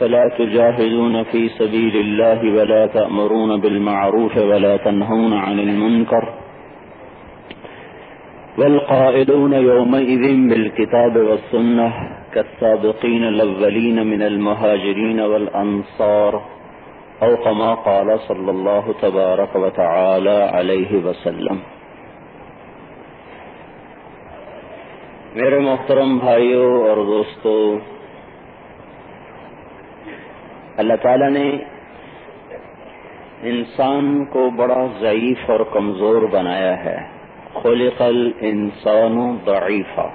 فلا تجاهدون في سبيل الله ولا تأمرون بالمعروف ولا تنهون عن المنكر. والقائلون يومئذ بالكتاب والسنة كالسابقين الأولين من المهاجرين والأنصار أو كما قال صلى الله تبارك وتعالى عليه وسلم. میرے محترم بھائیوں اور دوستوں اللہ تعالی نے انسان کو بڑا ضعیف اور کمزور بنایا ہے۔ خلق الانسان ضعیفہ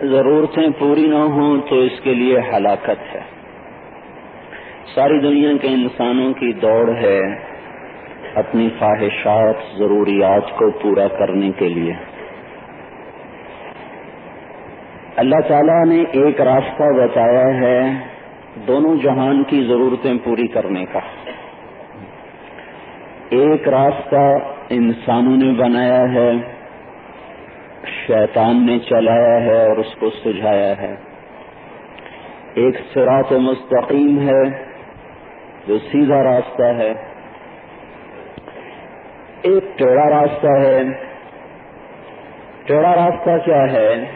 ضرورتیں پوری نہ ہوں تو اس کے لیے ہلاکت ہے۔ ساری دنیا کے انسانوں کی دوڑ ہے اپنی خواہشات، ضروریات کو پورا کرنے کے لیے۔ اللہ تعالیٰ نے ایک راستہ بتایا ہے، دونوں جہان کی ضرورتیں پوری کرنے کا۔ ایک راستہ انسانوں نے بنایا ہے، شیطان نے چلایا ہے اور اس کو سجھایا ہے۔ ایک سرات مستقیم ہے، جو سیدھا راستہ ہے۔ ایک ٹیڑھا راستہ ہے۔ ٹیڑھا راستہ کیا ہے؟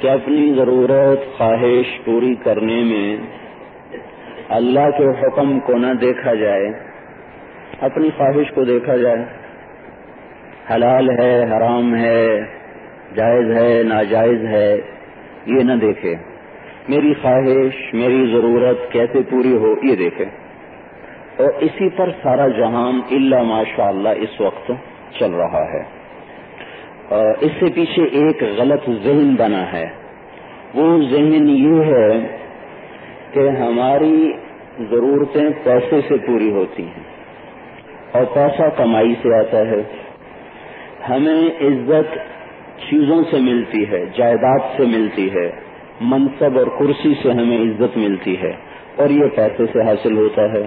کہ اپنی ضرورت خواہش پوری کرنے میں اللہ کے حکم کو نہ دیکھا جائے، اپنی خواہش کو دیکھا جائے۔ حلال ہے، حرام ہے، جائز ہے، ناجائز ہے، یہ نہ دیکھے۔ میری خواہش، میری ضرورت کیسے پوری ہو، یہ دیکھے۔ اور اسی پر سارا جہان اللہ ماشاء اللہ اس وقت چل رہا ہے۔ اس سے پیچھے ایک غلط ذہن بنا ہے۔ وہ ذہن یہ ہے کہ ہماری ضرورتیں پیسے سے پوری ہوتی ہیں اور پیسہ کمائی سے آتا ہے۔ ہمیں عزت چیزوں سے ملتی ہے، جائیداد سے ملتی ہے، منصب اور کرسی سے ہمیں عزت ملتی ہے اور یہ پیسے سے حاصل ہوتا ہے۔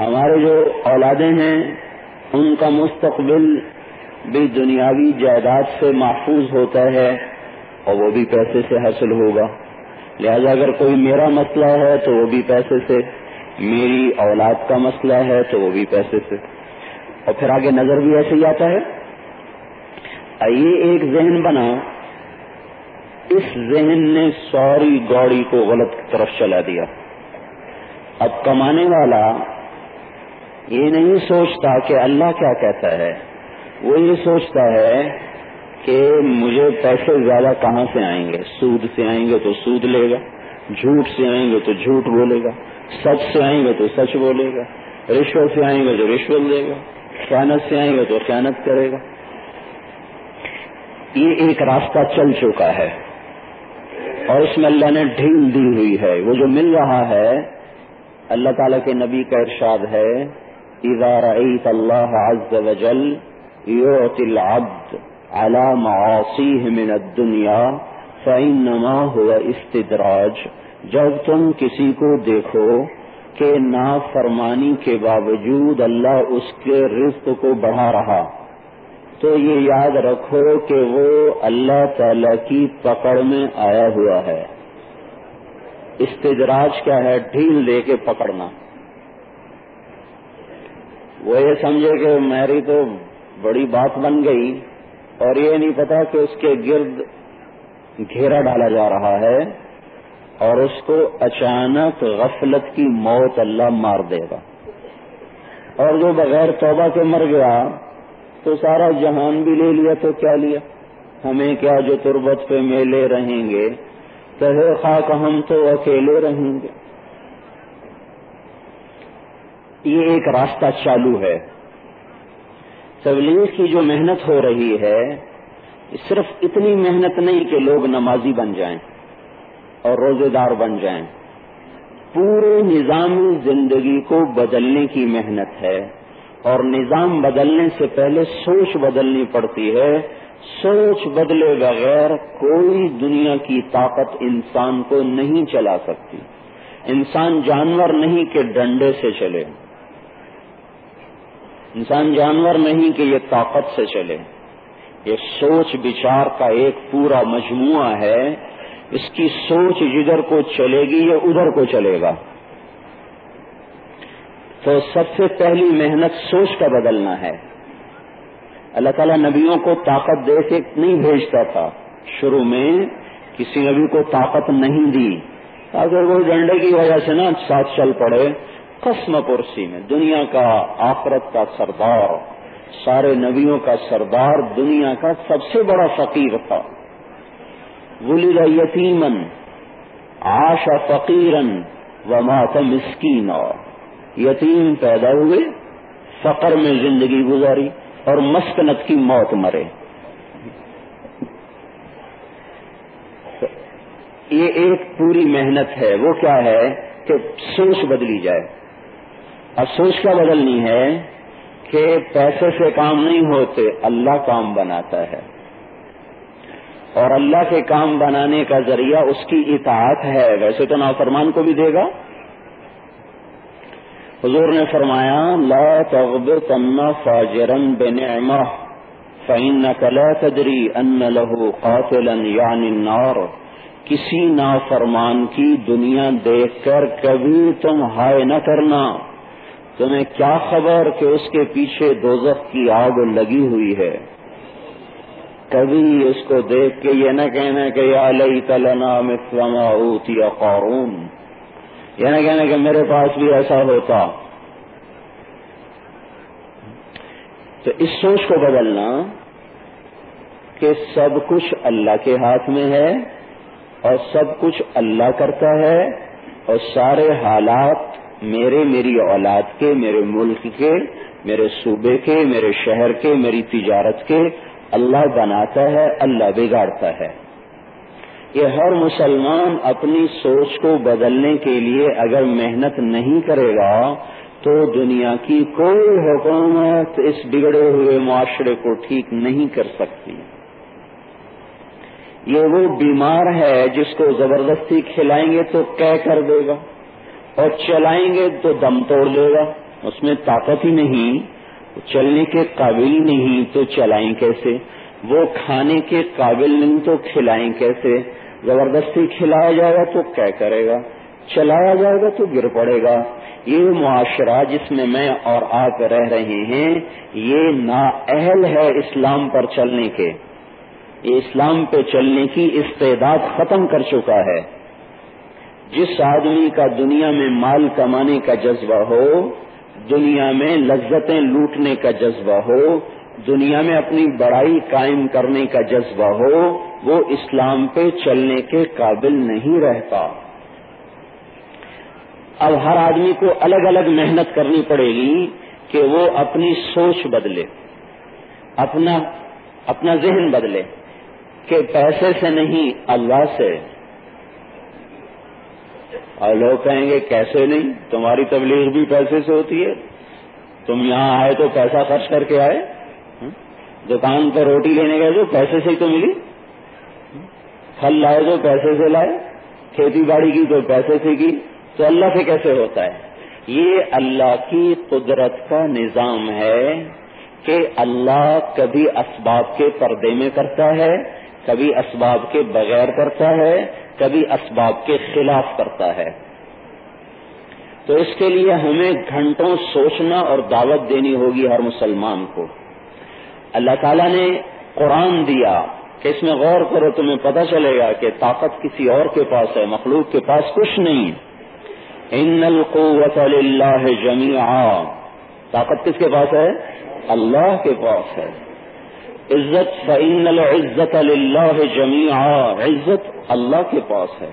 ہمارے جو اولادیں ہیں، ان کا مستقبل بھی دنیاوی جائیداد سے محفوظ ہوتا ہے اور وہ بھی پیسے سے حاصل ہوگا۔ لہذا اگر کوئی میرا مسئلہ ہے تو وہ بھی پیسے سے، میری اولاد کا مسئلہ ہے تو وہ بھی پیسے سے۔ اور پھر آگے نظر بھی ایسے ہی آتا ہے۔ یہ ایک ذہن بنا۔ اس ذہن نے سوری گوڑی کو غلط طرف چلا دیا۔ اب کمانے والا یہ نہیں سوچتا کہ اللہ کیا کہتا ہے۔ وہ یہ سوچتا ہے کہ مجھے پیسے زیادہ کہاں سے آئیں گے؟ سود سے آئیں گے تو سود لے گا، جھوٹ سے آئیں گے تو جھوٹ بولے گا، سچ سے آئیں گے تو سچ بولے گا، رشوت سے آئیں گے تو رشوت دے گا، خیانت سے آئیں گے تو خیانت کرے گا۔ یہ ایک راستہ چل چکا ہے اور اس میں اللہ نے ڈھیل دی ہوئی ہے۔ وہ جو مل رہا ہے، اللہ تعالی کے نبی کا ارشاد ہے رأيت اللہ عز وجل يعطي العبد على معاصيه من الدنيا، فإنما هو استدراج۔ جب تم کسی کو دیکھو کہ نا فرمانی کے باوجود اللہ اس کے رزق کو بڑھا رہا، تو یہ یاد رکھو کہ وہ اللہ تعالی کی پکڑ میں آیا ہوا ہے۔ استدراج کیا ہے؟ ڈھیل دے کے پکڑنا۔ وہ یہ سمجھے کہ میری تو بڑی بات بن گئی اور یہ نہیں پتا کہ اس کے گرد گھیرا ڈالا جا رہا ہے اور اس کو اچانک غفلت کی موت اللہ مار دے گا۔ اور جو بغیر توبہ کے مر گیا، تو سارا جہان بھی لے لیا تو کیا لیا؟ ہمیں کیا جو تربت پہ میلے رہیں گے؟ کہے خاک ہم تو اکیلے رہیں گے۔ یہ ایک راستہ چالو ہے۔ تبلیغ کی جو محنت ہو رہی ہے صرف اتنی محنت نہیں کہ لوگ نمازی بن جائیں اور روزے دار بن جائیں۔ پورے نظامی زندگی کو بدلنے کی محنت ہے اور نظام بدلنے سے پہلے سوچ بدلنی پڑتی ہے۔ سوچ بدلے بغیر کوئی دنیا کی طاقت انسان کو نہیں چلا سکتی۔ انسان جانور نہیں کہ ڈنڈے سے چلے۔ انسان جانور نہیں کہ یہ طاقت سے چلے۔ یہ سوچ بچار کا ایک پورا مجموعہ ہے۔ اس کی سوچ جدھر کو چلے گی، یہ ادھر کو چلے گا۔ تو سب سے پہلی محنت سوچ کا بدلنا ہے۔ اللہ تعالیٰ نبیوں کو طاقت دے کے نہیں بھیجتا تھا۔ شروع میں کسی نبی کو طاقت نہیں دی۔ اگر وہ ڈنڈے کی وجہ سے نا ساتھ چل پڑے قسم پرسی میں، دنیا کا آخرت کا سردار، سارے نبیوں کا سردار، دنیا کا سب سے بڑا فقیر تھا۔ ولد یتیمن آشا فقیرن و مات مسکین یتیم پیدا ہوئے، فقر میں زندگی گزاری اور مسکنت کی موت مرے۔ یہ ایک پوری محنت ہے، وہ کیا ہے کہ سوچ بدلی جائے۔ اب سوچ کیا بدلنی ہے کہ پیسے سے کام نہیں ہوتے، اللہ کام بناتا ہے۔ اور اللہ کے کام بنانے کا ذریعہ اس کی اطاعت ہے۔ ویسے تو نافرمان کو بھی دے گا۔ حضور نے فرمایا، لا تغب تنا فاجرن بن فعین لا تدری ان لہو قاتلا یعنی النار۔ کسی نافرمان کی دنیا دیکھ کر کبھی تم ہائے نہ کرنا۔ تمہیں کیا خبر کہ اس کے پیچھے دوزخ کی آگ لگی ہوئی ہے؟ کبھی اس کو دیکھ کے یہ نہ کہنا کہ یا علیہ تلنا مسلم یا قارون، یہ نہ کہنا کہ میرے پاس بھی ایسا ہوتا۔ تو اس سوچ کو بدلنا کہ سب کچھ اللہ کے ہاتھ میں ہے اور سب کچھ اللہ کرتا ہے اور سارے حالات میرے میری اولاد کے، میرے ملک کے، میرے صوبے کے، میرے شہر کے، میری تجارت کے اللہ بناتا ہے، اللہ بگاڑتا ہے۔ یہ ہر مسلمان اپنی سوچ کو بدلنے کے لیے اگر محنت نہیں کرے گا تو دنیا کی کوئی حکومت اس بگڑے ہوئے معاشرے کو ٹھیک نہیں کر سکتی۔ یہ وہ بیمار ہے جس کو زبردستی کھلائیں گے تو کہہ کر دے گا؟ اور چلائیں گے تو دم توڑ دے گا۔ اس میں طاقت ہی نہیں، چلنے کے قابل نہیں تو چلائیں کیسے؟ وہ کھانے کے قابل نہیں تو کھلائیں کیسے؟ زبردستی کھلایا جائے گا تو کیا کرے گا؟ چلایا جائے گا تو گر پڑے گا۔ یہ معاشرہ جس میں میں اور آپ رہ رہے ہیں، یہ نا اہل ہے اسلام پر چلنے کے۔ یہ اسلام پہ چلنے کی استعداد ختم کر چکا ہے۔ جس آدمی کا دنیا میں مال کمانے کا جذبہ ہو، دنیا میں لذتیں لوٹنے کا جذبہ ہو، دنیا میں اپنی بڑائی قائم کرنے کا جذبہ ہو، وہ اسلام پہ چلنے کے قابل نہیں رہتا۔ اب ہر آدمی کو الگ الگ محنت کرنی پڑے گی کہ وہ اپنی سوچ بدلے، اپنا اپنا ذہن بدلے کہ پیسے سے نہیں، اللہ سے۔ اور لوگ کہیں گے کیسے نہیں؟ تمہاری تبلیغ بھی پیسے سے ہوتی ہے۔ تم یہاں آئے تو پیسہ خرچ کر کے آئے۔ دکان پہ روٹی لینے گئے تو پیسے سے ہی تو ملی۔ پھل لائے تو پیسے سے لائے۔ کھیتی باڑی کی تو پیسے سے کی۔ تو اللہ سے کیسے ہوتا ہے؟ یہ اللہ کی قدرت کا نظام ہے کہ اللہ کبھی اسباب کے پردے میں کرتا ہے، کبھی اسباب کے بغیر کرتا ہے کبھی اسباب کے خلاف کرتا ہے۔ تو اس کے لیے ہمیں گھنٹوں سوچنا اور دعوت دینی ہوگی ہر مسلمان کو۔ اللہ تعالیٰ نے قرآن دیا کہ اس میں غور کرو، تمہیں پتہ چلے گا کہ طاقت کسی اور کے پاس ہے، مخلوق کے پاس کچھ نہیں ان القوت للہ جميعا طاقت کس کے پاس ہے؟ اللہ کے پاس ہے۔ عزت فعین العزت اللہ جمی عزت اللہ کے پاس ہے۔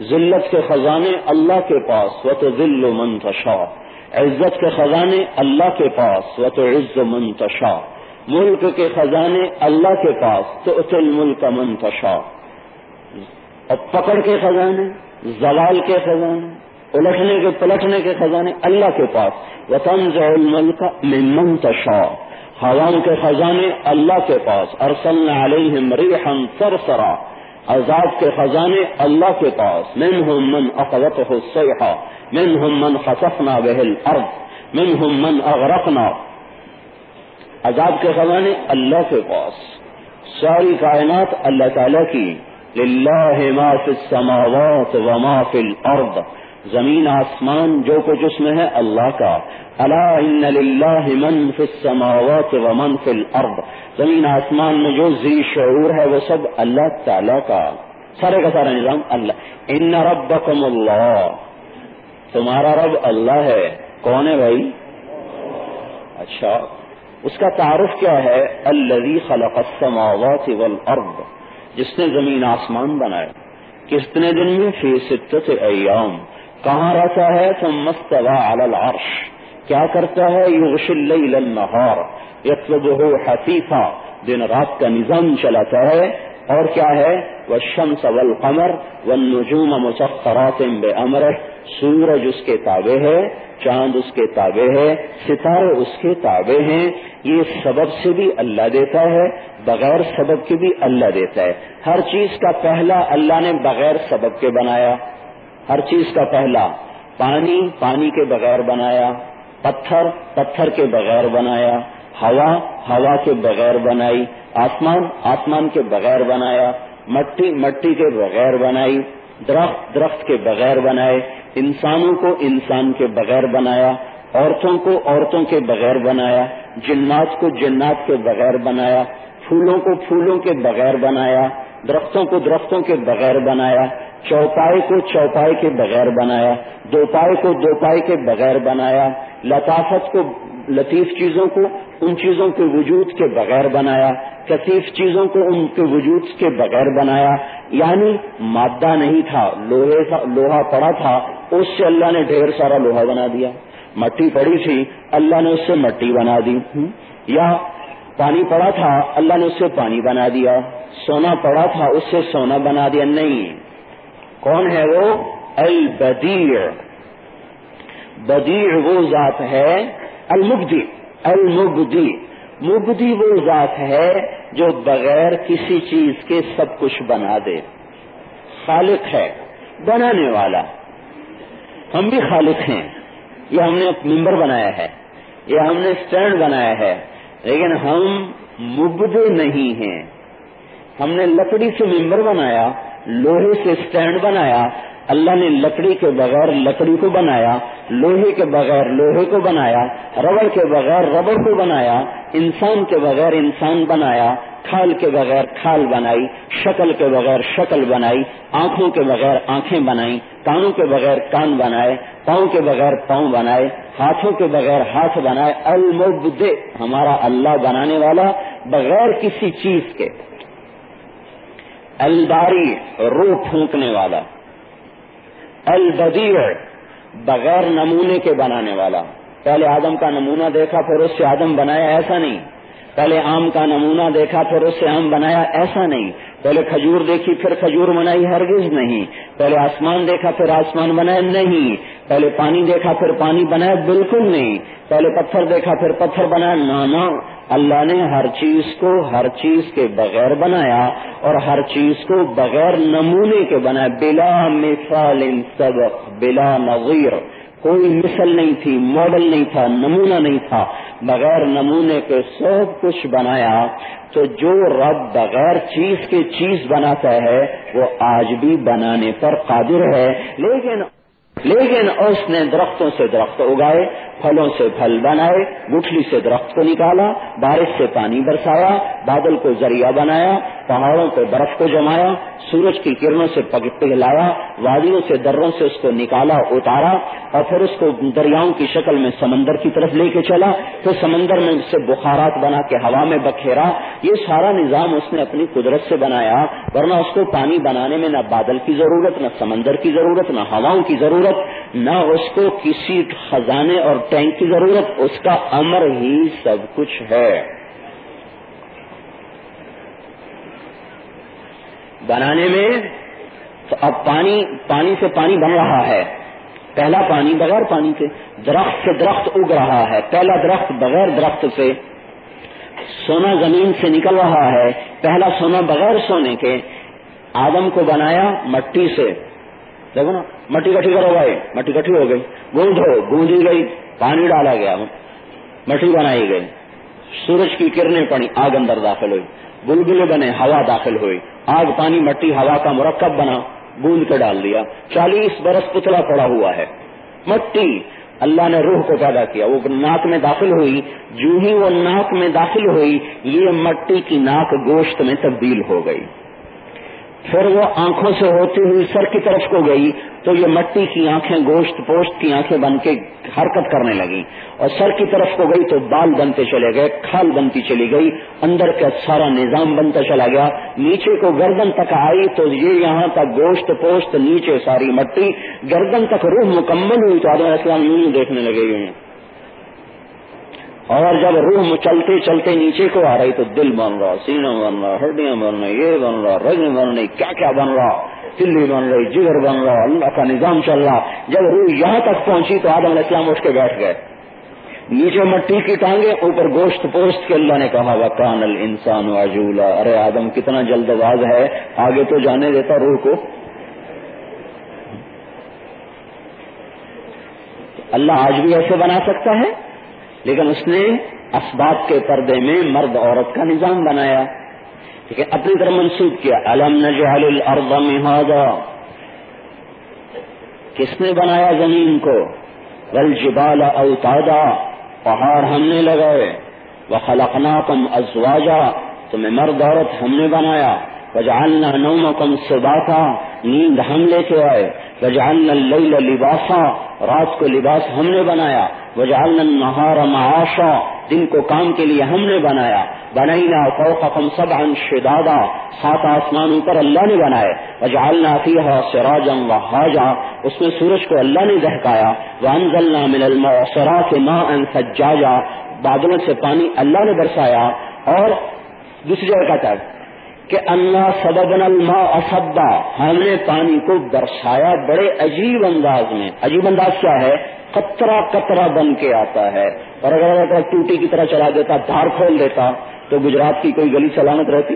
ذلت کے خزانے اللہ کے پاس و تو ذل و منتشا عزت کے خزانے اللہ کے پاس و تو عز و منتشا ملک کے خزانے اللہ کے پاس تو اتل ملک منتشا اور پکڑ کے خزانے، زوال کے خزانے الٹنے کے پلٹنے کے خزانے اللہ کے پاس۔ وطن الملک من منتشا حوام کے خزانے اللہ کے پاس۔ ارسل علیہم ریحا سرسرا عذاب کے خزانے اللہ کے پاس. منہم من اقوته الصیحہ، منہم من خسفنا به الارض، منہم من اغرقنا. عذاب کے خزانے اللہ کے پاس. ساری کائنات اللہ تعالیٰ کی، للہ ما فی السماوات وما فی الارض. زمین آسمان جو کچھ اس میں ہے اللہ کا. اللہ ان للہ من فی السماوات ومن فی الارض۔ زمین آسمان میں جو ذی شعور ہے وہ سب اللہ تعالیٰ کا۔ سارے کا سارا نظام اللہ۔ ان ربکم اللہ۔ تمہارا رب اللہ ہے۔ کون ہے بھائی؟ اچھا۔ اس کا تعارف کیا ہے؟ الذي خلق السماوات والارض۔ جس نے زمین آسمان بنائے کتنے دن میں؟ فی ستت ایام۔ کہاں رہتا ہے؟ ثم استوى على العرش۔ کیا کرتا ہے؟ یغش اللیل النهار یطلبه حفیفا دن رات کا نظام چلاتا ہے۔ اور کیا ہے؟ وہ شمس والقمر والنجوم مسخرات بامرہ سورج اس کے تابع ہے، چاند اس کے تابع ہے، ستارے اس کے تابع ہیں۔ یہ سبب سے بھی اللہ دیتا ہے، بغیر سبب کے بھی اللہ دیتا ہے۔ ہر چیز کا پہلا اللہ نے بغیر سبب کے بنایا۔ ہر چیز کا پہلا، پانی پانی کے بغیر بنایا۔ پتھر پتھر کے بغیر بنایا ہوا ہوا کے بغیر بنائی آسمان آسمان کے بغیر بنایا مٹی مٹی کے بغیر بنائی درخت درخت کے بغیر بنائے انسانوں کو انسان کے بغیر بنایا عورتوں کو عورتوں کے بغیر بنایا جنات کو جنات کے بغیر بنایا پھولوں کو پھولوں کے بغیر بنایا درختوں کو درختوں کے بغیر بنایا چوپائے کو چوپائے کے بغیر بنایا دوپائے کو دوپائے کے بغیر بنایا لطافت کو، لطیف چیزوں کو، ان چیزوں کے وجود کے بغیر بنایا کثیف چیزوں کو ان کے وجود کے بغیر بنایا یعنی مادہ نہیں تھا، لوہے لوہا پڑا تھا، اس سے اللہ نے ڈھیر سارا لوہا بنا دیا۔ مٹی پڑی تھی، اللہ نے اس سے مٹی بنا دی۔ یا پانی پڑا تھا، اللہ نے اس سے پانی بنا دیا۔ سونا پڑا تھا، اس سے سونا بنا دیا۔ نہیں، کون ہے وہ؟ البدیع۔ بدیع وہ ذات ہے المبدی المبدی۔ مبدی وہ ذات ہے جو بغیر کسی چیز کے سب کچھ بنا دے۔ خالق ہے، بنانے والا۔ ہم بھی خالق ہیں، یہ ہم نے ممبر بنایا ہے، یہ ہم نے اسٹینڈ بنایا ہے۔ لیکن ہم مبدے نہیں ہیں۔ ہم نے لکڑی سے ممبر بنایا، لوہے سے اسٹینڈ بنایا اللہ نے لکڑی کے بغیر لکڑی کو بنایا لوہے کے بغیر لوہے کو بنایا ربڑ کے بغیر ربڑ کو بنایا انسان کے بغیر انسان بنایا کھال کے بغیر کھال بنائی شکل کے بغیر شکل بنائی آنکھوں کے بغیر آنکھیں بنائی کانوں کے بغیر کان بنائے پاؤں کے بغیر پاؤں بنائے ہاتھوں کے بغیر ہاتھ بنائے المبد ہمارا اللہ بنانے والا بغیر کسی چیز کے الداری روح پھونکنے والا البدیع، بغیر نمونے کے بنانے والا۔ پہلے آدم کا نمونہ دیکھا، پھر اس سے آدم بنایا، ایسا نہیں۔ پہلے آم کا نمونہ دیکھا، پھر اس سے آم بنایا، ایسا نہیں۔ پہلے کھجور دیکھی، پھر کھجور بنائی، ہرگز نہیں۔ پہلے آسمان دیکھا، پھر آسمان بنایا، نہیں۔ پہلے پانی دیکھا، پھر پانی بنایا، بالکل نہیں۔ پہلے پتھر دیکھا، پھر پتھر بنایا، نانا۔ اللہ نے ہر چیز کو ہر چیز کے بغیر بنایا اور ہر چیز کو بغیر نمونے کے بنایا۔ بلا مثال سبق، بلا نظیر۔ کوئی مثل نہیں تھی ماڈل نہیں تھا، نمونہ نہیں تھا۔ بغیر نمونے کے سب کچھ بنایا۔ تو جو رب بغیر چیز کے چیز بناتا ہے، وہ آج بھی بنانے پر قادر ہے۔ لیکن لیکن اس نے درختوں سے درخت اگائے۔ پھلوں سے پھل بنائے، گٹھلی سے درخت کو نکالا، بارش سے پانی برسایا، بادل کو ذریعہ بنایا، پہاڑوں پہ برف کو جمایا، سورج کی کرنوں سے پگلایا وادیوں سے دروں سے اس کو نکالا، اتارا اور پھر اس کو دریاؤں کی شکل میں سمندر کی طرف لے کے چلا۔ پھر سمندر میں اس سے بخارات بنا کے ہوا میں بکھیرا۔ یہ سارا نظام اس نے اپنی قدرت سے بنایا، ورنہ اس کو پانی بنانے میں نہ بادل کی ضرورت، نہ سمندر کی ضرورت، نہ ہواؤں کی ضرورت، نہ اس کو کسی خزانے اور ٹینک کی ضرورت، اس کا امر ہی سب کچھ ہے۔ بنانے میں تو اب پانی پانی سے پانی بن رہا ہے۔ پہلا پانی بغیر پانی سے درخت سے درخت اگ رہا ہے۔ پہلا درخت بغیر درخت سے سونا زمین سے نکل رہا ہے۔ پہلا سونا بغیر سونے کے آدم کو بنایا مٹی سے۔ دیکھو نا، مٹی کٹھی کرو بھائی، مٹی کٹھی ہو گئی گوندھو گوندی گئی۔ پانی ڈالا گیا مٹی بنائی گئی۔ سورج کی کرنیں پڑی، آگ اندر داخل ہوئی۔ بلبلے بنے، ہوا داخل ہوئی۔ آگ، پانی، مٹی، ہوا کا مرکب بنا گوند کے ڈال دیا۔ چالیس برس پتلا پڑا ہوا ہے۔ مٹی، اللہ نے روح کو پیدا کیا۔ وہ ناک میں داخل ہوئی، جو ہی وہ ناک میں داخل ہوئی، یہ مٹی کی ناک گوشت میں تبدیل ہو گئی۔ پھر وہ آنکھوں سے ہوتی ہوئی سر کی طرف کو گئی تو یہ مٹی کی آنکھیں، گوشت پوشت کی آنکھیں بن کے حرکت کرنے لگی۔ اور سر کی طرف کو گئی تو بال بنتے چلے گئے، کھال بنتی چلی گئی، اندر کا سارا نظام بنتا چلا گیا۔ نیچے کو گردن تک آئی تو یہ یہاں تک گوشت پوشت، نیچے ساری مٹی۔ گردن تک روح مکمل ہوئی تو آدم اسلام یوں دیکھنے لگے۔ یوں اور جب روح چلتے چلتے نیچے کو آ رہی تو دل بن رہا، سینہ بن رہا، ہڈیاں بن رہی، یہ بن رہا رگ بن رہی کیا کیا بن رہا؟ دلی بن رہی، جگر بن رہا، اللہ کا نظام چل رہا۔ جب روح یہاں تک پہنچی تو آدم علیہ السلام اٹھ کے بیٹھ گئے۔ نیچے مٹی کی ٹانگے اوپر گوشت پوشت کے اللہ نے کہا، وکان انسان عجولا۔ ارے آدم، کتنا جلد باز ہے۔ آگے تو جانے دیتا روح کو۔ اللہ آج بھی ایسے بنا سکتا ہے؟ لیکن اس نے اسباب کے پردے میں مرد عورت کا نظام بنایا۔ ٹھیک ہے، اپنی طرح منسوخ کیا۔ علم نجعل الارض مہادا کس نے بنایا زمین کو؟ والجبال اوتادا۔ پہاڑ ہم نے لگائے۔ وخلقناکم ازواجا۔ تمہیں مرد عورت ہم نے بنایا۔ وجعلنا نومکم سباتا۔ نیند ہم لے کے آئے۔ وجعلنا اللیل لباسا۔ رات کو لباس ہم نے بنایا، وجعلنا النهار معاشا، دن کو کام کے لیے ہم نے بنایا، بنینا فوقکم سبعا شدادا، سات آسمان اوپر اللہ نے بنائے، وجعلنا فیہا سراجا وحاجا اس میں سورج کو اللہ نے دہکایا وانزلنا من المعصرات ماء سجاجا، بادلوں سے پانی اللہ نے برسایا، اور دوسری جگہ کہتا ہے کہ اللہ سبب الماء اسبا ہم نے پانی کو برسایا بڑے عجیب انداز میں۔ عجیب انداز کیا ہے؟ قطرہ قطرہ بن کے آتا ہے۔ اور اگر اگر ٹوٹی کی طرح چلا دیتا، دھار کھول دیتا، تو گجرات کی کوئی گلی سلامت رہتی؟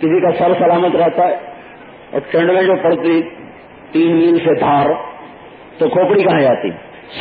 کسی کا سر سلامت رہتا ہے؟ اور ٹرینڈ میں جو پڑتی، تین میل سے دھار، تو کھوپڑی کہاں جاتی؟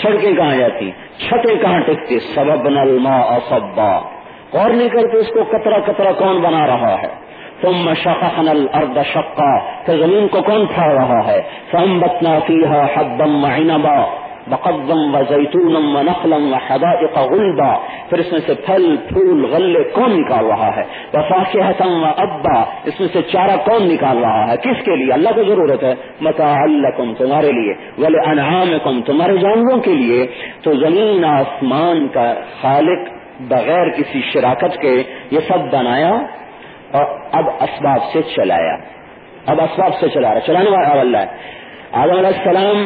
سڑکیں کہاں جاتی؟ چھتیں کہاں ٹکتی؟ سبب نلما اسبا اور نہیں کرتے اس کو کترا کترا کون بنا رہا ہے؟ ثم شققنا الارض شقا کہ زمین کو کون پھاڑ رہا ہے؟ فانبتنا فيها حبا وعنبا بقضم وزيتونا ونخلا وحدائق غلبا، پھر اس میں سے پھل، پھول، غلے کون نکال رہا ہے؟ وفاكهة وابا اس میں سے چارہ کون نکال رہا ہے؟ کس کے لیے؟ اللہ کو ضرورت ہے۔ متاعا لكم تمہارے لیے۔ ولانعامكم تمہارے جانوروں کے لیے۔ تو زمین آسمان کا خالق بغیر کسی شراکت کے یہ سب بنایا اور اب اسباب سے چلایا۔ اب اسباب سے چلا رہا چلانے والا اللہ ہے۔ آدم علیہ السلام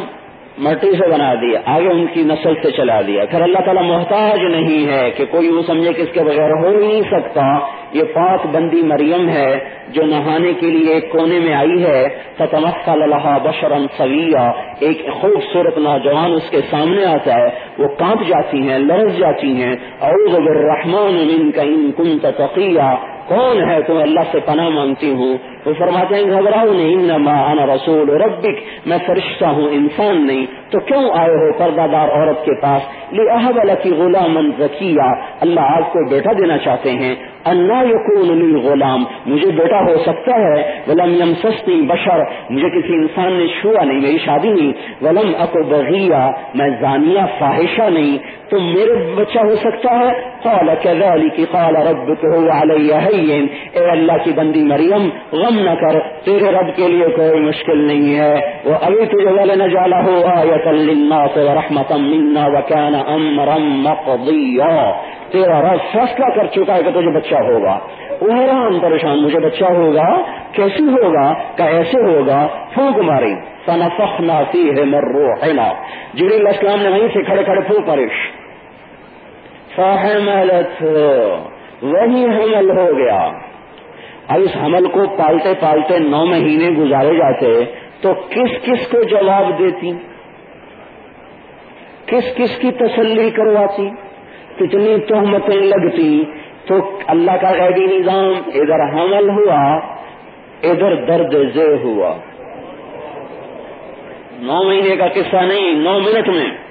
مٹی سے بنا دیا، آگے ان کی نسل سے چلا دیا۔ پھر اللہ تعالیٰ محتاج نہیں ہے کہ کوئی وہ سمجھے کہ اس کے بغیر ہو ہی نہیں سکتا۔ یہ پاک بندی مریم ہے جو نہانے کے لیے ایک کونے میں آئی ہے۔ فتمخ اللہ بشرم سویہ ایک خوبصورت نوجوان اس کے سامنے آتا ہے۔ وہ کانپ جاتی ہیں، لرز جاتی ہیں۔ اعوذ بالرحمن منک ان کنت تقیہ۔ کون ہے تم اللہ سے پناہ مانگتی ہوں؟ وہ فرماتے ہیں، گھبراؤ نہیں نما انا رسول ربک، میں فرشتہ ہوں، انسان نہیں، تو کیوں آئے ہو پردہ دار عورت کے پاس؟ لی احب کی غلام ذکیہ اللہ آپ کو بیٹا دینا چاہتے ہیں۔ انا یقون غلام۔ مجھے بیٹا ہو سکتا ہے۔ ولم یمسسنی بشر۔ مجھے کسی انسان نے چھوا نہیں، میری شادی نہیں۔ ولم اکو بغیہ میں زانیہ، فاحشہ نہیں۔ تو میرے بچہ ہو سکتا ہے؟ قال كذلك قال ربك هو علي هين اے اللہ کی بندی مریم غم نہ کر، تیرے رب کے لیے کوئی مشکل نہیں ہے۔ وہ ابھی تجھے ولنجعله آیة للناس ورحمة منا وكان امرا مقضيا۔ تیرا رب فیصلہ کر چکا ہے کہ تجھے بچہ ہوگا۔ وہ حیران پریشان، مجھے بچہ ہوگا؟ کیسے ہوگا؟ کہ ایسے ہوگا؟ پھونک ماری۔ فنفخنا فیہ من روحنا۔ جبریل السلام نے وہیں سے کھڑے کھڑے پھونک ماری فحملت وہی حمل ہو گیا۔ اب اس حمل کو پالتے پالتے نو مہینے گزارے جاتے، تو کس کس کو جواب دیتی؟ کس کس کی تسلی کرواتی؟ کتنی تہمتیں لگتی؟ تو اللہ کا غیبی نظام، ادھر حمل ہوا، ادھر درد زے ہوا۔ نو مہینے کا قصہ نہیں، نو منٹ میں۔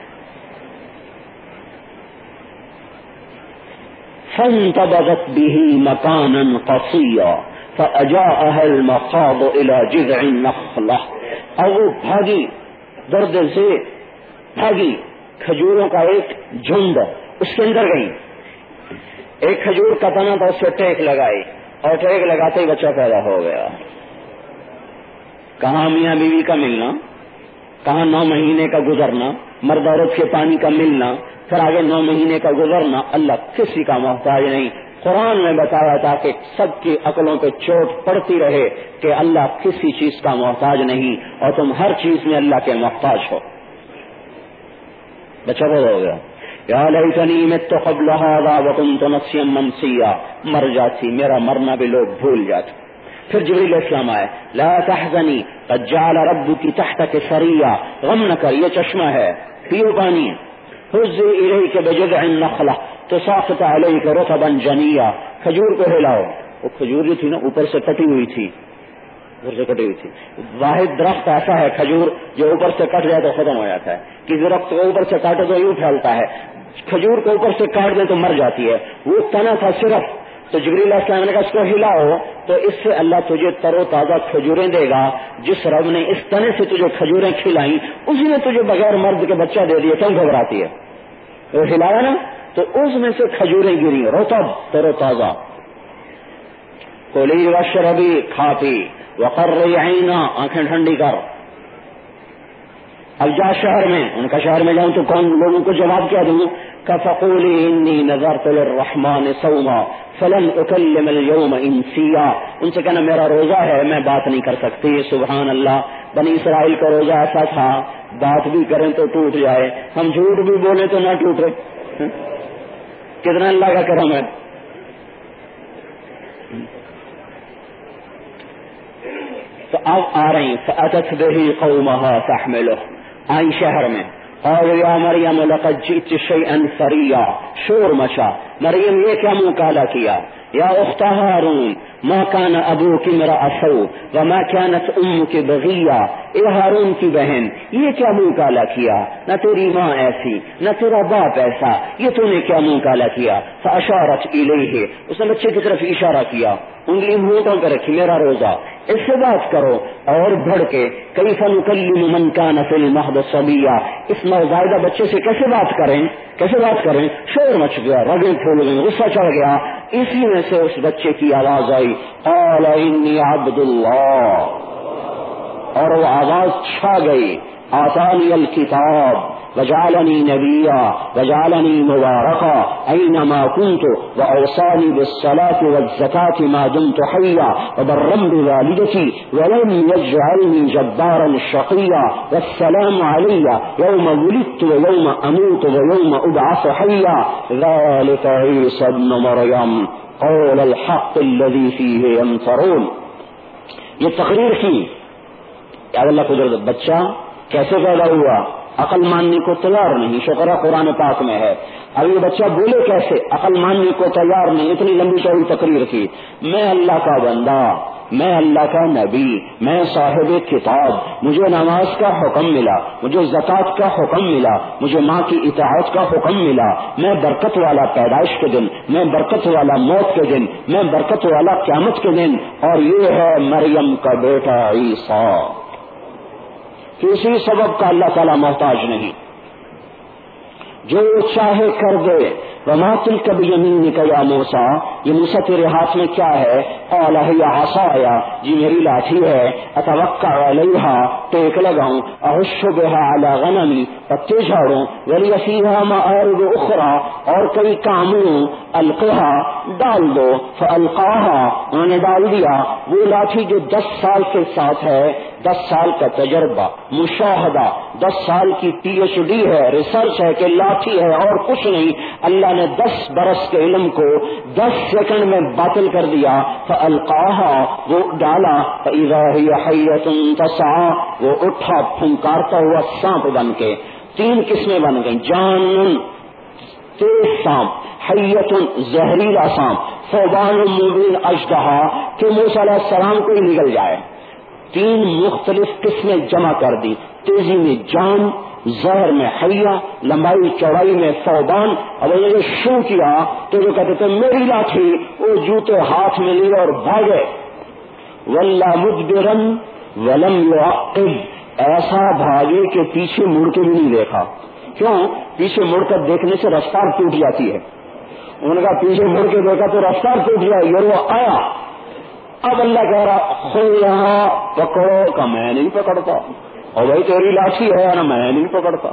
فانتبغت به مكانا قصيا فأجاءها المخاض إلى جذع النخلة. اور وہ بھاگی، درد سے بھاگی، کھجوروں کا ایک جھنڈ اس کے اندر گئی۔ ایک کھجور کا تنا تھا، اس پہ ٹیک لگائی۔ اور ٹیک لگاتے ہی بچہ پیدا ہو گیا۔ کہاں میاں بیوی کا ملنا؟ کہاں نو مہینے کا گزرنا؟ مرد عورت کے پانی کا ملنا؟ پھر آگے نو مہینے کا گزرنا اللہ کسی کا محتاج نہیں۔ قرآن میں بتایا تھا کہ سب کی عقلوں پہ چوٹ پڑتی رہے کہ اللہ کسی چیز کا محتاج نہیں اور تم ہر چیز میں اللہ کے محتاج ہو۔ بچہ ہو گیا۔ یا لئی میں تو قبل وکم نسیم منسیا مر جاتی میرا مرنا بھی لوگ بھول جاتے۔ پھر جبریل اسلام آئے۔ لا تحزنی، قد جعل ربك تحتك سریا غم نہ کر، یہ چشمہ ہے۔ پیو پانی۔ حز الیک بجذع النخلہ، تساقط علیک رطبا جنیا کھجور کو ہلاؤ۔ وہ کھجور جو تھی نا، اوپر سے کٹی ہوئی تھی۔ اوپر سے کٹی ہوئی تھی۔ واحد درخت ایسا ہے کھجور، جو اوپر سے کٹ جائے تو ختم ہو جاتا ہے۔ کسی درخت کو اوپر سے کاٹے تو یوں پھیلتا ہے۔ کھجور کو اوپر سے کاٹ دے تو مر جاتی ہے۔ وہ تنا تھا صرف تو جبری السلام نے کہا اس کو ہلاؤ، تو اس سے اللہ تجھے تر و تازہ کھجوریں دے گا، جس رب نے اس طرح سے تجھے کھجوریں کھلائیں اسی نے تجھے بغیر مرد کے بچہ دے دیا کیوں گھبراتی ہے؟ وہ ہلایا نا، تو اس میں سے کھجوریں گری روتب تر و تازہ۔ کولی وشربی کھا پی وقر رہی آئینا آنکھیں ٹھنڈی کر۔ اب جا شہر میں، ان کا شہر میں جاؤں تو کون لوگوں کو جواب کیا دوں؟ کفقولی انی نظر الرحمن سوما فلن اکلم اليوم انسیا ان سے کہنا، میرا روزہ ہے، میں بات نہیں کر سکتی۔ سبحان اللہ۔ بنی اسرائیل کا روزہ ایسا تھا، بات بھی کریں تو ٹوٹ جائے۔ ہم جھوٹ بھی بولے تو نہ ٹوٹے کتنا اللہ کا کرم ہے۔ تو اب آ رہی فتت دہی قومها تحملو آئی شہر میں۔ اور یا مریم لقد جئت شیئا فریا شور مچا۔ مریم یہ کیا منہ کالا کیا؟ یا اخت ہارون ما كان ابوك امرا سوء، وما كانت امك بغيا اے ہارون کی بہن، یہ کیا منہ کالا کیا؟ نہ تیری ماں ایسی، نہ تیرا باپ ایسا۔ یہ تو نے کیا منہ کالا کیا؟ فاشارت الیہ اس نے بچے کی طرف اشارہ کیا۔ انگلی ہونٹوں پہ رکھی، میرا روزہ۔ اس سے بات کرو اور بڑھ کے کئی فن من کا نفل محد سبیا اس نوزائدہ بچے سے کیسے بات کریں؟ کیسے بات کریں؟ شور مچ گیا، رگیں پھول گئی غصہ چڑھ گیا۔ اسی میں سے اس بچے کی آواز آئی، قال انی عبد اللہ اور وہ آواز چھا گئی آسانی الکتاب۔ وجعلني نبيا، وجعلني مباركا، أينما كنت، وأوصاني بالصلاة والزكاة ما دمت حيا، وبرا بوالدتي، ولم يجعلني جبارا شقيا، والسلام علي، يوم ولدت ويوم أموت ويوم أبعث حيا. ذلك عيسى ابن مريم. قول الحق الذي فيه ينفرون یہ تقریر کی اللہ قدرت، بچہ کیسے پیدا ہوا؟ عقل ماننے کو تیار نہیں، شکرہ قرآن پاک میں ہے۔ اب یہ بچہ بولے کیسے؟ عقل ماننے کو تیار نہیں، اتنی لمبی چوڑی تقریر کی۔ میں اللہ کا بندہ، میں اللہ کا نبی، میں صاحب کتاب، مجھے نماز کا حکم ملا، مجھے زکوٰۃ کا حکم ملا، مجھے ماں کی اطاعت کا حکم ملا۔ میں برکت والا پیدائش کے دن، میں برکت والا موت کے دن، میں برکت والا قیامت کے دن۔ اور یہ ہے مریم کا بیٹا عیسیٰ۔ کسی سبب کا اللہ تعالیٰ محتاج نہیں۔ جو چاہے کر دے۔ وما تل کبھی یمین کا یا موسا یہ موسا تیرے ہاتھ میں کیا ہے؟ اولا یا ہاسا آیا جی میری لاٹھی ہے۔ اتوقع علیہا ٹیک لگاؤں۔ احش بہا علی غنمی پتے جھاڑوں۔ ولی اسیحا ما ارد اخرى اور کئی کاموں القہا ڈال دو۔ فالقاہا انہوں نے ڈال دیا۔ وہ لاٹھی جو دس سال کے ساتھ ہے۔ دس سال کا تجربہ، مشاہدہ، دس سال کی پی ایچ ڈی ہے، ریسرچ ہے کہ لاٹھی ہے اور کچھ نہیں۔ اللہ نے دس برس کے علم کو دس سیکنڈ میں باطل کر دیا۔ القاحا وہ ڈالا۔ تسا وہ اٹھا، پھنکارتا ہوا سانپ بن کے۔ تین قسمیں بن گئی جان تیز سانپ۔ حیت زہریلا سانپ۔ فوبان مبین اجدہا کہ موسیٰ علیہ السلام کو ہی نکل جائے۔ تین مختلف قسمیں جمع کر دی۔ تیزی میں جان زہر میں حیا، لمبائی چوڑائی میں فوبان اور انہوں نے شو کیا تو جو کہتے تھے، میری لاٹھی، وہ جوتے ہاتھ میں لیے اور بھاگے ولہ مجبرن ولم یعقب ایسا بھاگے کہ پیچھے مڑ کے بھی نہیں دیکھا۔ کیوں؟ پیچھے مڑ کر دیکھنے سے رفتار ٹوٹ جاتی ہے۔ ان کا پیچھے مڑ کے دیکھا تو رفتار ٹوٹ جائے۔ یہ وہ آیا۔ اب اللہ کہہ رہا خود یہاں پکڑو. کا میں نہیں پکڑتا. اور بھائی تیری لاٹھی ہے نا، میں نہیں پکڑتا.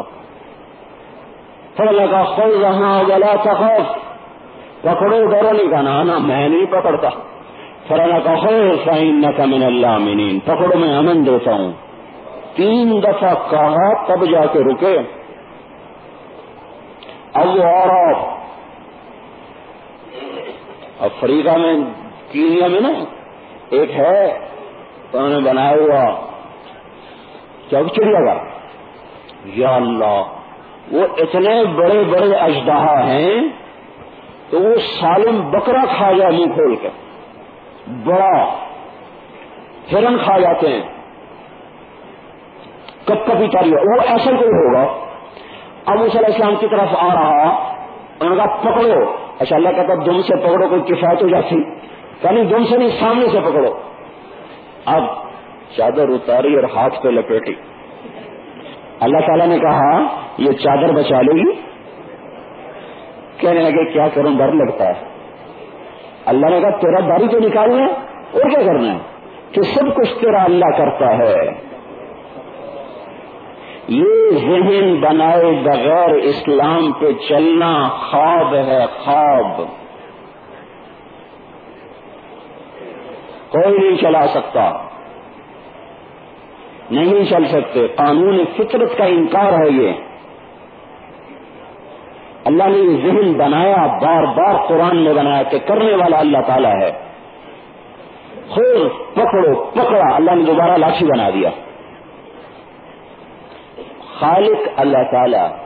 پھر اللہ کا خود یہاں گلا سخت پکڑو، ڈرو نہیں کہنا نا میں نہیں پکڑتا. پھر اللہ کا خود سائن نہ کمن اللہ منین پکڑو، میں امن دیتا ہوں. تین دفعہ کہا، تب جا کے رکے. اب وہ اور افریقہ میں کینیا میں نا ایک ہے، انہوں نے بنایا ہوا چوک چڑیا کا یا اللہ، وہ اتنے بڑے بڑے اجدہ ہیں تو وہ سالم بکرا کھا جائے منہ کھول کے۔ بڑا ہرن کھا جاتے ہیں۔ کب کبھی تاری وہ ایسا کوئی ہوگا۔ ابو صلی السلام کی طرف آ رہا، انہوں نے کہا، پکڑو۔ اچھا اللہ کہتا دم سے پکڑو، کوئی کفایت ہو جاتی۔ یعنی دم سے نہیں، سامنے سے پکڑو۔ اب چادر اتاری اور ہاتھ پہ لپیٹی۔ اللہ تعالیٰ نے کہا، یہ چادر بچا لے گی۔ کہنے لگے، کیا کروں؟ ڈر لگتا ہے۔ اللہ نے کہا، تیرا داری تو نکالنا ہے، اور کیا کرنا ہے؟ کہ سب کچھ تیرا اللہ کرتا ہے۔ یہ ذہن بنائے بغیر اسلام پہ چلنا خواب ہے، خواب۔ کوئی نہیں چلا سکتا۔ نہیں چل سکتے۔ قانون فطرت کا انکار ہے یہ۔ اللہ نے یہ ذہن بنایا، بار بار قرآن میں بنایا کہ کرنے والا اللہ تعالیٰ ہے۔ خود پکڑو، پکڑا۔ اللہ نے دوبارہ لاٹھی بنا دیا۔ خالق اللہ تعالی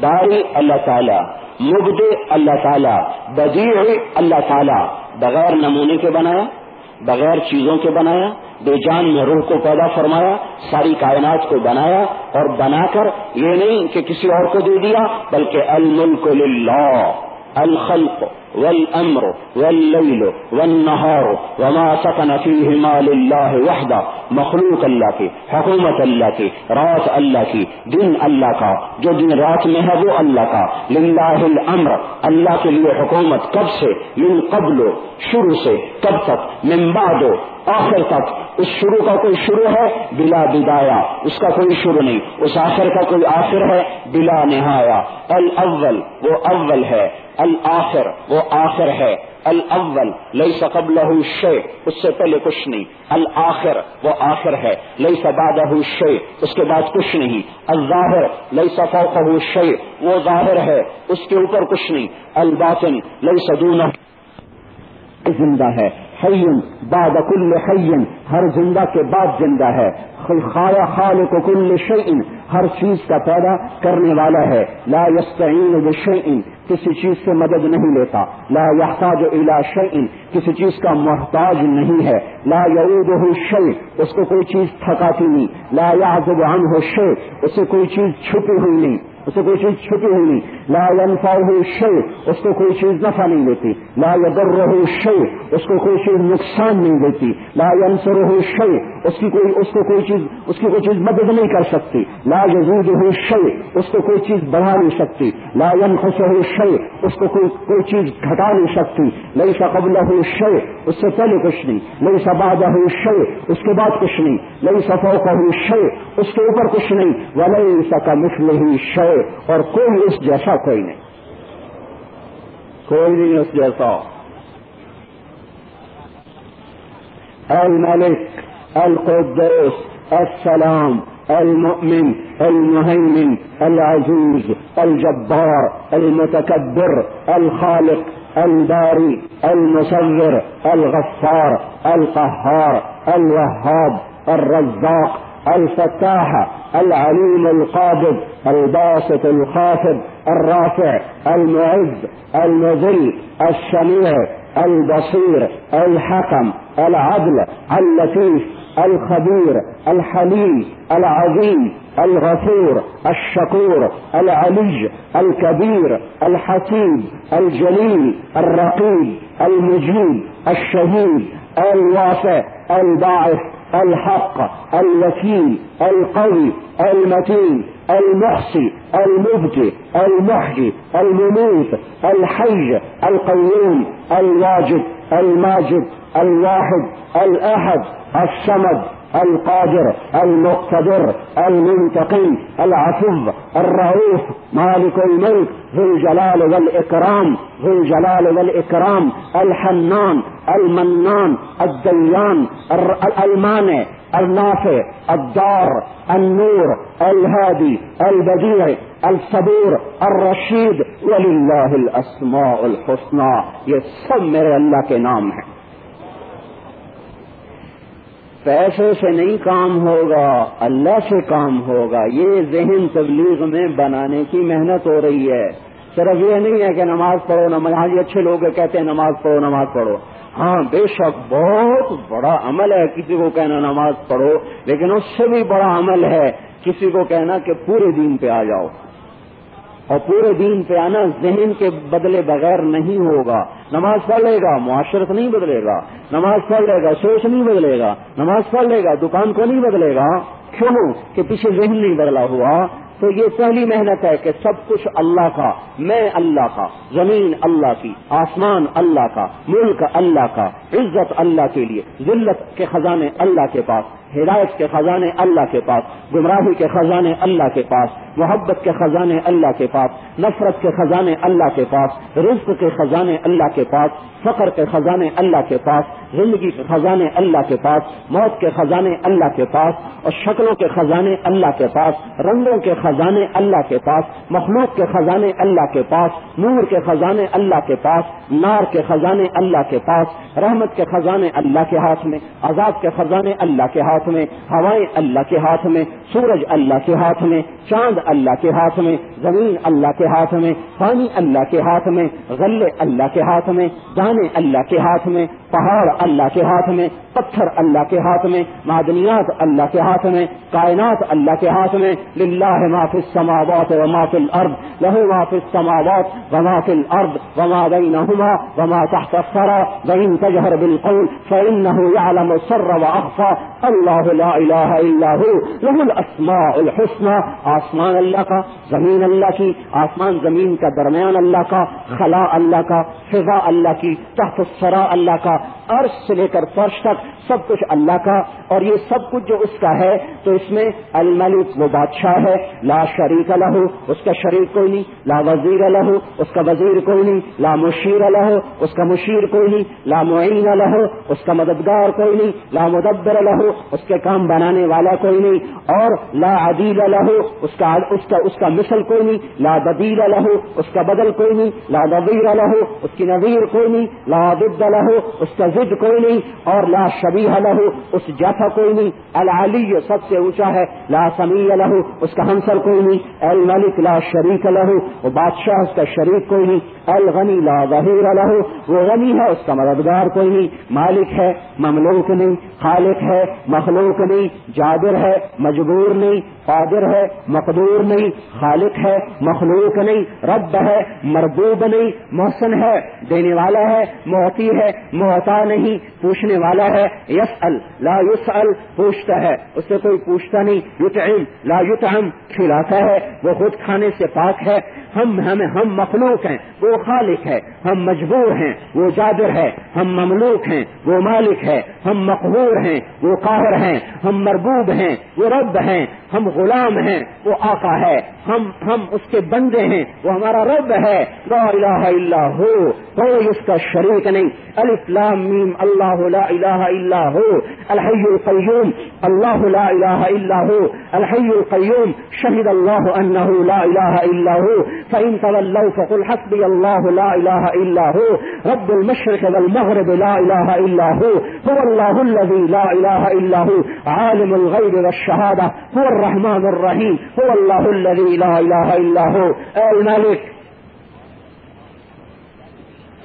باری اللہ تعالی مبد اللہ تعالی، بدیع اللہ تعالی، بغیر نمونے کے بنایا۔ بغیر چیزوں کے بنایا، بے جان میں روح کو پیدا فرمایا، ساری کائنات کو بنایا اور بنا کر یہ نہیں کہ کسی اور کو دے دیا، بلکہ الملک للہ۔ الخلق والامر واللیل والنہار وما سکن فیہما للہ وحدہ مخلوق اللہ کی حکومت اللہ کی رات اللہ کی دن اللہ کا جو دن رات میں ہے وہ اللہ کا للہ الامر، اللہ کے لیے حکومت کب سے؟ من قبل، شروع سے. کب تک؟ من بعد، آخر تک. اس شروع کا کوئی شروع ہے؟ بلا بدایا. اس کا کوئی شروع نہیں. اس آخر کا کوئی آخر ہے؟ بلا نہایا. الاول وہ اول ہے. الآخر، وہ آخر ہے الاول لئی قبلہ شے اس سے پہلے کچھ نہیں۔ الآخر، وہ آخر ہے لئی بعدہ شے اس کے بعد کچھ نہیں۔ الظاہر لئی فوقہ شے وہ ظاہر ہے، اس کے اوپر کچھ نہیں۔ الباطن لئی سدونہ زندہ ہے حیم بعد کل حیم ہر زندہ کے بعد زندہ ہے۔ خایا خال کل شعین ہر چیز کا پیدا کرنے والا ہے۔ لا یستعین بشعین کسی چیز سے مدد نہیں لیتا۔ لا یحتاج الى شعین کسی چیز کا محتاج نہیں ہے۔ لا یعودہ شعی اس کو کوئی چیز تھکاتی نہیں۔ لا یعذب عنہ شیء، اسے کوئی چیز چھپی ہوئی نہیں۔ اسے کوئی چیز چھپی ہوئی نہیں۔ لا ينفعه شيء اس کو کوئی چیز نفع نہیں دیتی۔ لا يضره شيء اس کو کوئی چیز نقصان نہیں دیتی۔ لا ينصره شيء اس کی کوئی، اس کو کوئی چیز، اس کی کوئی چیز مدد نہیں کر سکتی۔ لا يزيده شيء اس کو کوئی چیز بڑھا نہیں سکتی۔ لا ينقصه شيء اس کو کوئی کوئی چیز گھٹا نہیں سکتی۔ ليس قبله شيء اس سے پہلے کچھ نہیں۔ ليس بعده شيء اس کے بعد کچھ نہیں۔ ليس فوقه شيء اس کے اوپر کچھ نہیں۔ وليس كمثله شيء اور کوئی اس جیسا کوئی نہیں۔ کوئی نہیں اس جیسا۔ الملك القدوس السلام، المؤمن، المهيمن، العزيز، الجبار، المتكبر، الخالق، الباري المصور الغفار، القهار، الوهاب، الرزاق الفتاح، العليم القابض الباسط الخافض الرافع، المعز، المذل السميع البصير، الحكم، العدل، اللطيف، الخبير، الحليم، العظيم، الغفور، الشكور، العلي، الكبير، الحكيم، الجليل، الرقيب، المجيب، الشهيد، الواسع الباعث الحق الوكيل القوي المتين المحصي المبدي المحجي المميت الحي القيوم الواجد، الماجد، الواحد، الاحد، الصمد. القادر، المقتدر، المنتقم، العفو، الرؤوف، مالك الملك، ذو الجلال والإكرام، ذو الجلال والإكرام، الحنان، المنان، الديان المانع، النافع، الدار، النور، الهادي، البديع، الصبور الرشید وللہ الاسماء الحسنى. یہ سب میرے اللہ کے نام ہیں پیسے سے نہیں کام ہوگا، اللہ سے کام ہوگا۔ یہ ذہن تبلیغ میں بنانے کی محنت ہو رہی ہے۔ صرف یہ نہیں ہے کہ نماز پڑھو، نماز یہ اچھے لوگ کہتے ہیں نماز پڑھو نماز پڑھو۔ ہاں بے شک بہت بڑا عمل ہے کسی کو کہنا نماز پڑھو، لیکن اس سے بھی بڑا عمل ہے کسی کو کہنا کہ پورے دین پہ آ جاؤ۔ اور پورے دین پہ آنا ذہن کے بدلے بغیر نہیں ہوگا۔ نماز پڑھ لے گا، معاشرت نہیں بدلے گا۔ نماز پڑھ لے گا سوچ نہیں بدلے گا۔ نماز پڑھ لے گا، دکان کو نہیں بدلے گا۔ کیوں کہ پیچھے ذہن نہیں بدلا ہوا؟ تو یہ پہلی محنت ہے کہ سب کچھ اللہ کا، میں اللہ کا، زمین اللہ کی، آسمان اللہ کا، ملک اللہ کا، عزت اللہ کے لیے، ذلت کے خزانے اللہ کے پاس، ہدایت کے خزانے اللہ کے پاس، گمراہی کے خزانے اللہ کے پاس محبت کے خزانے اللہ کے پاس نفرت کے خزانے اللہ کے پاس رزق کے خزانے اللہ کے پاس فخر کے خزانے اللہ کے پاس زندگی کے خزانے اللہ کے پاس موت کے خزانے اللہ کے پاس اور شکلوں کے خزانے اللہ کے پاس رنگوں کے خزانے اللہ کے پاس مخلوق کے خزانے اللہ کے پاس نور کے خزانے اللہ کے پاس نار کے خزانے اللہ کے پاس رحمت کے خزانے اللہ کے ہاتھ میں عذاب کے خزانے اللہ کے ہاتھ میں ہوائیں اللہ کے ہاتھ میں سورج اللہ کے ہاتھ میں چاند اللہ کے ہاتھ میں زمین اللہ کے ہاتھ میں، پانی اللہ کے ہاتھ میں، غلے اللہ کے ہاتھ میں، دانے اللہ کے ہاتھ میں، پہاڑ اللہ کے ہاتھ میں، پتھر اللہ کے ہاتھ میں، معدنیات اللہ کے ہاتھ میں، کائنات اللہ کے ہاتھ میں، للہ ما فی السماوات و ما فی الارض له ما فی السماوات و ما فی الارض، و ما بینهما و ما تحت الثرى وان تجهر بالقول فانه يعلم السر واخفى الله لا اله الا هو له الاسماء الحسنى آسمان اللہ کا، زمین اللہ اللہ کی آسمان زمین کا درمیان اللہ کا، خلا اللہ کا فضا اللہ کی، تحت السرا اللہ کا، عرش سے لے کر فرش تک سب کچھ اللہ کا۔ اور یہ سب کچھ جو اس کا ہے، تو اس میں الملک وہ بادشاہ ہے۔ لا شریک الح اس کا شریک کوئی نہیں۔ لا وزیر الح اس کا وزیر کوئی نہیں۔ لا مشیر الح اس کا مشیر کوئی نہیں۔ لا معین الح اس کا مددگار کوئی نہیں۔ لا مدبر الح اس کے کام بنانے والا کوئی نہیں۔ اور لا عدیل الح اس کا اس کا اس کا مثل کوئی نہیں، لا بدیل الح اس کا بدل کوئی نہیں، لا نبیر الح اس کی نظیر کوئی نہیں، لا ضد الح اس کا ضد کوئی نہیں، اور لا شبیح الح اس جیسا کوئی نہیں، العلی سب سے اونچا ہے، لا سمیع الح اس کا ہمسر کوئی نہیں الملک لا شریک الح وہ بادشاہ، اس کا شریک کوئی نہیں الغنی لا ظہیر الح وہ غنی ہے، اس کا مددگار کوئی نہیں، مالک ہے، مملوک نہیں، خالق ہے، مخلوق نہیں، جابر ہے، مجبور نہیں قادر ہے، مقدور نہیں، خالق ہے، مخلوق نہیں، رب ہے مربوب نہیں، محسن ہے، دینے والا ہے، موتی ہے محتا نہیں، پوچھنے والا ہے یس لا یس پوچھتا ہے، اس سے کوئی پوچھتا نہیں، یطعم، لا یطعم، کھلاتا ہے، وہ خود کھانے سے پاک ہے ہم ہمیں ہم مخلوق ہیں، وہ خالق ہے، ہم مجبور ہیں، وہ جابر ہے، ہم مملوک ہیں، وہ مالک ہے، ہم مقبور ہیں، وہ قاہر ہیں، ہم مربوب ہیں، وہ رب ہیں، ہم غلام ہیں، وہ آقا ہے، ہم ہم اس کے بندے ہیں، وہ ہمارا رب ہے۔ لا الہ الا ہو، کوئی اس کا شریک نہیں۔ الف لام میم، اللہ لا الہ الا ہو۔ الحی القیوم، اللہ لا الہ الا ہو۔ الحی القیوم، شہد اللہ انہ لا الہ الا ہو۔ فإن تولوا فقل حسبي الله لا إله إلا هو رب المشرق والمغرب لا إله إلا هو هو الله الذي لا إله إلا هو عالم الغيب والشهادة هو الرحمن الرحيم هو الله الذي لا إله إلا هو الملك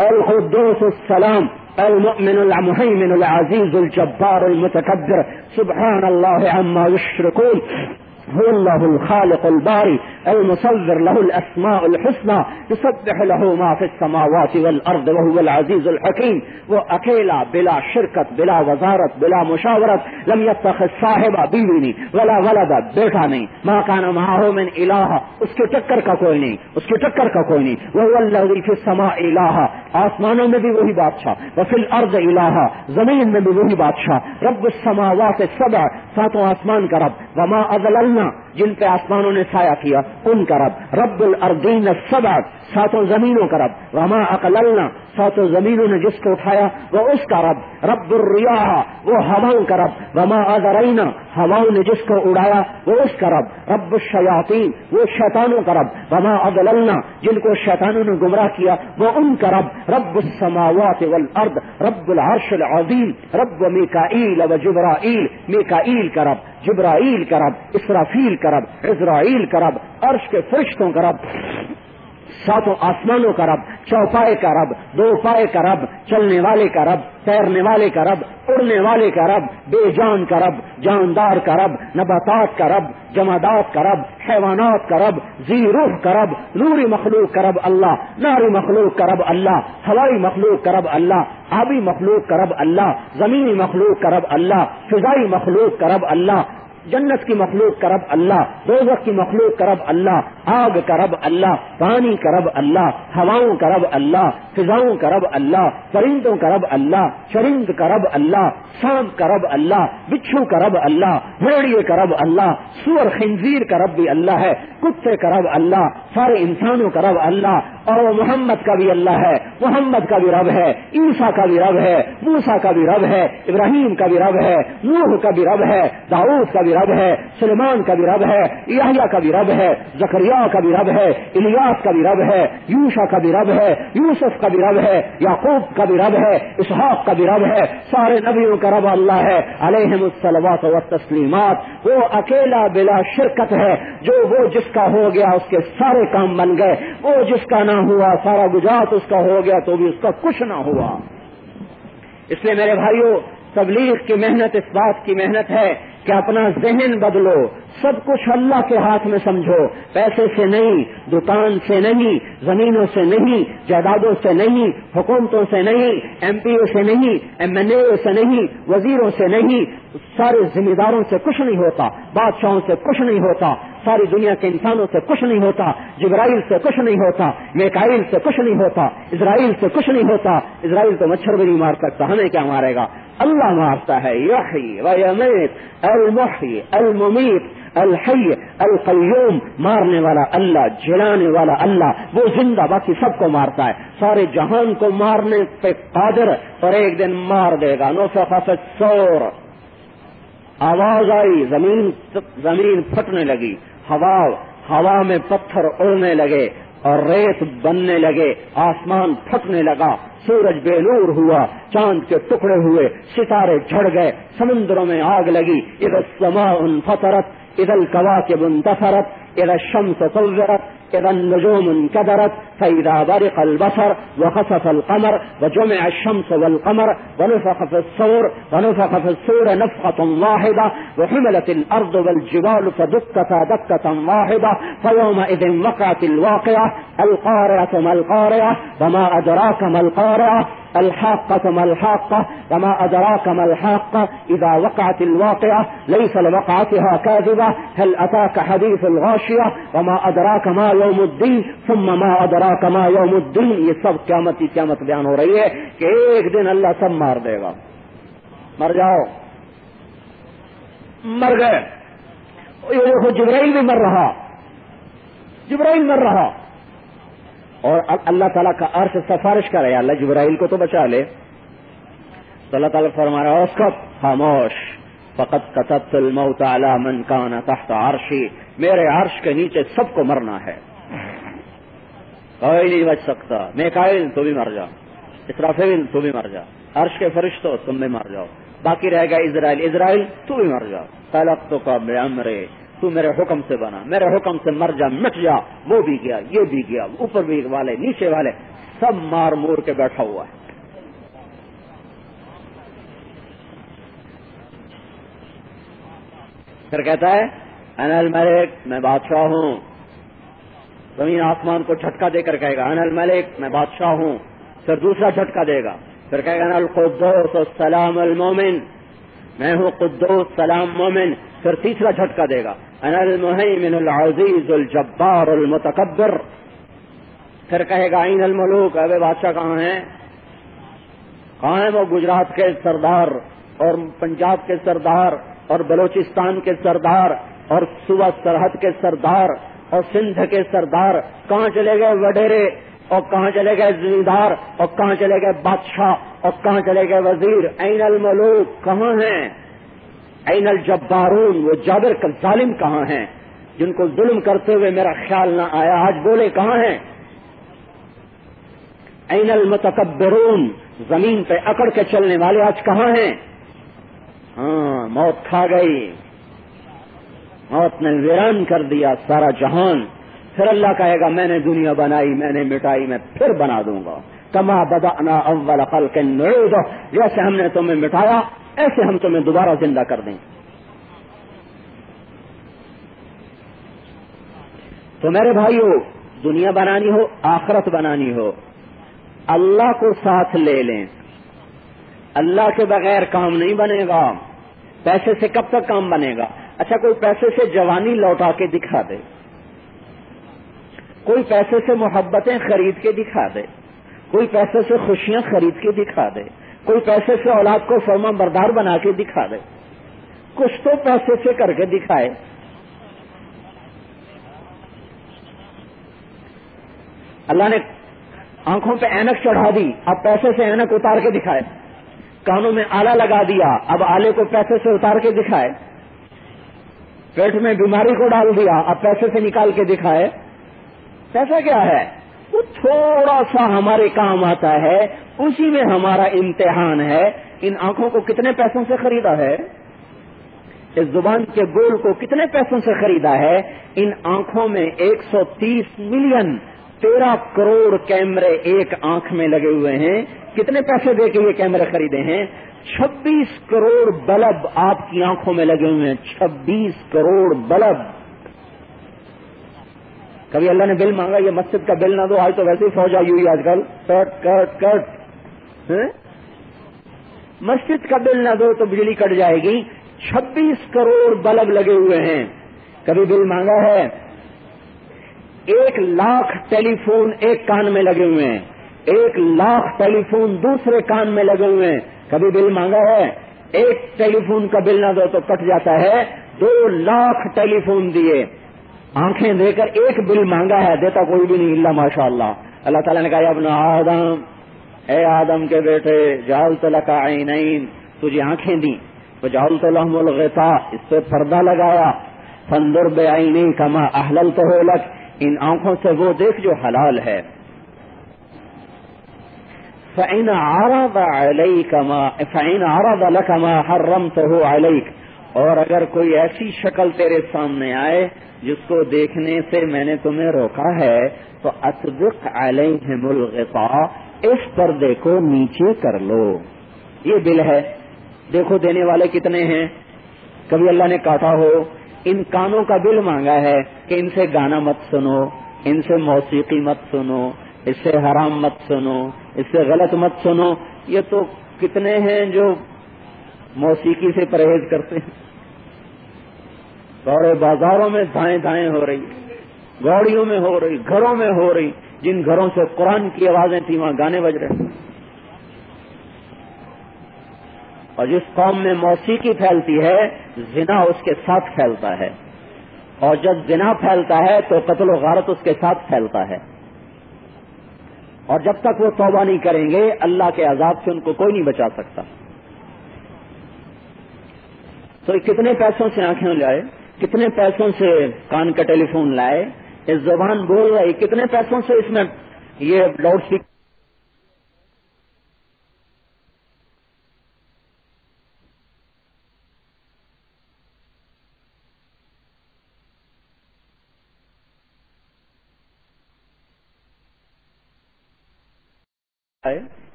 القدوس السلام المؤمن المهيمن العزيز الجبار المتكبر سبحان الله عما يشركون هو الله الخالق الباري المصور له الأسماء الحسنى، يسبح له ما في السماوات والأرض وهو العزيز الحكيم. وأكيلا بلا شركة، بلا وزارة، بلا مشاورة، لم يتخذ صاحب بیوی ولا ولد بیٹا نہیں ما كان معه من الہ اس کے چکر کا کوئی نہیں، اس کے چکر کا کوئی نہیں. وہ الذي في السماء الہ آسمانوں میں بھی وہی بادشاہ، وفي الارض الہ زمین میں بھی وہی بادشاہ. رب السماوات السبع، ساتوں آسمان کا رب. وما اضللنا کرنا جن پہ آسمانوں نے سایہ کیا، ان کا رب رب الردین السبع، ساتوں زمینوں کا رب، وما اقللنا ساتوں زمینوں نے جس کو اٹھایا، وہ اس کا رب رب الریاح وہ ہواؤں کا رب، وما اذرینا ہواؤں نے جس کو اڑایا، وہ اس کا رب رب الشیاطین وہ شیطانوں کا رب، وما اضللنا جن کو شیطانوں نے گمراہ کیا، وہ ان کا رب رب السماوات والارض، رب العرش العظیم، رب میکائیل و جبرائیل میکائیل کا رب، جبرائیل کا رب، اسرافیل کا رب اسرائیل کا رب عرش کے فرشتوں کا رب ساتوں آسمانوں کا رب چوپائے کا رب دو پائے کا رب چلنے والے کا رب تیرنے والے کا رب اڑنے والے کا رب بے جان کا رب جاندار کا رب نباتات کا رب جمادات کا رب حیوانات کا رب زی روح کا رب نوری مخلوق کا رب اللہ ناری مخلوق کا رب اللہ ہوائی مخلوق کا رب اللہ آبی مخلوق کا رب اللہ زمینی مخلوق کا رب اللہ فضائی مخلوق کا رب اللہ جنت کی مخلوق کرب اللہ روزک کی مخلوق کرب اللہ آگ کرب اللہ پانی کرب اللہ ہواؤں کرب اللہ فضاؤں کرب اللہ پرندوں کرب اللہ چرند کرب اللہ سانپ کرب اللہ بچھو کرب اللہ بھیڑیے کرب اللہ سور خنزیر کرب بھی اللہ ہے کتے کرب اللہ سارے انسانوں کا رب اللہ اور وہ محمد کا بھی اللہ ہے محمد کا بھی رب ہے عیسیٰ کا بھی رب ہے موسا کا بھی رب ہے ابراہیم کا بھی رب ہے نوح کا بھی رب ہے داؤد کا بھی رب ہے سلمان کا بھی رب ہے یحییٰ کا بھی رب ہے، زکریا کا بھی رب ہے، الیاس کا بھی رب ہے، یوشا کا بھی رب ہے، یوسف کا بھی رب ہے، یعقوب کا بھی رب ہے، اسحاق کا بھی رب ہے، سارے نبیوں کا رب اللہ ہے۔ علیہم السلوات و تسلیمات وہ اکیلا بلا شرکت ہے، جو وہ جس کا ہو گیا اس کے سارے کام بن گئے، وہ جس کا نہ ہوا، سارا گجرات اس کا ہو گیا تو بھی اس کا کچھ نہ ہوا۔ اس لیے میرے بھائیوں تبلیغ کی محنت، اس بات کی محنت ہے کہ اپنا ذہن بدلو، سب کچھ اللہ کے ہاتھ میں سمجھو۔ پیسے سے نہیں، دکان سے نہیں، زمینوں سے نہیں، جائیدادوں سے نہیں، حکومتوں سے نہیں، ایم پی او سے نہیں، ایم این اے سے نہیں، وزیروں سے نہیں۔ سارے ذمہ داروں سے کچھ نہیں ہوتا، بادشاہوں سے کچھ نہیں ہوتا، ساری دنیا کے انسانوں سے کچھ نہیں ہوتا، جبرائیل سے کچھ نہیں ہوتا میکائل سے کچھ نہیں ہوتا، اسرائیل سے کچھ نہیں ہوتا۔ اسرائیل تو مچھر بھی نہیں مار سکتا، ہمیں کیا مارے گا؟ اللہ مارتا ہے المحی الممیت، الحی، القیوم، مارنے والا اللہ، جلانے والا اللہ، وہ زندہ باقی سب کو مارتا ہے۔ سارے جہان کو مارنے پہ قادر اور ایک دن مار دے گا۔ نو سور۔ آواز آئی، زمین زمین پھٹنے لگی۔ ہوا ہوا میں پتھر اڑنے لگے اور ریت بننے لگے۔ آسمان پھٹنے لگا۔ سورج بے نور ہوا، چاند کے ٹکڑے ہوئے، ستارے جھڑ گئے، سمندروں میں آگ لگی ادھر سما ان فطرت ادھر کوا کے بن دفرت ادھر شمس سلزرت إذا النجوم انكدرت، فإذا برق البصر وخسف القمر وجمع الشمس والقمر ونفخ في الصور، ونفخ في الصور نفخة واحدة، وحملت الأرض والجبال فدكتا دكة واحدة، فيومئذ وقعت الواقعة، القارعة ما القارعة، وما أدراك ما القارعة. الحاقة ما الحاقة، وما أدراك ما الحاقة، إذا وقعت الواقعة ليس لوقعتها كاذبة، هل أتاك حديث الغاشية؟ وما أدراك ما يوم الدين؟ ثم ما أدراك ما يوم الدين؟ یہ سب قیامت کی قیامت بیان ہو رہی ہے کہ ایک دن اللہ سب مار دے گا۔ مر جاؤ۔ مر گئے۔ یہ دیکھو جبرائیل بھی مر رہا۔ جبرائیل مر رہا۔ اور اللہ تعالیٰ کا عرش سفارش کرے اللہ جبرائیل کو تو بچا لے۔ تو اللہ تعالیٰ فرما رہا اس کا خاموش۔ فقط کتب الموت على من كان تحت عرشی۔ میرے عرش کے نیچے سب کو مرنا ہے۔ کوئی نہیں بچ سکتا۔ میں قائل تو بھی مر جا۔ اسرافیل، تو بھی مر جا۔ عرش کے فرشتوں، تم بھی مر جاؤ۔ باقی رہے گا اسرائیل۔ اسرائیل، تو بھی مر جا۔ تلق تو کا تو میرے حکم سے بنا، میرے حکم سے مر جا مٹ جا وہ بھی گیا، یہ بھی گیا، اوپر بھی والے، نیچے والے، سب مار مور کے بیٹھا ہوا ہے۔ پھر کہتا ہے انل ملک، میں بادشاہ ہوں۔ زمین آسمان کو جھٹکا دے کر کہے گا انل ملک، میں بادشاہ ہوں۔ پھر دوسرا جھٹکا دے گا۔ پھر کہے گا انل قدوس السلام المومن، میں ہوں قدوس سلام مومن۔ پھر تیسرا جھٹکا دے گا۔ انل المحیمن العزیز الجبار المتکبر۔ پھر کہے گا این الملوک ابے بادشاہ، کہاں ہیں؟ کہاں ہیں وہ گجرات کے سردار اور پنجاب کے سردار اور بلوچستان کے سردار اور صوبہ سرحد کے سردار اور سندھ کے سردار؟ کہاں چلے گئے وڈیرے؟ اور کہاں چلے گئے زمیندار؟ اور کہاں چلے گئے بادشاہ؟ اور کہاں چلے گئے وزیر؟ این الملوک، کہاں ہیں؟ این الجبارون، وہ جابر کا ظالم کہاں ہیں؟ جن کو ظلم کرتے ہوئے میرا خیال نہ آیا، آج بولے کہاں ہیں؟ این المتکبرون، زمین پہ اکڑ کے چلنے والے آج کہاں ہیں؟ ہاں موت کھا گئی۔ موت نے ویران کر دیا سارا جہان۔ پھر اللہ کہے گا، میں نے دنیا بنائی، میں نے مٹائی، میں پھر بنا دوں گا۔ کما بدا اول خلق نعود جیسے ہم نے تمہیں مٹایا ایسے ہم تمہیں دوبارہ زندہ کر دیں۔ تو میرے بھائیو، دنیا بنانی ہو، آخرت بنانی ہو، اللہ کو ساتھ لے لیں۔ اللہ کے بغیر کام نہیں بنے گا۔ پیسے سے کب تک کام بنے گا؟ اچھا کوئی پیسے سے جوانی لوٹا کے دکھا دے۔ کوئی پیسے سے محبتیں خرید کے دکھا دے۔ کوئی پیسے سے خوشیاں خرید کے دکھا دے، کوئی پیسے سے اولاد کو فرما بردار بنا کے دکھا دے۔ کچھ تو پیسے سے کر کے دکھائے۔ اللہ نے آنکھوں پہ اینک چڑھا دی، اب پیسے سے اینک اتار کے دکھائے۔ کانوں میں آلہ لگا دیا، اب آلے کو پیسے سے اتار کے دکھائے۔ پیٹ میں بیماری کو ڈال دیا، اب پیسے سے نکال کے دکھائے۔ پیسہ کیا ہے؟ وہ تھوڑا سا ہمارے کام آتا ہے، اسی میں ہمارا امتحان ہے۔ ان آنکھوں کو کتنے پیسوں سے خریدا ہے؟ اس زبان کے گول کو کتنے پیسوں سے خریدا ہے؟ ان آنکھوں میں ایک سو تیس ملین تیرہ کروڑ کیمرے ایک آنکھ میں لگے ہوئے ہیں۔ کتنے پیسے دے کے یہ کیمرے خریدے ہیں؟ چھبیس کروڑ بلب آپ کی آنکھوں میں لگے ہوئے ہیں۔ چھبیس کروڑ بلب۔ کبھی اللہ نے بل مانگا، یہ مسجد کا بل نہ دو، آج تو ویسے ہی فوج آئی ہوئی آج کل۔ کٹ کٹ کٹ۔ مسجد کا بل نہ دو تو بجلی کٹ جائے گی۔ چھبیس کروڑ بلب لگے ہوئے ہیں۔ کبھی بل مانگا ہے؟ ایک لاکھ ٹیلی فون ایک کان میں لگے ہوئے ہیں۔ ایک لاکھ ٹیلی فون دوسرے کان میں لگے ہوئے ہیں۔ کبھی بل مانگا ہے؟ ایک ٹیلی فون کا بل نہ دو تو کٹ جاتا ہے۔ دو لاکھ ٹیلی فون دیے۔ آنکھیں دے کر ایک بل مانگا ہے، دیتا کوئی بھی نہیں اللہ ماشاء اللہ اللہ تعالیٰ نے کہا اپنا آدم، اے آدم کے بیٹے جال تو لکا نہیں تجھے آنکھیں دی تو جال تو لحم الغتا اس پہ پردہ لگایا۔ فندر بے آئی نہیں کما اہلل تو ان آنکھوں سے وہ دیکھ جو حلال ہے۔ فعین آراد علیک ما فعین آرا آراد لک ما حرمته علیک اور اگر کوئی ایسی شکل تیرے سامنے آئے جس کو دیکھنے سے میں نے تمہیں روکا ہے، تو اطبق علیہم الغطاء، اس پردے کو نیچے کر لو۔ یہ بل ہے۔ دیکھو دینے والے کتنے ہیں۔ کبھی اللہ نے کاٹا ہو، ان کانوں کا بل مانگا ہے کہ ان سے گانا مت سنو، ان سے موسیقی مت سنو، اس سے حرام مت سنو، اس سے غلط مت سنو۔ یہ تو کتنے ہیں جو موسیقی سے پرہیز کرتے ہیں۔ بڑے بازاروں میں دائیں دائیں ہو رہی، گاڑیوں میں ہو رہی، گھروں میں ہو رہی، جن گھروں سے قرآن کی آوازیں تھیں، وہاں گانے بج رہے اور جس قوم میں موسیقی پھیلتی ہے، زنا اس کے ساتھ پھیلتا ہے۔ اور جب زنا پھیلتا ہے، تو قتل و غارت اس کے ساتھ پھیلتا ہے۔ اور جب تک وہ توبہ نہیں کریں گے، اللہ کے عذاب سے ان کو کوئی نہیں بچا سکتا۔ تو کتنے پیسوں سے آنکھیں لائے کتنے پیسوں سے کان کا ٹیلی فون لائے؟ اس زبان بول رہی کتنے پیسوں سے اس میں یہ لاؤڈ اسپیکر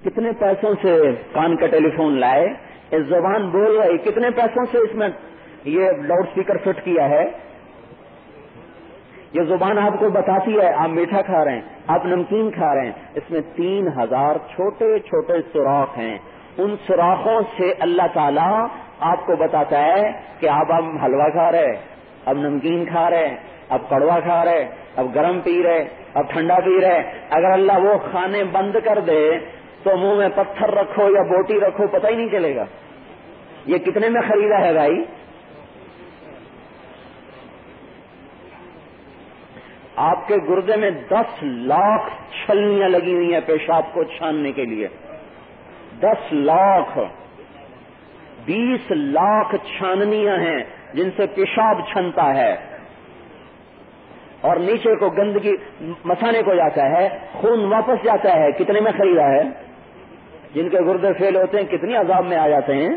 کتنے پیسوں سے کان کا ٹیلی فون لائے؟ اس زبان بول رہی کتنے پیسوں سے اس میں یہ لاؤڈ اسپیکر فٹ کیا ہے۔ یہ زبان آپ کو بتاتی ہے، آپ میٹھا کھا رہے ہیں، آپ نمکین کھا رہے ہیں۔ اس میں تین ہزار چھوٹے چھوٹے سوراخ ہیں۔ ان سوراخوں سے اللہ تعالیٰ آپ کو بتاتا ہے کہ آپ اب حلوہ کھا رہے اب نمکین کھا رہے اب کڑوا کھا رہے اب گرم پی رہے اب ٹھنڈا پی رہے اگر اللہ وہ کھانے بند کر دے تو منہ میں پتھر رکھو یا بوٹی رکھو، پتہ ہی نہیں چلے گا۔ یہ کتنے میں خریدا ہے بھائی؟ آپ کے گردے میں دس لاکھ چھلنیاں لگی ہوئی ہیں پیشاب کو چھاننے کے لیے۔ دس لاکھ، بیس لاکھ چھاننیاں ہیں جن سے پیشاب چھنتا ہے۔ اور نیچے کو گندگی مسانے کو جاتا ہے، خون واپس جاتا ہے۔ کتنے میں خریدا ہے؟ جن کے گردے فیل ہوتے ہیں، کتنی عذاب میں آ جاتے ہیں؟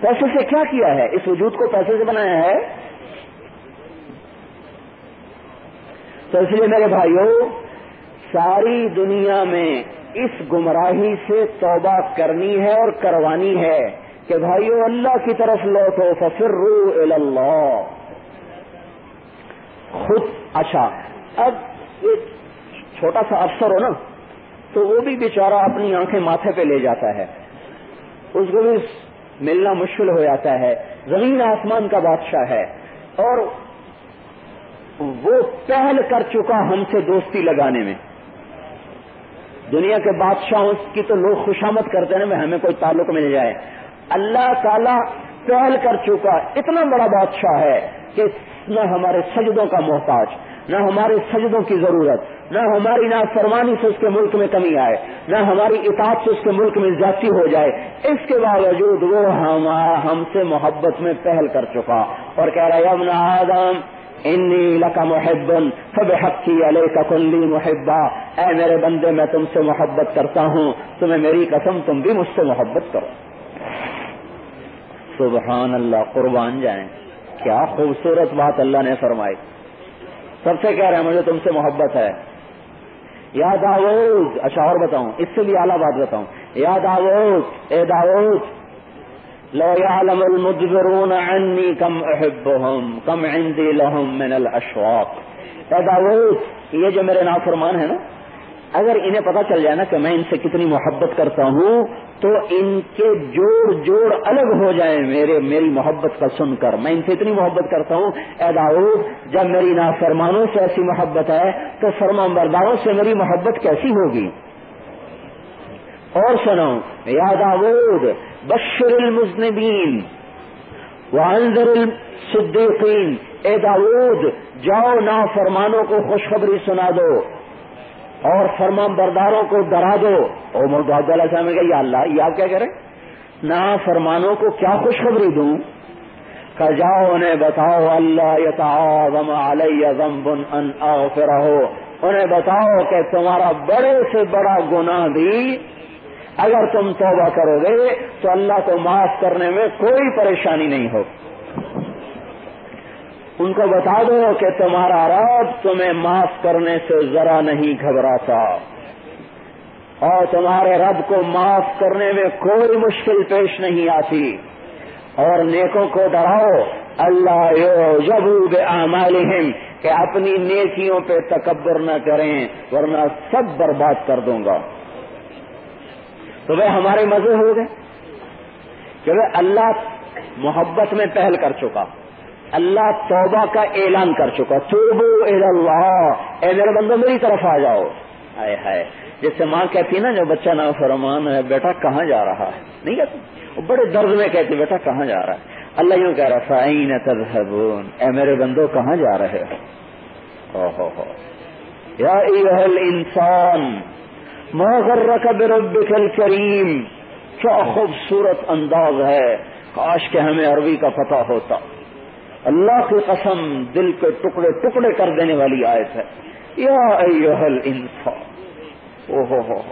پیسے سے کیا کیا ہے؟ اس وجود کو پیسے سے بنایا ہے؟ تو اس لیے میرے بھائیوں، ساری دنیا میں اس گمراہی سے توبہ کرنی ہے اور کروانی ہے کہ بھائیو اللہ کی طرف لوٹو ففرو اللہ خود اچھا اب ایک چھوٹا سا افسر ہو نا، تو وہ بھی بیچارہ اپنی آنکھیں ماتھے پہ لے جاتا ہے۔ اس کو بھی ملنا مشکل ہو جاتا ہے۔ زمین آسمان کا بادشاہ ہے۔ اور وہ پہل کر چکا ہم سے دوستی لگانے میں۔ دنیا کے بادشاہوں کی تو لوگ خوشامد کرتے ہیں ہمیں کوئی تعلق مل جائے اللہ تعالی پہل کر چکا، اتنا بڑا بادشاہ ہے کہ نہ ہمارے سجدوں کا محتاج، نہ ہمارے سجدوں کی ضرورت، نہ ہماری نہ فرمانی سے اس کے ملک میں کمی آئے، نہ ہماری اطاعت سے اس کے ملک میں زیادتی ہو جائے۔ اس کے باوجود وہ ہم سے محبت میں پہل کر چکا۔ اور کہہ رہا یمن آدم انی لکا محبن سب حقی علیہ کا کلی محبا. اے میرے بندے، میں تم سے محبت کرتا ہوں، تمہیں میری قسم تم بھی مجھ سے محبت کرو۔ سبحان اللہ، قربان جائیں۔ کیا خوبصورت بات اللہ نے فرمائی۔ سب سے کہہ رہے ہیں مجھے تم سے محبت ہے۔ یاد داود اچھا اور بتاؤں، اس سے بھی اعلیٰ بات بتاؤں۔ یا داود اے داود لو يعلم المدبرون عني كم احبهم كم عندي لهم من الاشواق اے یہ جو میرے نافرمان ہیں نا، اگر انہیں پتا چل جائے نا کہ میں ان سے کتنی محبت کرتا ہوں، تو ان کے جوڑ جوڑ الگ ہو جائیں میرے، میری محبت کا سن کر۔ میں ان سے اتنی محبت کرتا ہوں، اے داود جب میری نافرمانوں سے ایسی محبت ہے، تو فرمان برداروں سے میری محبت کیسی ہوگی؟ اور سنو یا داود بشر المذنبین وانذر الصدیقین، اے داود، جاؤ نا فرمانوں کو خوشخبری سنا دو اور فرمان برداروں کو ڈرا دو۔ او محدود اللہ صاحب کہ یا اللہ، یہ آپ کیا کریں نا فرمانوں کو کیا خوشخبری دوں؟ کہ جاؤ انہیں بتاؤ، اللہ یتعاظم علی ذنب ان اغفرہ انہیں بتاؤ کہ تمہارا بڑے سے بڑا گناہ بھی اگر تم توبہ کرو گے تو اللہ کو معاف کرنے میں کوئی پریشانی نہیں ہو۔ ان کو بتا دو کہ تمہارا رب تمہیں معاف کرنے سے ذرا نہیں گھبراتا۔ اور تمہارے رب کو معاف کرنے میں کوئی مشکل پیش نہیں آتی۔ اور نیکوں کو ڈراؤ۔ اللہ جب اعمالہم کہ اپنی نیکیوں پہ تکبر نہ کریں، ورنہ سب برباد کر دوں گا۔ تو وہ ہمارے مزے ہو گئے۔ کہ وہ اللہ محبت میں پہل کر چکا۔ اللہ توبہ کا اعلان کر چکا۔ توبو اللہ اے میرے بندو، میری طرف آ جاؤ۔ آئے ہائے۔ جیسے ماں کہتی نا، جو بچہ نا فرمان ہے، بیٹا کہاں جا رہا ہے؟ نہیں کہتی؟ وہ بڑے درد میں کہتی بیٹا کہاں جا رہا ہے؟ اللہ یوں کہہ رہا فائن تذہبون اے میرے بندو، کہاں جا رہے ہو؟ ہو ہو۔ یا انسان غرک بربک الکریم کیا خوبصورت انداز ہے۔ کاش کے ہمیں عربی کا پتہ ہوتا۔ اللہ کی قسم دل کے ٹکڑے ٹکڑے کر دینے والی آیت ہے۔ یا ایوہل انسان او ہو ہو۔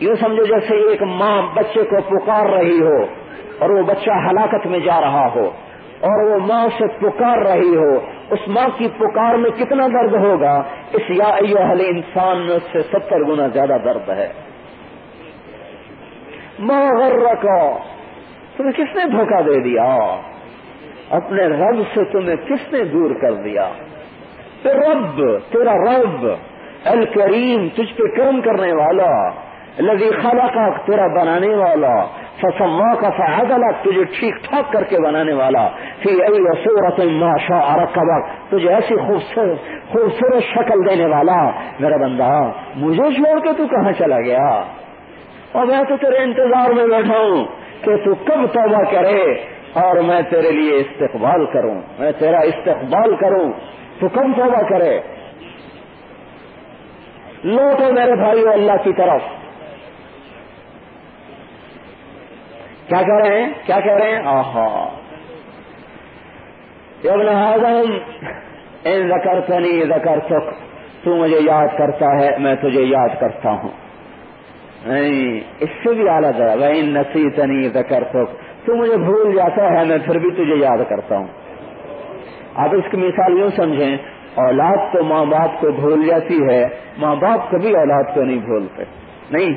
یوں سمجھو جیسے ایک ماں بچے کو پکار رہی ہو اور وہ بچہ ہلاکت میں جا رہا ہو۔ اور وہ ماں سے پکار رہی ہو، اس ماں کی پکار میں کتنا درد ہوگا؟ اس یا ایوہل انسان میں اس سے ستر گنا زیادہ درد ہے۔ ماں غرک؟ تمہیں کس نے دھوکہ دے دیا؟ اپنے رب سے تمہیں کس نے دور کر دیا؟ رب، تیرا رب، الکریم، تجھ پہ کرم کرنے والا لذی خالہ کا تیرا بنانے والا فسما کا فہد تجھے ٹھیک ٹھاک کر کے بنانے والا۔ پھر صورت ماشا عرق کا وقت تجھے ایسی خوبصورت خوبصورت شکل دینے والا۔ میرا بندہ، مجھے چھوڑ کے تو کہاں چلا گیا؟ اور میں تو تیرے انتظار میں بیٹھا ہوں کہ تو کب توبہ کرے، اور میں تیرے لیے استقبال کروں، میں تیرا استقبال کروں۔ تو کب توبہ کرے؟ لوٹو میرے بھائی اللہ کی طرف۔ کیا کہہ رہے ہیں؟ کیا کہہ رہے ہیں؟ آہا۔ ابن آدم ان زکر سنی زکر سکھ تو مجھے یاد کرتا ہے، میں تجھے یاد کرتا ہوں۔ نہیں، اس سے بھی اعلیٰ ہے۔ وہ نسی تنی زکر سکھ تو مجھے بھول جاتا ہے، میں پھر بھی تجھے یاد کرتا ہوں۔ آپ اس کی مثال یوں سمجھیں، اولاد تو ماں باپ کو بھول جاتی ہے، ماں باپ کبھی اولاد کو نہیں بھولتے۔ نہیں،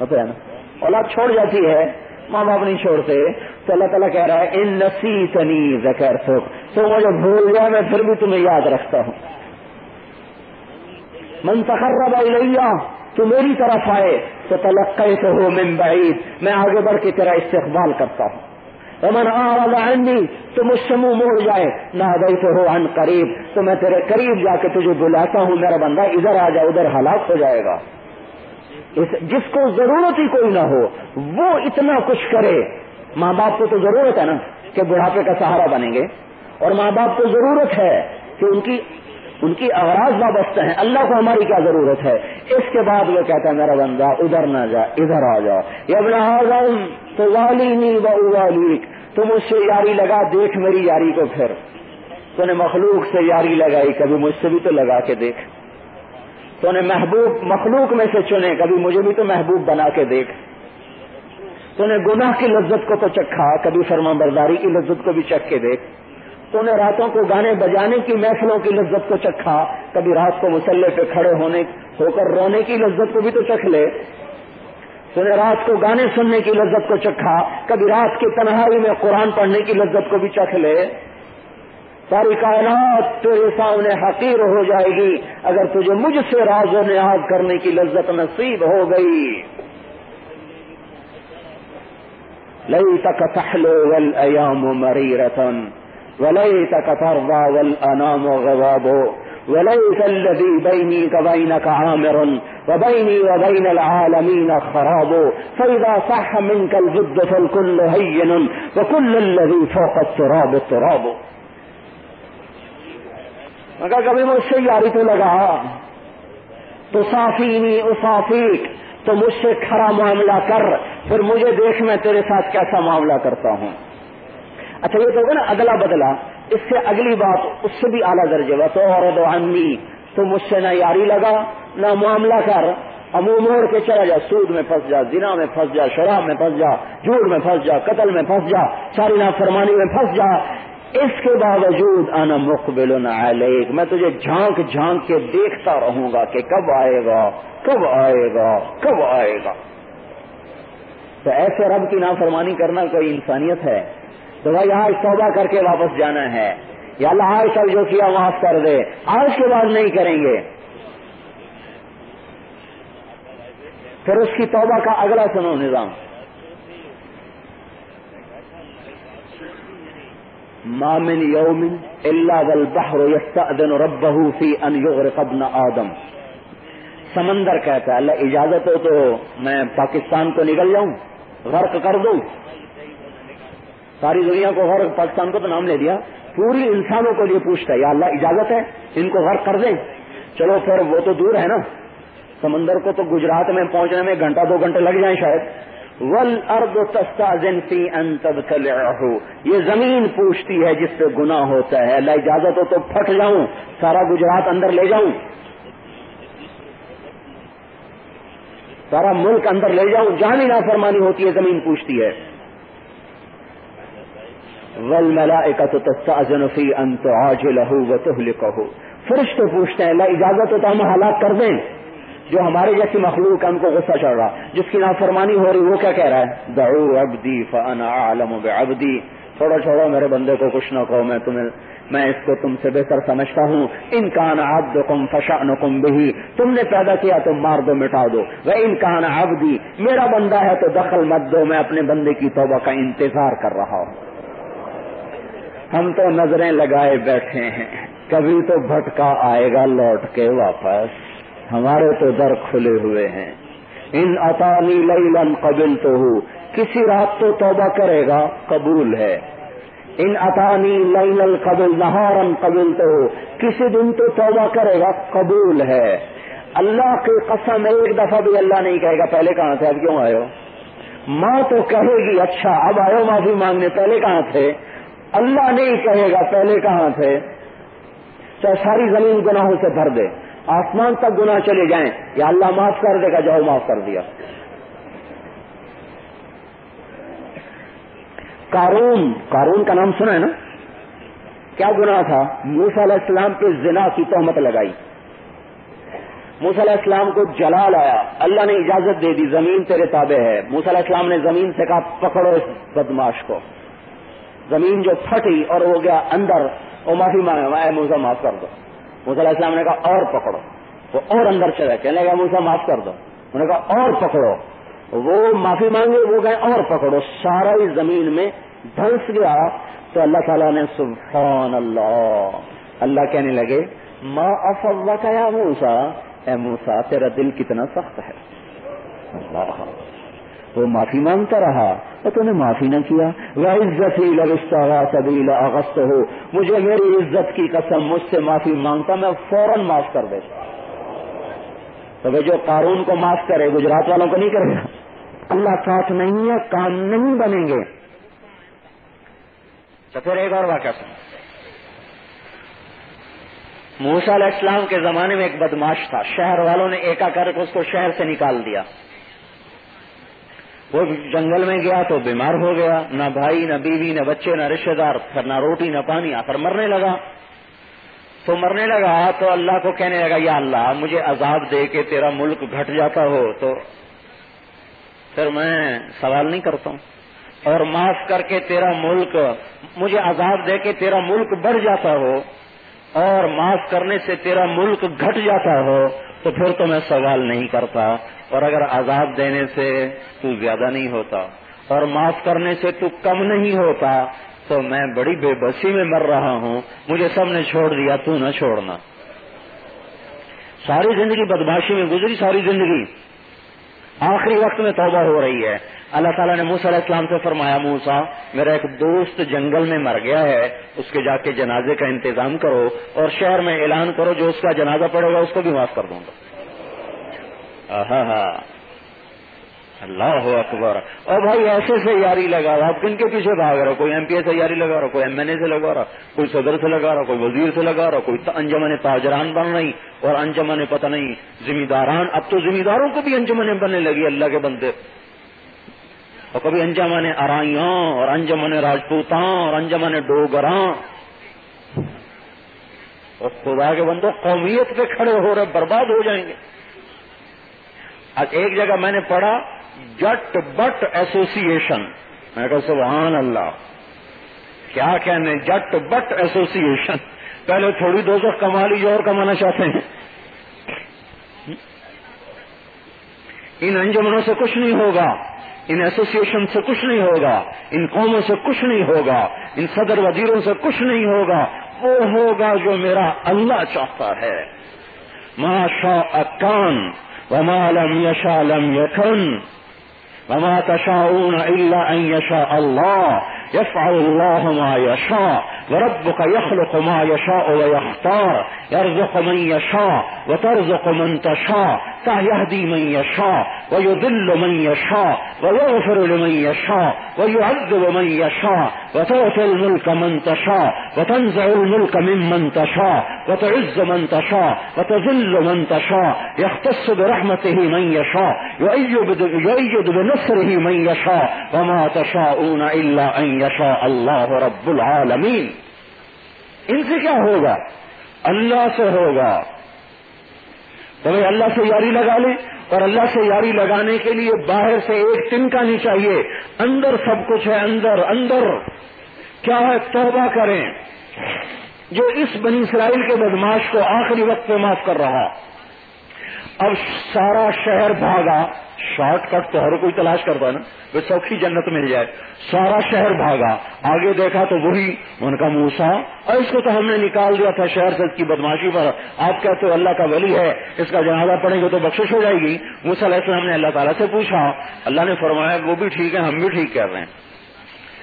ہوتا ہے نا؟ اولاد چھوڑ جاتی ہے ماں باپ نہیں چھوڑتے تو اللہ تعالیٰ کہہ رہا ہے، ان نسی تنی زکر سکھ تو مجھے بھول گیا میں پھر بھی تمہیں یاد رکھتا ہوں۔ من تقرب الیہ، تو میری طرف آئے تو تلقی تو ہو من بعید۔ میں آگے بڑھ کے تیرا استقبال کرتا ہوں۔ امن عنی، تو مجھ سے منہ موڑ جائے۔ نہ گئی تو ہو ان قریب، تو میں تیرے قریب جا کے تجھے بلاتا ہوں۔ میرا بندہ ادھر آ جائے ادھر ہلاک ہو جائے گا۔ جس کو ضرورت ہی کوئی نہ ہو، وہ اتنا کچھ کرے۔ ماں باپ کو تو ضرورت ہے نا کہ بڑھاپے کا سہارا بنیں گے۔ اور ماں باپ کو ضرورت ہے کہ ان کی ان کی آواز وابستہ ہیں۔ اللہ کو ہماری کیا ضرورت ہے؟ اس کے بعد وہ کہتا ہے، میرا بندہ، ادھر نہ جا، ادھر آ جاؤ۔ یہ تو والی تم اس سے یاری لگا، دیکھ میری یاری کو پھر۔ تو نے مخلوق سے یاری لگائی، کبھی مجھ سے بھی تو لگا کے دیکھ۔ تو نے محبوب مخلوق میں سے چنے، کبھی مجھے بھی تو محبوب بنا کے دیکھ۔ تو نے گناہ کی لذت کو تو چکھا، کبھی فرما برداری کی لذت کو بھی چکھ کے دیکھ۔ تو نے راتوں کو گانے بجانے کی محفلوں کی لذت کو چکھا، کبھی رات کو مسلح پہ کھڑے ہونے، ہو کر رونے کی لذت کو بھی تو چکھ لے۔ تو نے رات کو گانے سننے کی لذت کو چکھا، کبھی رات کی تنہائی میں قرآن پڑھنے کی لذت کو بھی چکھ لے۔ ساری کائنات تیرے سامنے حقیر ہو جائے گی۔ اگر تجھے مجھ سے راز و نیاز کرنے کی لذت نصیب ہو گئی۔ لئی تک تحلو والايام مريرة وليتك ترضى والانام غضاب وليس الذي بيني وبينك عامر وبيني وبين العالمين خراب فإذا صح منك الجد فالكل هين وكل الذي فوق التراب التراب۔ مگر کبھی مجھ سے یاری تو لگا۔ تو صافی نہیں تو مجھ سے کھڑا معاملہ کر، پھر مجھے دیکھ میں تیرے ساتھ کیسا معاملہ کرتا ہوں۔ اچھا یہ تو ہوگا نا اگلا بدلا اس سے اگلی بات، اس سے بھی اعلیٰ درجے با تو اور تو مجھ سے نہ یاری لگا، نہ معاملہ کر۔ امو موڑ کے چلا جا، سود میں پھنس جا، زنا میں پھنس جا، شراب میں پھنس جا، جھوٹ میں پھنس جا، قتل میں پھنس جا، ساری نافرمانی میں پھنس جا۔ اس کے باوجود انا مقبل علیک، میں تجھے جھانک جھانک کے دیکھتا رہوں گا کہ کب آئے گا، کب آئے گا، کب آئے گا۔ تو ایسے رب کی نافرمانی کرنا کوئی انسانیت ہے؟ تو بھائی یہاں توبہ کر کے واپس جانا ہے۔ یا اللہ کل جو کیا معاف کر دے۔ آج کے بعد نہیں کریں گے۔ پھر اس کی توبہ کا اگلا سنو نظام۔ مامن یومن اللہ والبحر يستأذن ربه في ان يغرق ابن آدم. سمندر کہتا ہے، اللہ اجازت ہو تو میں پاکستان کو نکل جاؤں، غرق کر دوں۔ ساری دنیا کو غرق، پاکستان کو تو نام لے دیا۔ پوری انسانوں کو لیے پوچھتا ہے، یا اللہ اجازت ہے ان کو غرق کر دیں؟ چلو پھر وہ تو دور ہے نا۔ سمندر کو تو گجرات میں پہنچنے میں گھنٹہ، دو گھنٹے لگ جائیں شاید۔ ول ارد فی ان تبتلعه۔ یہ زمین پوچھتی ہے جس پہ گناہ ہوتا ہے۔ اللہ اجازت ہو تو پھٹ جاؤں، سارا گجرات اندر لے جاؤں۔ سارا ملک اندر لے جاؤں۔ جہاں بھی نافرمانی ہوتی ہے، زمین پوچھتی ہے۔ ول ملا تستاذن فی ان تعاجله وتهلكه فرشتے پوچھتے ہیں، اللہ اجازت ہو تو ہم ہلاک کر دیں۔ جو ہمارے جیسی مخلوق ہے ان کو غصہ چڑھ رہا جس کی نافرمانی ہو رہی وہ کیا کہہ رہا ہے؟ دعو عبدی فانا عالم بعبدی چھوڑو چھوڑو، میرے بندے کو کچھ نہ کہو، میں تمہیں، میں اس کو تم سے بہتر سمجھتا ہوں۔ ان کان آب کم فشان کم بھی تم نے پیدا کیا تو مار دو، مٹا دو۔ وہ ان کان آبدی میرا بندہ ہے تو دخل مت دو، میں اپنے بندے کی توبہ کا انتظار کر رہا ہوں۔ ہم تو نظریں لگائے بیٹھے ہیں۔ کبھی تو بھٹکا آئے گا لوٹ کے واپس۔ ہمارے تو در کھلے ہوئے ہیں۔ ان اطانی لیلن قبل تو ہوں کسی رات تو توبہ کرے گا، قبول ہے۔ ان اطانی لین القبل نہارن قبل تو کسی دن تو توبہ کرے گا، قبول ہے۔ اللہ کی قسم ایک دفعہ بھی اللہ نہیں کہے گا، پہلے کہاں تھے اب کیوں آئے ہو؟ ماں تو کہے گی اچھا اب آئے معافی مانگنے، پہلے کہاں تھے؟ اللہ نہیں کہے گا، پہلے کہاں تھے؟ چاہے ساری زمین گناہوں سے بھر دے۔ آسمان تک گناہ چلے جائیں، یا اللہ معاف کر دے گا، جاؤ معاف کر دیا۔ کارون کارون کا نام سنا ہے نا؟ کیا گناہ تھا؟ موسا علیہ السلام کے زنا کی تہمت لگائی۔ موسا علیہ السلام کو جلال آیا۔ اللہ نے اجازت دے دی، زمین تیرے تابع ہے۔ موسا علیہ السلام نے زمین سے کہا، پکڑو اس بدماش کو۔ زمین جو پھٹی اور ہو گیا اندر، وہ معافی مانگا۔ موسا معاف کر دو۔ موسا علیہ السلام نے کہا، اور پکڑو. وہ اور اندر چلے کہنے لگا موسا معاف کر دو. انہوں نے کہا، اور پکڑو. وہ معافی مانگے، وہ گئے، اور پکڑو. سارا ہی زمین میں دھنس گیا. تو اللہ تعالیٰ نے سبحان اللہ اللہ کہنے لگے ماں افوا کا یا موسا اے موسا تیرا دل کتنا سخت ہے. اللہ. وہ معافی مانگتا رہا اور تو نے معافی نہ کیا۔ وہ عزت ہی لگستہ سبیلا اگست ہو مجھے میری عزت کی قسم، مجھ سے معافی مانگتا، میں فوراً معاف کر دیتا۔ تو جو قارون کو معاف کرے، گجرات والوں کو نہیں کرے گا۔ اللہ ساتھ نہیں ہے کام نہیں بنیں گے۔ تو پھر ایک اور واقعہ سن موسا علیہ السلام کے زمانے میں ایک بدماش تھا۔ شہر والوں نے ایکا کر کے اس کو شہر سے نکال دیا۔ وہ جنگل میں گیا تو بیمار ہو گیا، نہ بھائی، نہ بیوی، نہ بچے، نہ رشتے دار، پھر نہ روٹی، نہ پانی، آخر مرنے لگا۔ تو مرنے لگا تو اللہ کو کہنے لگا، یا اللہ، مجھے عذاب دے کے تیرا ملک گھٹ جاتا ہو۔ تو پھر میں سوال نہیں کرتا ہوں۔ اور معاف کر کے تیرا ملک، مجھے عذاب دے کے تیرا ملک بڑھ جاتا ہو۔ اور معاف کرنے سے تیرا ملک گھٹ جاتا ہو۔ تو پھر تو میں سوال نہیں کرتا۔ اور اگر عذاب دینے سے تو زیادہ نہیں ہوتا اور معاف کرنے سے تو کم نہیں ہوتا تو میں بڑی بے بسی میں مر رہا ہوں مجھے سب نے چھوڑ دیا، تو نہ چھوڑنا۔ ساری زندگی بدماشی میں گزری، ساری زندگی۔ آخری وقت میں توبہ ہو رہی ہے۔ اللہ تعالیٰ نے موسا علیہ السلام سے فرمایا موسا میرا ایک دوست جنگل میں مر گیا ہے، اس کے جا کے جنازے کا انتظام کرو اور شہر میں اعلان کرو، جو اس کا جنازہ پڑے گا، اس کو بھی معاف کر دوں گا۔ ہاں اللہ اکبر۔ اور بھائی ایسے سے یاری لگا رہا، آپ کن کے پیچھے بھاگ رہا؟ کوئی ایم پی اے سے یاری لگا رہا، کوئی ایم این اے سے لگا رہا، کوئی صدر سے لگا رہا، کوئی وزیر سے لگا رہا، کوئی انجمن تاجران بن رہی۔ اور انجمن پتہ نہیں ذمہ داران اب تو ذمہ داروں کو بھی انجمنیں بننے لگی اللہ کے بندے۔ اور کبھی انجمن ارائیاں اور انجمن راجپوتاں، اور انجمن ڈوگراں۔ اور خدا کے بندوں قومیت پہ کھڑے ہو رہے، برباد ہو جائیں گے۔ آج ایک جگہ میں نے پڑھا، جٹ بٹ ایسوسیشن میں کہا، سبحان اللہ. کیا کہنے، جٹ بٹ ایسوسیشن پہلے تھوڑی دو سو کما لیجیے اور کمانا چاہتے ہیں. ان انجمنوں سے کچھ نہیں ہوگا، ان ایسوسیشن سے کچھ نہیں ہوگا، ان قوموں سے کچھ نہیں ہوگا، ان صدر وزیروں سے کچھ نہیں ہوگا، وہ ہوگا جو میرا اللہ چاہتا ہے. شاء اکان وما لم يشاء لم يكن وما تشاءون إلا أن يشاء الله. يفعل الله ما يشاء، وربك يخلق ما يشاء ويختار، يرزق من يشاء وترزق من تشاء، فيهدي من يشاء ويذل من يشاء ويغفر لمن يشاء ويعذب من يشاء وتؤتي الملك من تشاء وتنزع الملك ممن تشاء وتعز من تشاء وتذل من تشاء يختص برحمته من يشاء يؤيد بنصره من يشاء وما تشاءون إلا أن يشاء الله رب العالمين ان سے کیا ہوگا؟ اللہ سے ہوگا۔ تو بھائی اللہ سے یاری لگا لیں اور اللہ سے یاری لگانے کے لیے باہر سے ایک تنکا نہیں چاہیے۔ اندر سب کچھ ہے، اندر اندر۔ کیا ہے؟ توبہ کریں۔ جو اس بنی اسرائیل کے بدماش کو آخری وقت پہ معاف کر رہا۔ اب سارا شہر بھاگا۔ شارٹ کٹ تو ہر کوئی تلاش کرتا ہے نا وہ سوکھی جنت مل جائے سارا شہر بھاگا۔ آگے دیکھا تو وہی۔ ان کا موسا اور اس کو تو ہم نے نکال دیا تھا شہر سے کی بدماشی پر۔ آپ کہتے ہو اللہ کا ولی ہے، اس کا جنازہ پڑیں گے تو بخشش ہو جائے گی۔ موسا علیہ السلام نے اللہ تعالیٰ سے پوچھا، اللہ نے فرمایا، وہ بھی ٹھیک ہے، ہم بھی ٹھیک کر رہے ہیں۔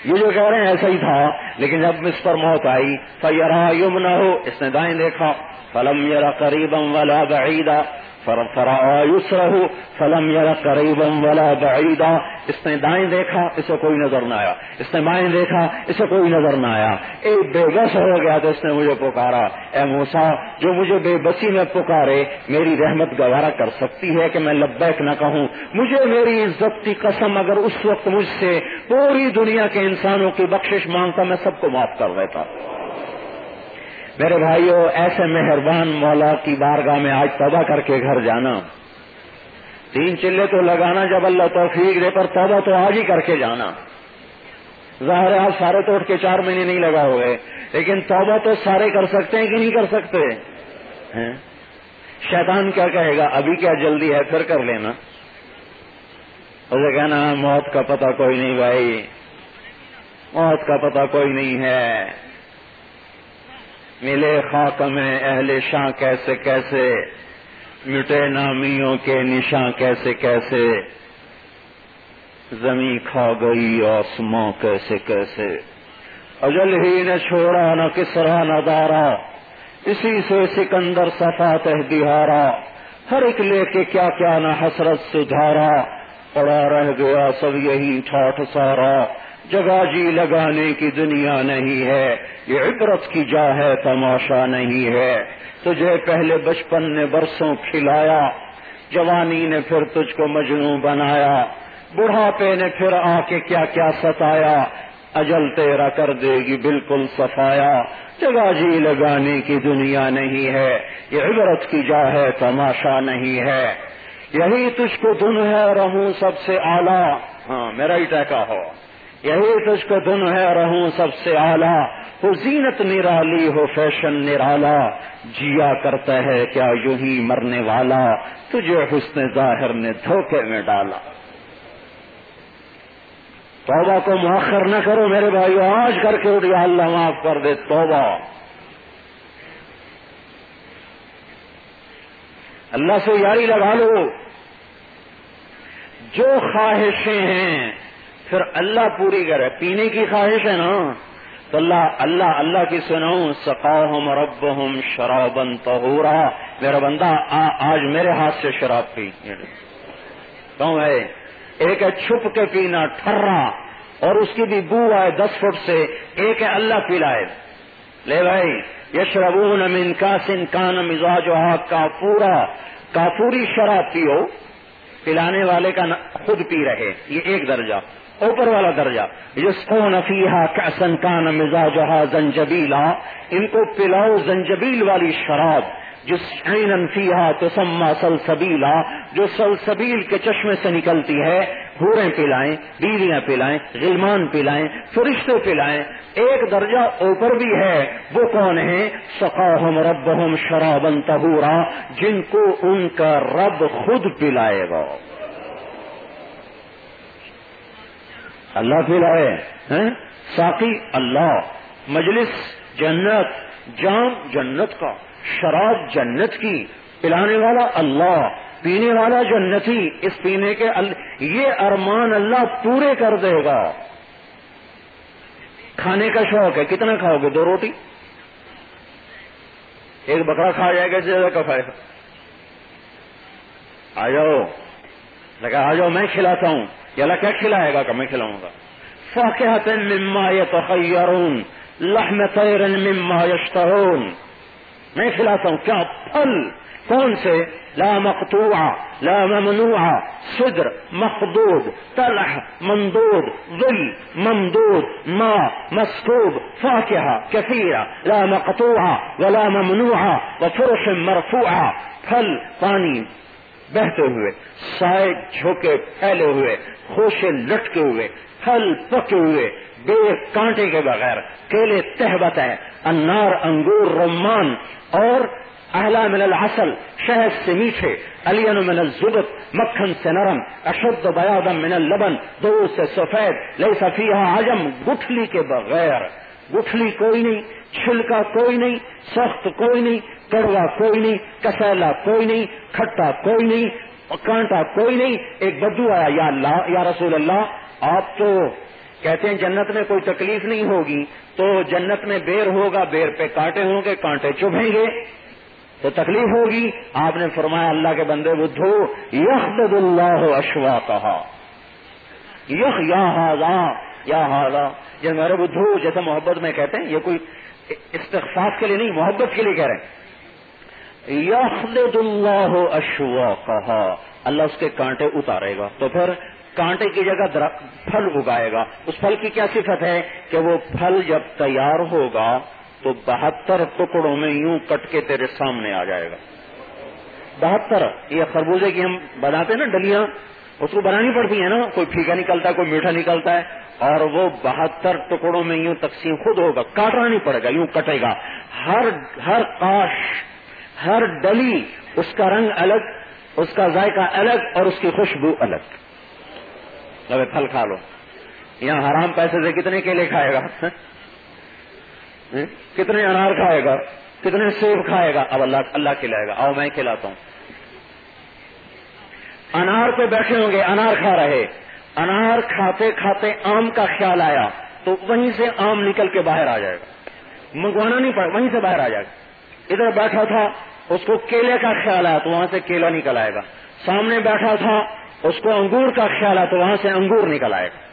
یہ جو کہہ رہے ہیں، ایسا ہی تھا۔ لیکن جب اس پر موت آئی فیرا یوم نہ ہو اس نے دائیں دیکھا۔ فلم یرا قریبم والا بعیدا رہو فلم یا قریبم ولا بعیدا اس نے دائیں دیکھا، اسے کوئی نظر نہ آیا۔ اس نے بائیں دیکھا، اسے کوئی نظر نہ آیا۔ ایک بے بس ہو گیا تو اس نے مجھے پکارا۔ اے موسا جو مجھے بے بسی میں پکارے، میری رحمت گوارا کر سکتی ہے کہ میں لبیک نہ کہوں۔ مجھے میری عزت کی قسم اگر اس وقت مجھ سے پوری دنیا کے انسانوں کی بخشش مانگتا، میں سب کو معاف کر دیتا۔ میرے بھائیوں ایسے مہربان مولا کی بارگاہ میں آج توبہ کر کے گھر جانا۔ تین چلے تو لگانا، جب اللہ توفیق دے پر توبہ تو آج ہی کر کے جانا۔ ظاہر آج سارے تو اٹھ کے چار مہینے نہیں لگا ہوئے، لیکن توبہ تو سارے کر سکتے ہیں کہ نہیں کر سکتے؟ شیطان کیا کہے گا؟ ابھی کیا جلدی ہے، پھر کر لینا۔ اسے کہنا، موت کا پتہ کوئی نہیں بھائی، موت کا پتہ کوئی نہیں ہے۔ ملے خاک میں اہل شاہ کیسے کیسے؟ مٹے نامیوں کے نشاں کیسے کیسے؟ زمیں کھا گئی، آسماں کیسے کیسے؟ اجل ہی نے چھوڑا، نہ کسرا، نہ دارا۔ اسی سے سکندر صفا بہارا۔ ہر ایک لے کے کیا کیا نہ حسرت سدھارا۔ پڑا رہ گیا سب یہی ٹھاٹ سارا۔ جگہ جی لگانے کی دنیا نہیں ہے، یہ عبرت کی جا ہے، تماشا نہیں ہے۔ تجھے پہلے بچپن نے برسوں کھلایا، جوانی نے پھر تجھ کو مجنو بنایا۔ بڑھاپے نے پھر آ کے کیا کیا ستایا، اجل تیرا کر دے گی بالکل صفایا۔ جگہ جی لگانے کی دنیا نہیں ہے، یہ عبرت کی جا ہے، تماشا نہیں ہے۔ یہی تجھ کو دن ہے، رہوں سب سے اعلیٰ۔ ہاں میرا ہی ٹیکا ہو یہی تجھ کو دن ہے رہوں سب سے اعلیٰ۔ ہو زینت نرالی ہو فیشن نرالا۔ جیا کرتا ہے کیا یوں ہی مرنے والا۔ تجھے حسن ظاہر نے دھوکے میں ڈالا۔ توبہ کو مؤخر نہ کرو میرے بھائی آج کر کے اٹھیا اللہ معاف کر دے، توبہ۔ اللہ سے یاری لگا لو۔ جو خواہشیں ہیں پھر اللہ پوری کرے۔ پینے کی خواہش ہے نا؟ تو اللہ اللہ اللہ کی سنو سقاہم ربہم شرابن طہورا۔ میرا بندہ آ, آج میرے ہاتھ سے شراب پی۔ کیوں ہے؟ ایک ہے چھپ کے پینا ٹھرا۔ اور اس کی بھی بو آئے دس فٹ سے ایک ہے اللہ پلائے۔ لے بھائی یشربون من کاسن کان مزاج کا پورا کافوری شراب پیو۔ پلانے والے کا خود پی رہے۔ یہ ایک درجہ۔ اوپر والا درجہ۔ جس کو نفیحا کیسن کان مزاجہ زنجبیلا۔ ان کو پلاؤ زنجبیل والی شراب، جس عین انفیحا تو سلسبیلا، جو سلسبیل کے چشمے سے نکلتی ہے۔ ہوریں پلائیں، بیویاں پلائیں، غلمان پلائیں، فرشتے پلائیں۔ ایک درجہ اوپر بھی ہے۔ وہ کون ہے سقاہم ربہم شرابن تہورا جن کو ان کا رب خود پلائے گا۔ اللہ پھیلائے ساقی اللہ، مجلس جنت، جام جنت کا، شراب جنت کی، پلانے والا اللہ، پینے والا جنتی، اس پینے کے یہ ارمان اللہ پورے کر دے گا۔ کھانے کا شوق ہے، کتنا کھاؤ گے؟ دو روٹی؟ ایک بکرا کھا جائے گا زیادہ کا کھائے گا آ جاؤ۔ لگا، آ جاؤ، میں کھلاتا ہوں۔ یہ اللہ کیا کھلائے گا کہ میں کھلاؤں گا؟ فاقحت مما یتخیرون لحم طیر مما یشتہون۔ میں کھلاتا ہوں، کیا پھل؟ کون سے؟ لا مقطوعہ، لا ممنوع صدر، مخدود، طلح ممدود ظل، ممدود، ما مسکوب فاکہ کثیرہ، لا مقطوعہ ولا ممنوع وفرش مرفوعہ۔ پھل، پانی، بہتے ہوئے، سائے، جھوکے، پھیلے ہوئے خوشے لٹکے ہوئے، پھل پکے ہوئے بے کانٹے کے بغیر، کیلے تہبت ہے انار، انگور، رمان، اور اہلا من العسل شہد سے میٹھے، علین من الزبت مکھن سے نرم، اشد بیادم من اللبن، دو سے سفید لئی صفیہ عجم، گٹھلی کے بغیر۔ گٹھلی کوئی نہیں، چھلکا کوئی نہیں، سخت کوئی نہیں، کڑوا کوئی نہیں، کسیلا کوئی نہیں، کھٹا کوئی نہیں کانٹا کوئی نہیں، ایک بدو آیا، یا اللہ، یا رسول اللہ، آپ تو کہتے ہیں جنت میں کوئی تکلیف نہیں ہوگی، تو جنت میں بیر ہوگا، بیر پہ کانٹے ہوں گے، کانٹے چبھیں گے، تو تکلیف ہوگی۔ آپ نے فرمایا، اللہ کے بندے بدھو یخ اللہ اشوا کہا یخ یا ہاضا یا ہاضا یہ میرے بدھو، جیسے محبت میں کہتے ہیں، یہ کوئی استخصاص کے لیے نہیں، محبت کے لیے کہہ رہے ہیں۔ یخ اللہ اشوا کہا اللہ اس کے کانٹے اتارے گا۔ تو پھر کانٹے کی جگہ پھل اگائے گا۔ اس پھل کی کیا صفت ہے کہ وہ پھل جب تیار ہوگا تو بہتر ٹکڑوں میں یوں کٹ کے تیرے سامنے آ جائے گا۔ بہتر، یہ خربوزے کی ہم بناتے ہیں نا ڈلیاں، اس کو بنانی پڑتی ہے نا، کوئی پھیکا نکلتا ہے، کوئی میٹھا نکلتا ہے، اور وہ بہتر ٹکڑوں میں یوں تقسیم خود ہوگا، کاٹنا نہیں پڑے گا، یوں کٹے گا۔ ہر ہر کاش ہر ڈلی اس کا رنگ الگ، اس کا ذائقہ الگ اور اس کی خوشبو الگ۔ ابھی پھل کھا لو۔ یہاں حرام پیسے سے کتنے کیلے کھائے گا؟ کتنے انار کھائے گا؟ کتنے سیب کھائے گا؟ اب اللہ اللہ کھلائے گا۔ آؤ میں کھلاتا ہوں۔ انار پہ بیٹھے ہوں گے، انار کھا رہے۔ انار کھاتے کھاتے آم کا خیال آیا تو وہیں سے آم نکل کے باہر آ جائے گا۔ منگوانا نہیں پڑا، وہیں سے باہر آ جائے گا۔ ادھر بیٹھا تھا اس کو کیلے کا خیال آیا تو وہاں سے کیلا نکل آئے گا۔ سامنے بیٹھا تھا، اس کو انگور کا خیال آیا تو وہاں سے انگور نکل آئے۔ گا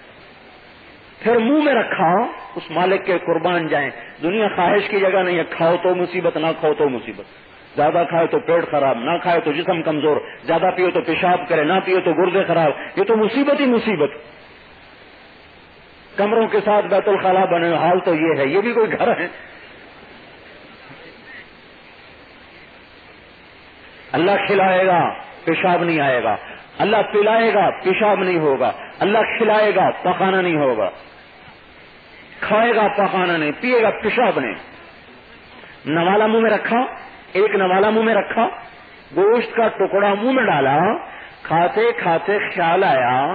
پھر منہ میں رکھا، اس مالک کے قربان جائیں۔ دنیا خواہش کی جگہ نہیں ہے، کھاؤ تو مصیبت، نہ کھاؤ تو مصیبت۔ زیادہ کھائے تو پیٹ خراب، نہ کھائے تو جسم کمزور۔ زیادہ پیو تو پیشاب کرے، نہ پیو تو گردے خراب۔ یہ تو مصیبت ہی مصیبت۔ کمروں کے ساتھ بیت الخلا بنے، حال تو یہ ہے، یہ بھی کوئی گھر ہے۔ اللہ کھلائے گا، پیشاب نہیں آئے گا۔ اللہ پلائے گا، پیشاب نہیں ہوگا۔ اللہ کھلائے گا پکانا نہیں ہوگا۔ کھائے گا پکانا نہیں، پیے گا، پیشاب نہیں۔ نوالا منہ میں رکھا، ایک نوالا منہ میں رکھا، گوشت کا ٹکڑا منہ میں ڈالا، کھاتے کھاتے خیال آیا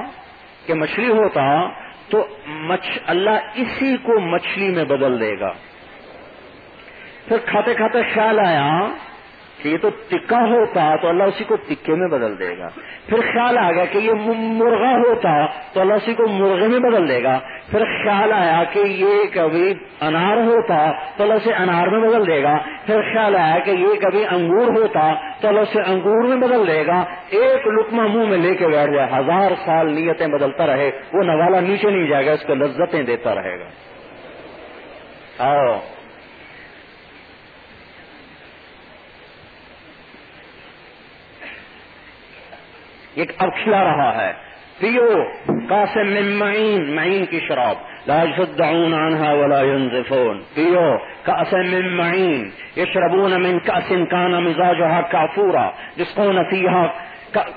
کہ مچھلی ہوتا تو مچ اللہ اسی کو مچھلی میں بدل دے گا۔ پھر کھاتے کھاتے خیال آیا کہ یہ تو ٹکا ہوتا تو اللہ اسی کو ٹکے میں بدل دے گا۔ پھر خیال آ گیا کہ یہ مرغا ہوتا تو اللہ اسی کو مرغے میں بدل دے گا۔ پھر خیال آیا کہ یہ کبھی انار ہوتا تو اللہ سے انار میں بدل دے گا۔ پھر خیال آیا کہ یہ کبھی انگور ہوتا تو اللہ سے انگور میں بدل دے گا۔ ایک لکما منہ میں لے کے بیٹھ جائے۔ ہزار سال نیتیں بدلتا رہے۔ وہ نوالا نیچے نہیں جائے گا، اس کو لذتیں دیتا رہے گا۔ آؤ۔ ایک اب رہا ہے۔ پیو، قاسم من معین معین کی شراب۔ لا يصدعون عنها ولا ينزفون پیو، قاسم من معین۔ يشربون من كأس كان مزاجها كافورا يسقون فيها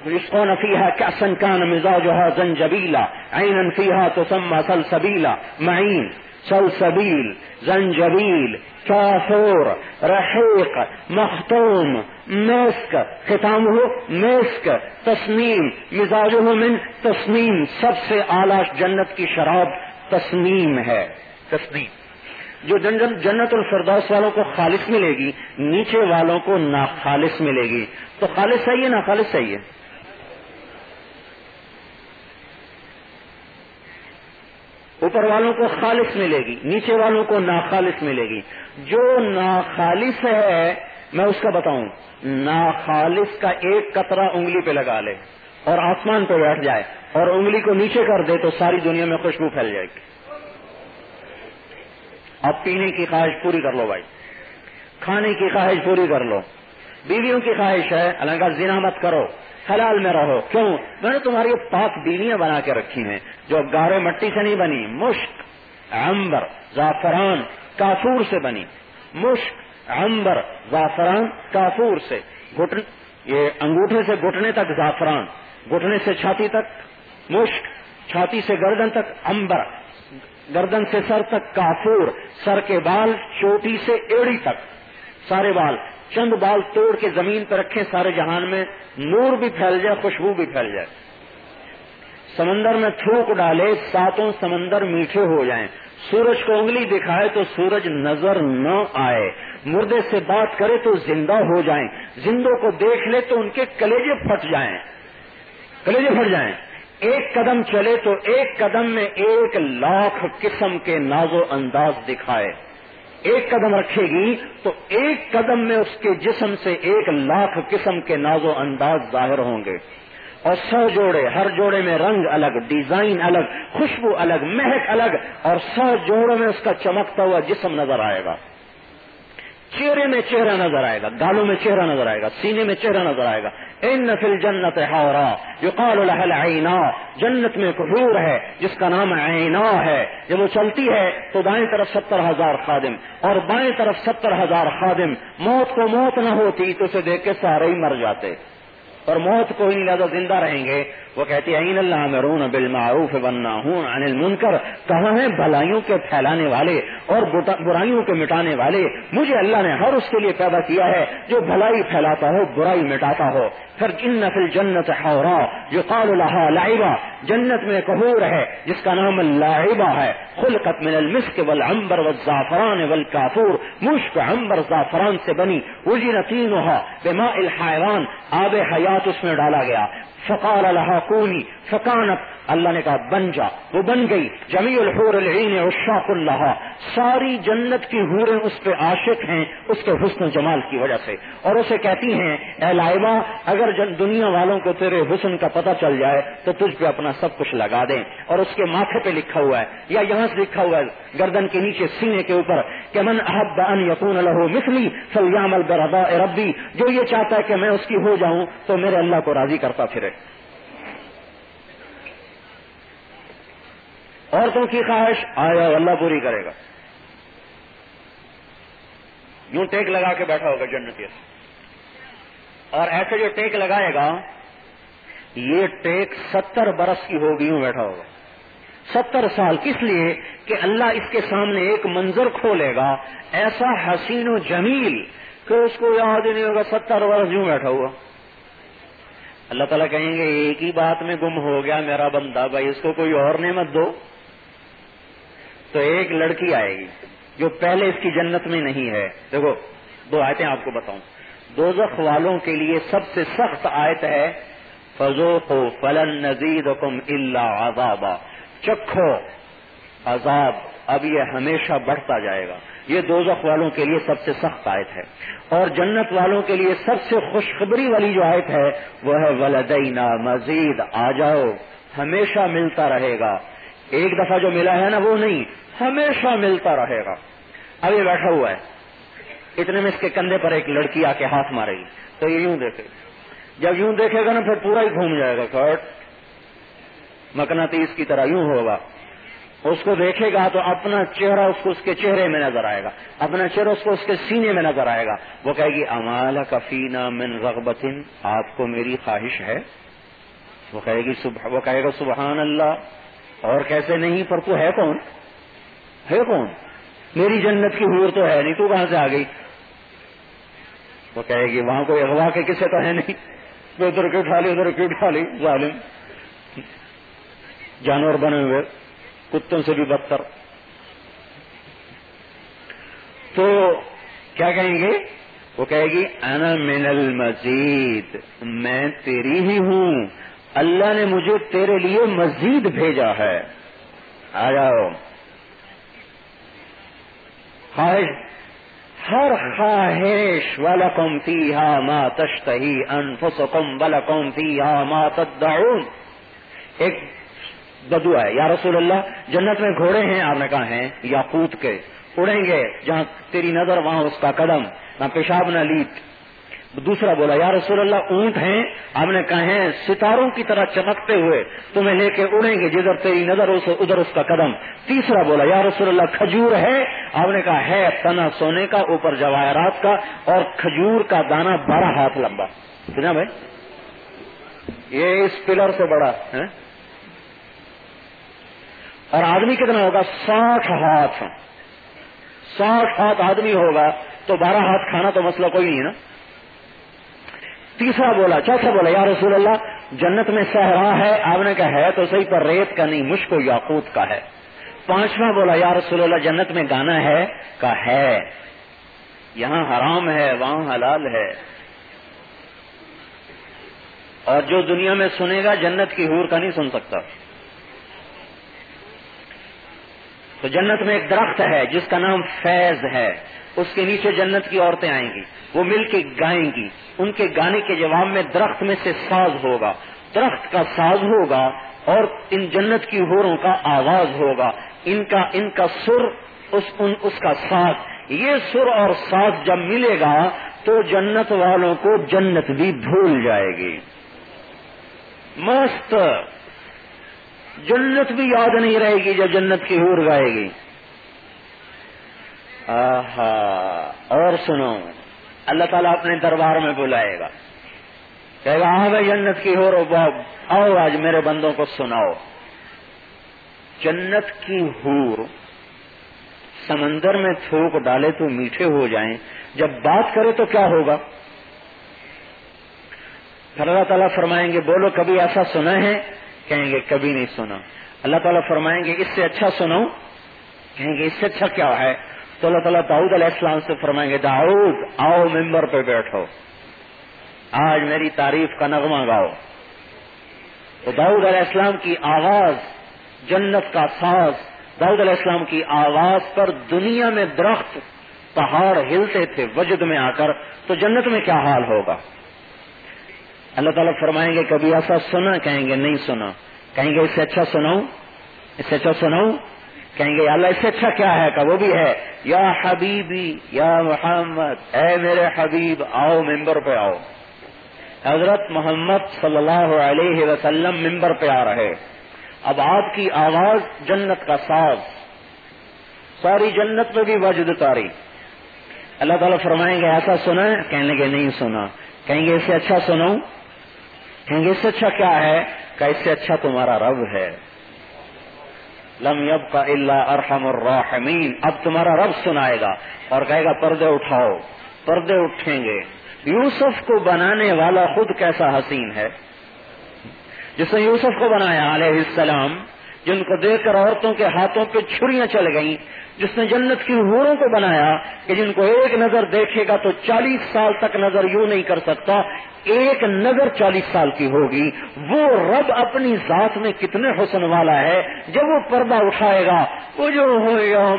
يسقون فيها كأسا كان مزاجها زنجبيلا عينا فيها تسمى سلسبيلا معين سلسبيل زنجبيل کافور، رحیق، مختوم۔ میسک ختام ہو میسک تسنیم مزاج من تسنیم۔ سب سے اعلی جنت کی شراب تسنیم ہے۔ تسنیم۔ جو جنت الفردوس والوں کو خالص ملے گی نیچے والوں کو ناخالص ملے گی۔ تو خالص صحیح ہے ناخالص صحیح ہے؟ اوپر والوں کو خالص ملے گی نیچے والوں کو ناخالص ملے گی۔ جو ناخالص ہے میں اس کا بتاؤں، ناخالص کا ایک قطرہ انگلی پہ لگا لے اور آسمان پہ بیٹھ جائے اور انگلی کو نیچے کر دے تو ساری دنیا میں خوشبو پھیل جائے گی۔ اب پینے کی خواہش پوری کر لو بھائی۔ کھانے کی خواہش پوری کر لو۔ بیویوں کی خواہش ہے اللہ زنا مت کرو، حلال میں رہو۔ کیوں؟ میں نے تمہاری پاک بیویاں بنا کے رکھی ہیں جو گارے مٹی سے نہیں بنی، مشک امبر زعفران، کافور سے بنی۔ مشک امبر زعفران، کافور سے گھٹن یہ انگوٹھے سے گھٹنے تک زعفران، گھٹنے سے چھاتی تک مشک، چھاتی سے گردن تک امبر گردن سے سر تک کافور، سر کے بال چوٹی سے ایڑی تک۔ سارے بال، چند بال توڑ کے زمین پہ رکھے سارے جہان میں نور بھی پھیل جائے، خوشبو بھی پھیل جائے۔ سمندر میں تھوک ڈالے، ساتوں سمندر میٹھے ہو جائیں۔ سورج کو انگلی دکھائے تو سورج نظر نہ آئے۔ مردے سے بات کرے تو زندہ ہو جائیں۔ زندوں کو دیکھ لے تو ان کے کلیجے پھٹ جائیں۔ کلیجے پھٹ جائیں۔ ایک قدم چلے تو ایک قدم میں ایک لاکھ قسم کے ناز و انداز دکھائے۔ ایک قدم رکھے گی تو ایک قدم میں اس کے جسم سے ایک لاکھ قسم کے ناز و انداز ظاہر ہوں گے۔ اور سو جوڑے، ہر جوڑے میں رنگ الگ، ڈیزائن الگ، خوشبو الگ، مہک الگ، اور سو جوڑوں میں اس کا چمکتا ہوا جسم نظر آئے گا۔ چہرے میں چہرہ نظر آئے گا، گالوں میں چہرہ نظر آئے گا، سینے میں چہرہ نظر آئے گا۔ ان نفل جنت ہاورا جو قال عینا جنت میں کفور ہے، جس کا نام عینا ہے۔ جب وہ چلتی ہے تو دائیں طرف ستر ہزار خادم، اور بائیں طرف ستر ہزار خادم، موت کو موت نہ ہوتی تو اسے دیکھ کے سارے ہی مر جاتے۔ اور موت کو ہی لہٰذا زندہ رہیں گے۔ وہ کہتی ہے عین اللہ مرون بالمعروف بننا ہوں عن المنکر کہاں ہیں بھلائیوں کے پھیلانے والے اور برائیوں کے مٹانے والے۔ مجھے اللہ نے ہر اس کے لیے پیدا کیا ہے جو بھلائی پھیلاتا ہو، برائی مٹاتا ہو۔ پھر ان نفل جنت ہورا جو قال اللہ لائبا جنت میں کہور ہے، جس کا نام لائبا ہے۔ خلقت من المسک والعنبر والزعفران والکافور۔ مشک عنبر زعفران سے بنی اجی نتینها بماء الحیوان۔ آب حیات اس میں ڈالا گیا۔ فقال لها کونی فکانت اللہ نے کہا، بن جا. وہ بن گئی. جمی الحور العین عشاق اللہ ساری جنت کی حوریں اس پہ عاشق ہیں، اس کے حسن و جمال کی وجہ سے. اور اسے کہتی ہیں، اے لائبہ، اگر دنیا والوں کو تیرے حسن کا پتہ چل جائے، تو تجھ پہ اپنا سب کچھ لگا دیں. اور اس کے ماتھے پہ لکھا ہوا ہے، یا یہاں سے لکھا ہوا ہے، گردن کے نیچے سینے کے اوپر، کہ من احب ان یقون له مثلی فلیعمل البردا ربی. جو یہ چاہتا ہے کہ میں اس کی ہو جاؤں، تو میرے اللہ کو راضی کرتا پھرے. عورتوں کی خواہش آیا اللہ پوری کرے گا۔ یوں ٹیک لگا کے بیٹھا ہوگا جنت اور ایسے جو ٹیک لگائے گا، یہ ٹیک ستر برس کی ہوگی، یوں بیٹھا ہوگا۔ ستر سال کس لیے؟ کہ اللہ اس کے سامنے ایک منظر کھولے گا، ایسا حسین و جمیل کہ اس کو یاد ہی نہیں ہوگا، ستر برس یوں بیٹھا ہوا۔ اللہ تعالیٰ کہیں گے، ایک ہی بات میں گم ہو گیا میرا بندہ، بھائی اس کو کوئی اور نعمت دو۔ تو ایک لڑکی آئے گی جو پہلے اس کی جنت میں نہیں ہے۔ دیکھو، دو آیتیں آپ کو بتاؤں۔ دو والوں کے لیے سب سے سخت آیت ہے فضو کو فلن نزید اللہ چکھو، عذاب اب یہ ہمیشہ بڑھتا جائے گا۔ یہ دو والوں کے لیے سب سے سخت آیت ہے۔ اور جنت والوں کے لیے سب سے خوشخبری والی جو آیت ہے، وہ ہے ولدینا مزید آ جاؤ، ہمیشہ ملتا رہے گا۔ ایک دفعہ جو ملا ہے نا وہ نہیں، ہمیشہ ملتا رہے گا۔ اب یہ بیٹھا ہوا ہے۔ اتنے میں اس کے کندھے پر ایک لڑکی آ کے ہاتھ مارے گی۔ تو یہ یوں دیکھے۔ جب یوں دیکھے گا نا، پھر پورا ہی گھوم جائے گا۔ کٹ۔ مکنا تیس کی طرح یوں ہوگا۔ اس کو دیکھے گا تو اپنا چہرہ اس کو اس کے چہرے میں نظر آئے گا۔ اپنا چہرہ اس کو اس کے سینے میں نظر آئے گا۔ وہ کہے گی امال کفینا من رغبتن آپ کو میری خواہش ہے۔ وہ کہے گی وہ کہے گا، سبحان اللہ اور کیسے نہیں، پر تو ہے کون؟ ہے کون؟ میری جنت کی حور تو ہے نہیں، تو کہاں سے آ گئی؟ وہ کہے گی، وہاں کوئی اغوا کے کسے تو ہے نہیں۔ وہ ادھر کے اٹھا لی ادھر کے اٹھا لی ظالم۔ جانور بنے ہوئے، کتوں سے بھی بدتر۔ تو کیا کہیں گے؟ وہ کہے گی، انا من المزید، میں تیری ہی ہوں۔ اللہ نے مجھے تیرے لیے مزید بھیجا ہے۔ آ جاؤ۔ خواہش ہر خواہش ولکم فیہا ما تشتہی انفسکم ولکم فیہا ما تدعون۔ ایک بدو ہے، یا رسول اللہ، جنت میں گھوڑے ہیں، آپ نے کہا ہیں، یا پوت کے۔ اڑیں گے، جہاں تیری نظر، وہاں اس کا قدم، نہ پیشاب نہ لیت۔ دوسرا بولا، یا رسول اللہ، اونٹ ہیں؟ آپ نے کہا، ہیں. ستاروں کی طرح چمکتے ہوئے، تمہیں لے کے اڑیں گے جدھر تیری نظر ادھر اس کا قدم. تیسرا بولا، یا رسول اللہ، کھجور ہے؟ آپ نے کہا، ہے تنا سونے کا، اوپر جواہرات کا اور کھجور کا دانا بارہ ہاتھ لمبا. سنا بھائی؟ یہ اس پلر سے بڑا ہے اور آدمی کتنا ہوگا؟ ساٹھ ہاتھ. ساٹھ ہاتھ آدمی ہوگا تو بارہ ہاتھ کھانا تو مسئلہ کوئی نہیں ہے نا؟ تیسرا بولا، چوتھا بولا، یا رسول اللہ، جنت میں صحرا ہے، آپ نے کہا ہے تو صحیح پر ریت کا نہیں، مشک و یاقوت کا ہے۔ پانچواں بولا، یا رسول اللہ، جنت میں گانا ہے کا ہے۔ یہاں حرام ہے، وہاں حلال ہے۔ اور جو دنیا میں سنے گا، جنت کی حور کا نہیں سن سکتا۔ تو جنت میں ایک درخت ہے، جس کا نام فیض ہے۔ اس کے نیچے جنت کی عورتیں آئیں گی، وہ مل کے گائیں گی۔ ان کے گانے کے جواب میں درخت میں سے ساز ہوگا۔ درخت کا ساز ہوگا اور ان جنت کی ہوروں کا آواز ہوگا۔ ان کا ان کا سر، اس، ان، اس کا ساز۔ یہ سر اور ساز جب ملے گا تو جنت والوں کو جنت بھی بھول جائے گی۔ مست، جنت بھی یاد نہیں رہے گی جب جنت کی ہور گائے گی۔ آہا، اور سنو، اللہ تعالیٰ اپنے دربار میں بلائے گا۔ کہے گا ہاں بھائی، جنت کی ہو رو باب، آؤ آج میرے بندوں کو سناؤ۔ جنت کی ہور، سمندر میں تھوک ڈالے تو میٹھے ہو جائیں۔ جب بات کرے تو کیا ہوگا؟ پھر اللہ تعالیٰ فرمائیں گے، بولو، کبھی ایسا سنا ہے؟ کہیں گے، کبھی نہیں سنا۔ اللہ تعالیٰ فرمائیں گے، اس سے اچھا سنو۔ کہیں گے، اس سے اچھا کیا ہے؟ تو اللہ تعالیٰ داؤد علیہ السلام سے فرمائیں گے، داؤد، آؤ ممبر پہ بیٹھو۔ آج میری تعریف کا نغمہ گاؤ۔ تو داؤد علیہ السلام کی آواز جنت کا ساز، داؤد علیہ السلام کی آواز پر دنیا میں درخت پہاڑ ہلتے تھے، وجد میں آ کر۔ تو جنت میں کیا حال ہوگا؟ اللہ تعالیٰ فرمائیں گے، کبھی ایسا سنا؟ کہیں گے، نہیں سنا۔ کہیں گے، اس سے اچھا سناؤں؟ اس سے اچھا سناؤں؟ کہیں گے اللہ، اس سے اچھا کیا ہے؟ کہ وہ بھی ہے۔ یا حبیبی، یا محمد، اے میرے حبیب، آؤ ممبر پہ آؤ۔ حضرت محمد صلی اللہ علیہ وسلم ممبر پہ آ رہے۔ اب آپ کی آواز جنت کا ساز۔ ساری جنت میں بھی وجد تاری۔ اللہ تعالیٰ فرمائیں گے، ایسا سنا؟ کہنے گے نہیں سنا۔ کہیں گے، اس سے اچھا سنو؟ کہیں گے، اس سے اچھا کیا ہے؟ کہ اس سے اچھا تمہارا رب ہے۔ لم یب کا اللہ ارحم الراحمین اب تمہارا رب سنائے گا اور کہے گا، پردے اٹھاؤ، پردے اٹھیں گے۔ یوسف کو بنانے والا خود کیسا حسین ہے؟ جس نے یوسف کو بنایا علیہ السلام، جن کو دیکھ کر عورتوں کے ہاتھوں پہ چھریاں چل گئیں، جس نے جنت کی حوروں کو بنایا کہ جن کو ایک نظر دیکھے گا تو چالیس سال تک نظر یوں نہیں کر سکتا ایک نظر چالیس سال کی ہوگی۔ وہ رب اپنی ذات میں کتنے حسن والا ہے۔ جب وہ پردہ اٹھائے گا وہ جو ہو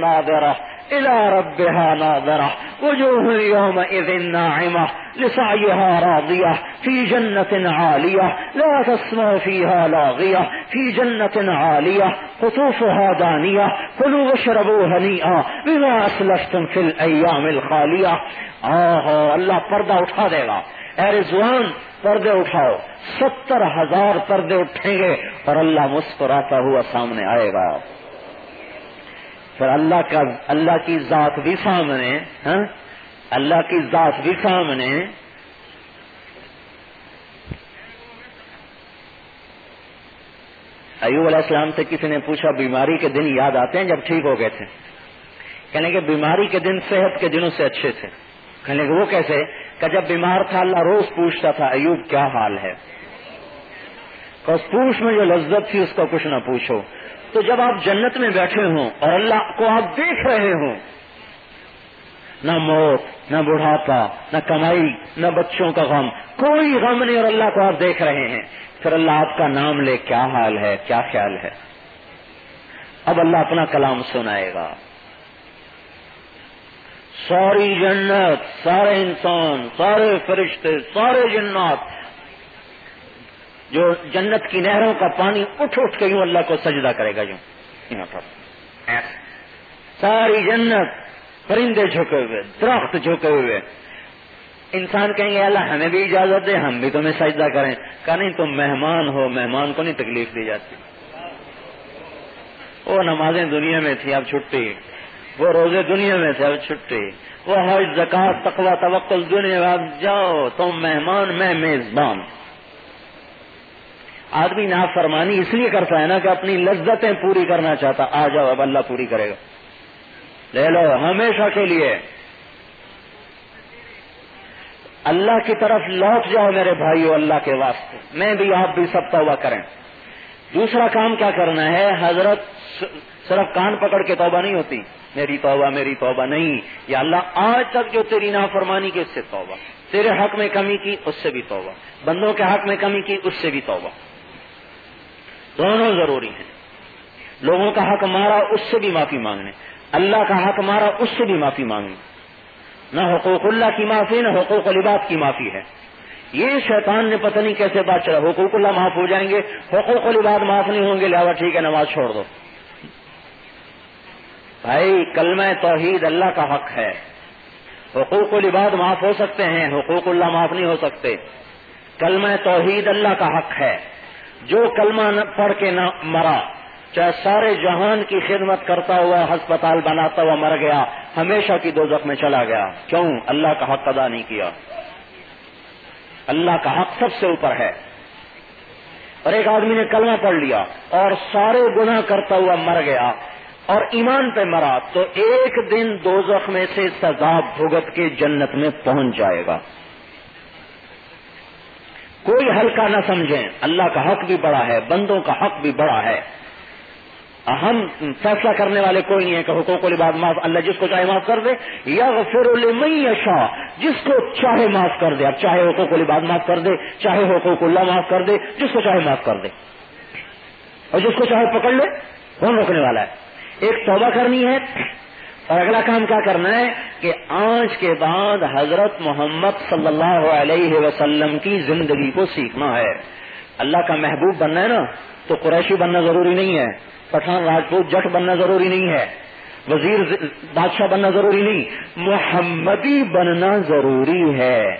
نادرہ إلى ربها ناظرة وجوه يومئذ ناعمة لسعيها راضية في جنة عالية لا تسمع فيها لاغية في جنة عالية قطوفها دانية كلوا واشربوا هنيئا بما أسلفتم في الأيام الخالية آه اللہ پردہ اٹھا دے گا۔ اے رضوان پردے اٹھاؤ، ستر ہزار پردے اٹھیں گے اور اللہ مسکراتا ہوا سامنے آئے گا۔ پھر اللہ کا، اللہ کی ذات بھی سامنے ہاں؟ اللہ کی ذات بھی سامنے۔ ایوب علیہ السلام سے کسی نے پوچھا، بیماری کے دن یاد آتے ہیں جب ٹھیک ہو گئے تھے؟ کہنے کہ بیماری کے دن صحت کے دنوں سے اچھے تھے۔ کہنے کہ وہ کیسے؟ کہ جب بیمار تھا اللہ روز پوچھتا تھا، ایوب کیا حال ہے؟ پوچھ میں جو لذت تھی، اس کا کچھ نہ پوچھو۔ تو جب آپ جنت میں بیٹھے ہوں اور اللہ کو آپ دیکھ رہے ہوں، نہ موت، نہ بڑھاپا، نہ کمائی، نہ بچوں کا غم، کوئی غم نہیں اور اللہ کو آپ دیکھ رہے ہیں۔ پھر اللہ آپ کا نام لے، کیا حال ہے؟ کیا خیال ہے؟ اب اللہ اپنا کلام سنائے گا۔ ساری جنت، سارے انسان، سارے فرشتے، سارے جنات جو جنت کی نہروں کا پانی اٹھ اٹھ کے یوں اللہ کو سجدہ کرے گا یوں۔ یہاں پر۔ ساری جنت پرندے جھکے ہوئے، درخت جھکے ہوئے۔ انسان کہیں گے، اللہ ہمیں بھی اجازت دے، ہم بھی تمہیں سجدہ کریں۔ کہ نہیں، تم مہمان ہو، مہمان کو نہیں تکلیف دی جاتی۔ وہ نمازیں دنیا میں تھی اب چھٹی۔ وہ روزے دنیا میں تھے اب چھٹی وہ حج زکات تقوا توکل دنیا میں اب جاؤ، تم مہمان، میں میزبان۔ آدمی نافرمانی اس لیے کرتا ہے نا کہ اپنی لذتیں پوری کرنا چاہتا، آ جاؤ، اب اللہ پوری کرے گا۔ لے لو، ہمیشہ کے لیے۔ اللہ کی طرف لوٹ جاؤ میرے بھائیو، اللہ کے واسطے۔ میں بھی آپ بھی سب توبہ کریں۔ دوسرا کام کیا کرنا ہے؟ حضرت صرف کان پکڑ کے توبہ نہیں ہوتی۔ میری توبہ میری توبہ نہیں۔ یا اللہ، آج تک جو تیری نافرمانی کی اس سے توبہ۔ تیرے حق میں کمی کی، اس سے بھی توبہ۔ بندوں کے حق میں کمی کی، اس سے بھی توبہ۔ دونوں ضروری ہیں۔ لوگوں کا حق مارا، اس سے بھی معافی مانگنے۔ اللہ کا حق مارا، اس سے بھی معافی مانگنے۔ نہ حقوق اللہ کی معافی، نہ حقوق العباد کی معافی ہے۔ یہ شیطان نے پتہ نہیں کیسے بات چلا۔ حقوق اللہ معاف ہو جائیں گے، حقوق العباد معاف نہیں ہوں گے، لہٰذا ٹھیک ہے، نماز چھوڑ دو۔ بھائی کلمہ توحید اللہ کا حق ہے۔ حقوق العباد معاف ہو سکتے ہیں، حقوق اللہ معاف نہیں ہو سکتے۔ کلمہ توحید اللہ کا حق ہے۔ جو کلمہ پڑھ کے نہ مرا، چاہے سارے جہان کی خدمت کرتا ہوا، ہسپتال بناتا ہوا مر گیا، ہمیشہ کی دو میں چلا گیا۔ کیوں؟ اللہ کا حق ادا نہیں کیا۔ اللہ کا حق سب سے اوپر ہے۔ اور ایک آدمی نے کلمہ پڑھ لیا اور سارے گناہ کرتا ہوا مر گیا۔ اور ایمان پہ مرا تو ایک دن دو میں سے سزا بھگت کے جنت میں پہنچ جائے گا۔ کوئی ہلکا نہ سمجھیں، اللہ کا حق بھی بڑا ہے، بندوں کا حق بھی بڑا ہے۔ ہم فیصلہ کرنے والے کوئی نہیں ہے کہ حقوق العباد معاف، اللہ جس کو چاہے معاف کر دے۔ یا پھر شاہ جس کو چاہے معاف کر دے۔ اب چاہے حقوق العباد معاف کر دے، چاہے حقوق اللہ معاف کر دے، جس کو چاہے معاف کر دے۔ اور جس کو چاہے پکڑ لے، کون روکنے والا ہے؟ ایک توبہ کرنی ہے اور اگلا کام کیا کرنا ہے کہ آج کے بعد حضرت محمد صلی اللہ علیہ وسلم کی زندگی کو سیکھنا ہے۔ اللہ کا محبوب بننا ہے نا، تو قریشی بننا ضروری نہیں ہے، پٹھان راجپوت جٹ بننا ضروری نہیں ہے، وزیر بادشاہ بننا ضروری نہیں، محمدی بننا ضروری ہے۔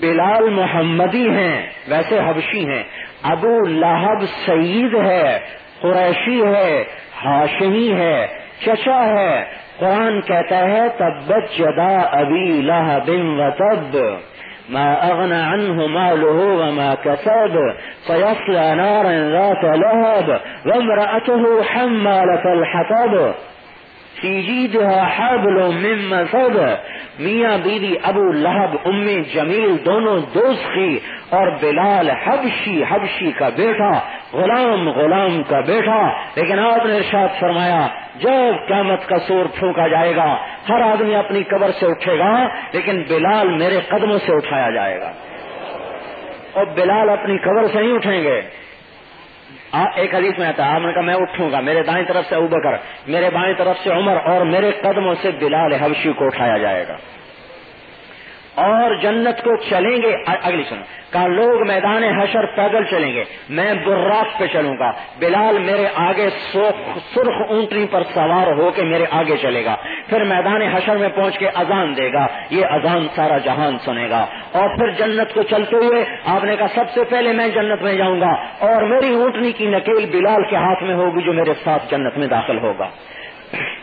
بلال محمدی ہیں، ویسے حبشی ہیں۔ ابو لہب سعید ہے، قریشی ہے۔ ہاشمی ہے چچا ہے۔ قرآن کہتا ہے، تبت جدا ابی لہ بن و تب۔ ما أغنى عنه ماله وما كسب۔ فيصلى نارا ذات لهب وامرأته حمالة الحطب۔ حبل من مسد میاں بیوی ابو لہب، ام جمیل، دونوں دوستی اور بلال حبشی حبشی کا بیٹا، غلام غلام کا بیٹا۔ لیکن آپ نے ارشاد فرمایا، جب قیامت کا سور پھونکا جائے گا، ہر آدمی اپنی قبر سے اٹھے گا، لیکن بلال میرے قدموں سے اٹھایا جائے گا۔ اور بلال اپنی قبر سے نہیں اٹھیں گے۔ ہاں، ایک حدیث میں آتا آپ نے کہا میں اٹھوں گا، میرے دائیں طرف سے ابکر میرے بائیں طرف سے عمر اور میرے قدموں سے بلال حبشی کو اٹھایا جائے گا۔ اور جنت کو چلیں گے۔ اگلی سنو۔ کہا، لوگ میدان حشر پیدل چلیں گے۔ میں براق پہ چلوں گا۔ بلال میرے آگے سرخ اونٹنی پر سوار ہو کے میرے آگے چلے گا۔ پھر میدان حشر میں پہنچ کے اذان دے گا۔ یہ اذان سارا جہان سنے گا۔ اور پھر جنت کو چلتے ہوئے آپ نے کہا، سب سے پہلے میں جنت میں جاؤں گا۔ اور میری اونٹنی کی نکیل بلال کے ہاتھ میں ہوگی جو میرے ساتھ جنت میں داخل ہوگا۔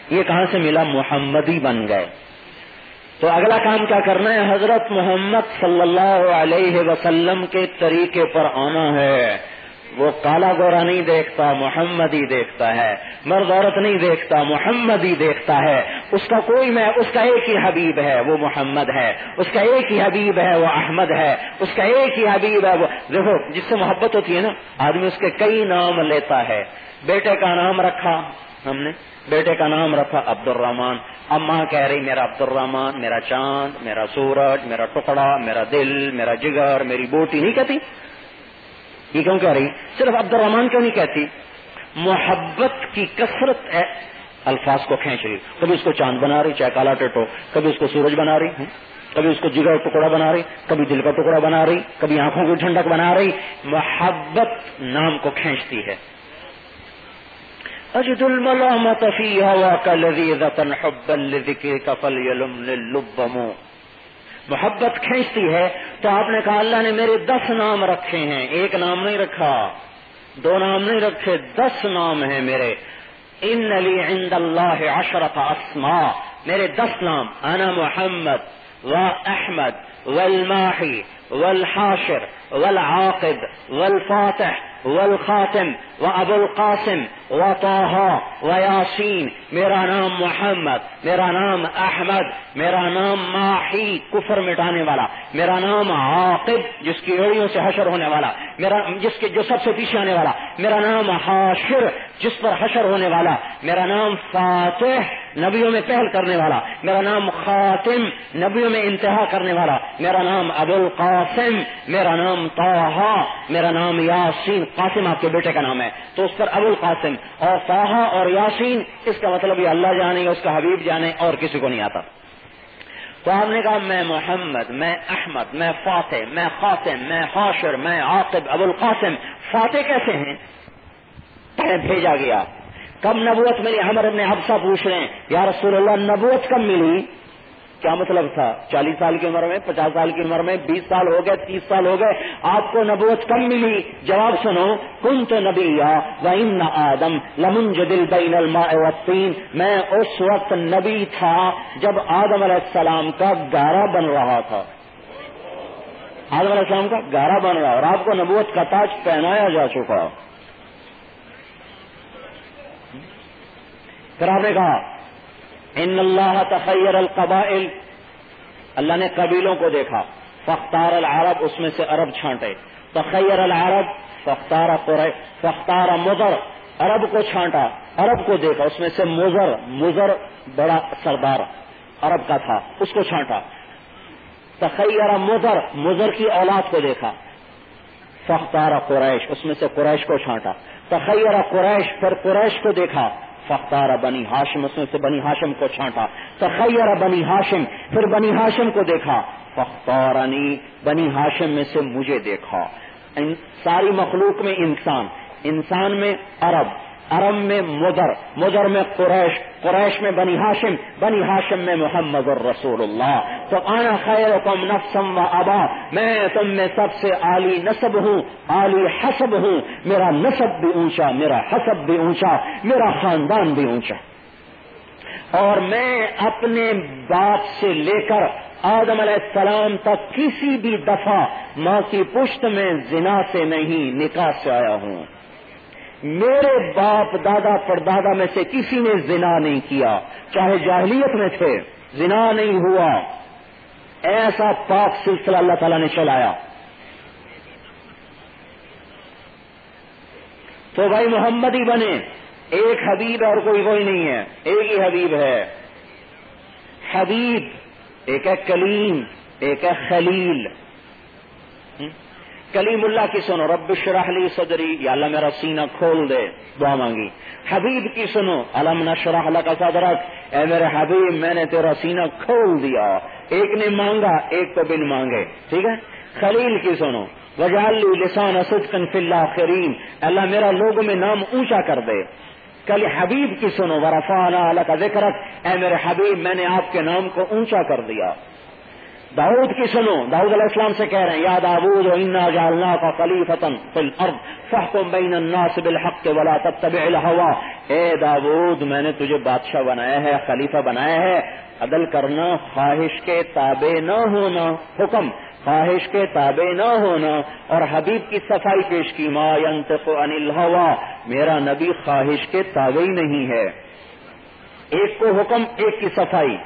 یہ کہاں سے ملا؟ محمدی بن گئے۔ تو اگلا کام کیا کرنا ہے؟ حضرت محمد صلی اللہ علیہ وسلم کے طریقے پر آنا ہے۔ وہ کالا گورا نہیں دیکھتا محمد ہی دیکھتا ہے۔ مرد عورت نہیں دیکھتا محمد ہی دیکھتا ہے۔ اس کا کوئی میں، اس کا ایک ہی حبیب ہے، وہ محمد ہے۔ اس کا ایک ہی حبیب ہے، وہ احمد ہے۔ اس کا ایک ہی حبیب ہے، وہ دیکھو، جس سے محبت ہوتی ہے نا، آدمی اس کے کئی نام لیتا ہے۔ بیٹے کا نام رکھا ہم نے، بیٹے کا نام رکھا عبد الرحمان اماں کہہ رہی، میرا عبد الرحمان میرا چاند، میرا سورج، میرا ٹکڑا، میرا دل، میرا جگر، میری بوٹی نہیں کہتی؟ یہ کیوں کہہ رہی؟ صرف عبد الرحمان کیوں نہیں کہتی؟ محبت کی کثرت ہے الفاظ کو کھینچ رہی۔ کبھی اس کو چاند بنا رہی، چاہے کالا ٹیٹو، کبھی اس کو سورج بنا رہی کبھی اس کو جگر ٹکڑا بنا رہی، کبھی دل کا ٹکڑا بنا رہی، کبھی آنکھوں کی ٹھنڈک بنا رہی۔ محبت نام کو کھینچتی ہے۔ اجد الملامة في هواك لذيذة حبا لذكرك فليلم للبم محبت کھینچتی ہے تو آپ نے کہا اللہ نے میرے دس نام رکھے ہیں، ایک نام نہیں رکھا، دو نام نہیں رکھے، دس نام ہیں میرے۔ ان علی عند اللہ عشرت اسما، میرے دس نام، انا محمد و احمد والماحی والحاشر والعاقب والفاتح والخاتم و ابو القاسم و طه و یاسین میرا نام محمد میرا نام احمد میرا نام ماحی کفر مٹانے والا میرا نام عاقب جس کی ایڑیوں سے حشر ہونے والا میرا جس کے جو سب سے پیچھے آنے والا میرا نام حاشر جس پر حشر ہونے والا میرا نام فاتح نبیوں میں پہل کرنے والا میرا نام خاتم نبیوں میں انتہا کرنے والا میرا نام ابو القاسم میرا نام توحا میرا نام یاسین قاسم آپ کے بیٹے کا نام ہے تو اس پر ابو القاسم اور اور یاسین، اس کا مطلب یہ اللہ جانے، اس کا حبیب جانے اور کسی کو نہیں آتا۔ تو آپ نے کہا، میں محمد، میں احمد، میں فاتح، میں قاسم میں حاشر، میں عاقب، ابو القاسم، فاتح کیسے ہیں؟ بھیجا گیا۔ کب نبوت ملی، عمر ابن حفصہ پوچھ رہے ہیں، یا رسول اللہ، نبوت کب ملی؟ کیا مطلب تھا؟ چالیس سال کی عمر میں، پچاس سال کی عمر میں، بیس سال ہو گئے، تیس سال ہو گئے، آپ کو نبوت کم ملی؟ جواب سنو کن تو نبی آدم لمن جدل بین الماء والطین میں اس وقت نبی تھا جب آدم علیہ السلام کا گارا بن رہا تھا۔ آدم علیہ السلام کا گارا بن رہا اور آپ کو نبوت کا تاج پہنایا جا چکا۔ پھر آپ نے کہا ان اللہ تخیر القبائل۔ اللہ نے قبیلوں کو دیکھا۔ فختار العرب، اس میں سے عرب چھانٹے۔ تخیر العرب فختار فختار مضر۔ عرب کو چھانٹا، عرب کو دیکھا۔ اس میں سے مزر مزر بڑا سردار عرب کا تھا، اس کو چھانٹا۔ تخیر مزر مزر کی اولاد کو دیکھا۔ فختار قریش، اس میں سے قریش کو چھانٹا۔ تخیر قریش، پھر قریش کو دیکھا۔ فختار بنی ہاشم، اس میں سے بنی ہاشم کو چھانٹا۔ تخیر بنی ہاشم، پھر بنی ہاشم کو دیکھا۔ فختارانی بنی ہاشم میں سے مجھے دیکھا۔ ساری مخلوق میں انسان۔ انسان میں عرب۔ عرب میں مدر مدر میں قریش قریش میں بنی ہاشم بنی ہاشم میں محمد الرسول اللہ تو آنا خیر کم نفسم و ابا، میں تم میں سب سے عالی نصب ہوں، عالی حسب ہوں۔ میرا نصب بھی اونچا، میرا حسب بھی اونچا، میرا خاندان بھی اونچا۔ اور میں اپنے باپ سے لے کر آدم علیہ السلام تک کسی بھی دفعہ ماں کی پشت میں زنا سے نہیں، نکاح سے آیا ہوں۔ میرے باپ دادا پر دادا میں سے کسی نے زنا نہیں کیا۔ چاہے جاہلیت میں تھے، زنا نہیں ہوا۔ ایسا پاک سلسلہ اللہ تعالیٰ نے چلایا۔ تو بھائی محمد ہی بنے۔ ایک حبیب اور کوئی کوئی نہیں ہے۔ ایک ہی حبیب ہے۔ حبیب، ایک ہے کلیم، ایک ہے خلیل۔ کلیم اللہ کی سنو، رب شرح لی صدری، یا اللہ میرا سینہ کھول دے، دعا مانگی۔ حبیب کی سنو، علم نشرح کا صدرک۔ اے میرے حبیب، میں نے تیرا سینہ کھول دیا۔ ایک نے مانگا، ایک تو بن مانگے۔ ٹھیک ہے؟ خلیل کی سنو وجال لسان صدقن فی اللہ کریم اللہ میرا لوگوں میں نام اونچا کر دے۔ کل حبیب کی سنو ورفانا اللہ کا ذکرت اے میرے حبیب، میں نے آپ کے نام کو اونچا کر دیا۔ داؤد کی سنو، داؤد علیہ السلام سے کہہ رہے ہیں، یا داود و انا جالنا کا خلیفتن فی الارض فحکم بین الناس بالحق ولا تتبع الهوى۔ اے داود میں نے تجھے بادشاہ بنایا ہے، خلیفہ بنایا ہے۔ عدل کرنا، خواہش کے تابع نہ ہونا، حکم، خواہش کے تابع نہ ہونا۔ اور حبیب کی صفائی پیش کی، ما ينطق عن الهوى۔ میرا نبی خواہش کے تابع نہیں ہے۔ ایک کو حکم، ایک کی صفائی۔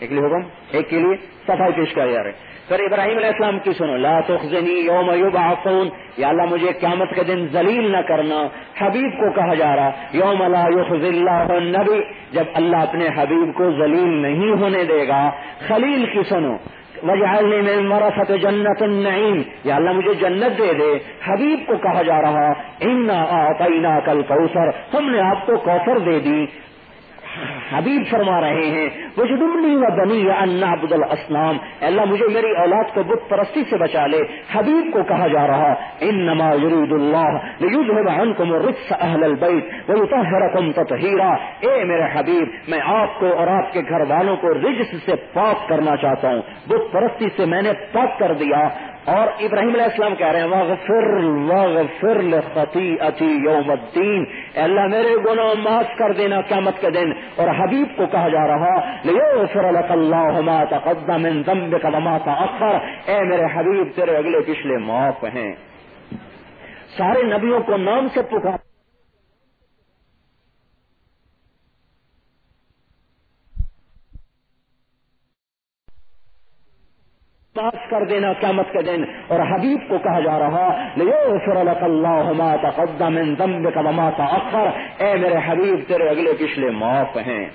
ایک لیے حکم، ایک کے لیے صفائی پیش کیا جا پھر ابراہیم علیہ السلام کی سنو، لا تخزنی یوم یبعثون۔ یا اللہ، مجھے قیامت کے دن ذلیل نہ کرنا، حبیب کو کہا جا رہا، یوم لا یخز اللہ النبی۔ جب اللہ اپنے حبیب کو ذلیل نہیں ہونے دے گا، خلیل کی سنو، وجعلنی من ورثت جنت النعیم۔ یا اللہ، مجھے جنت دے دے، حبیب کو کہا جا رہا، انا اعطیناک الکوثر۔ ہم نے آپ کو کوثر دے دی۔ حبیب فرما رہے ہیں وہ جدمنی و بنی یا عبد الاسلام اللہ، مجھے میری اولاد کو بت پرستی سے بچا لے۔ حبیب کو کہا جا رہا ان نما یرید اللہ عنکم الرجس اہل البیت ویطہرکم تطہیرا اے میرے حبیب، میں آپ کو اور آپ کے گھر والوں کو رجس سے پاک کرنا چاہتا ہوں۔ بت پرستی سے میں نے پاک کر دیا۔ اور ابراہیم علیہ السلام کہہ رہے ہیں، واغفر واغفر لخطیئتی یوم الدین. اے اللہ میرے گناہ معاف کر دینا قیامت کے دن اور حبیب کو کہا جا رہا لیغفر لک اللہ ما تقدم من ذنبک وما تاخر اے میرے حبیب، تیرے اگلے پچھلے معاف ہیں۔ سارے نبیوں کو نام سے پکار معاف کر دینا قیامت کے دن اور حبیب کو کہا جا رہا اللہ اے میرے حبیب، تیرے اگلے پچھلے معاف ہیں۔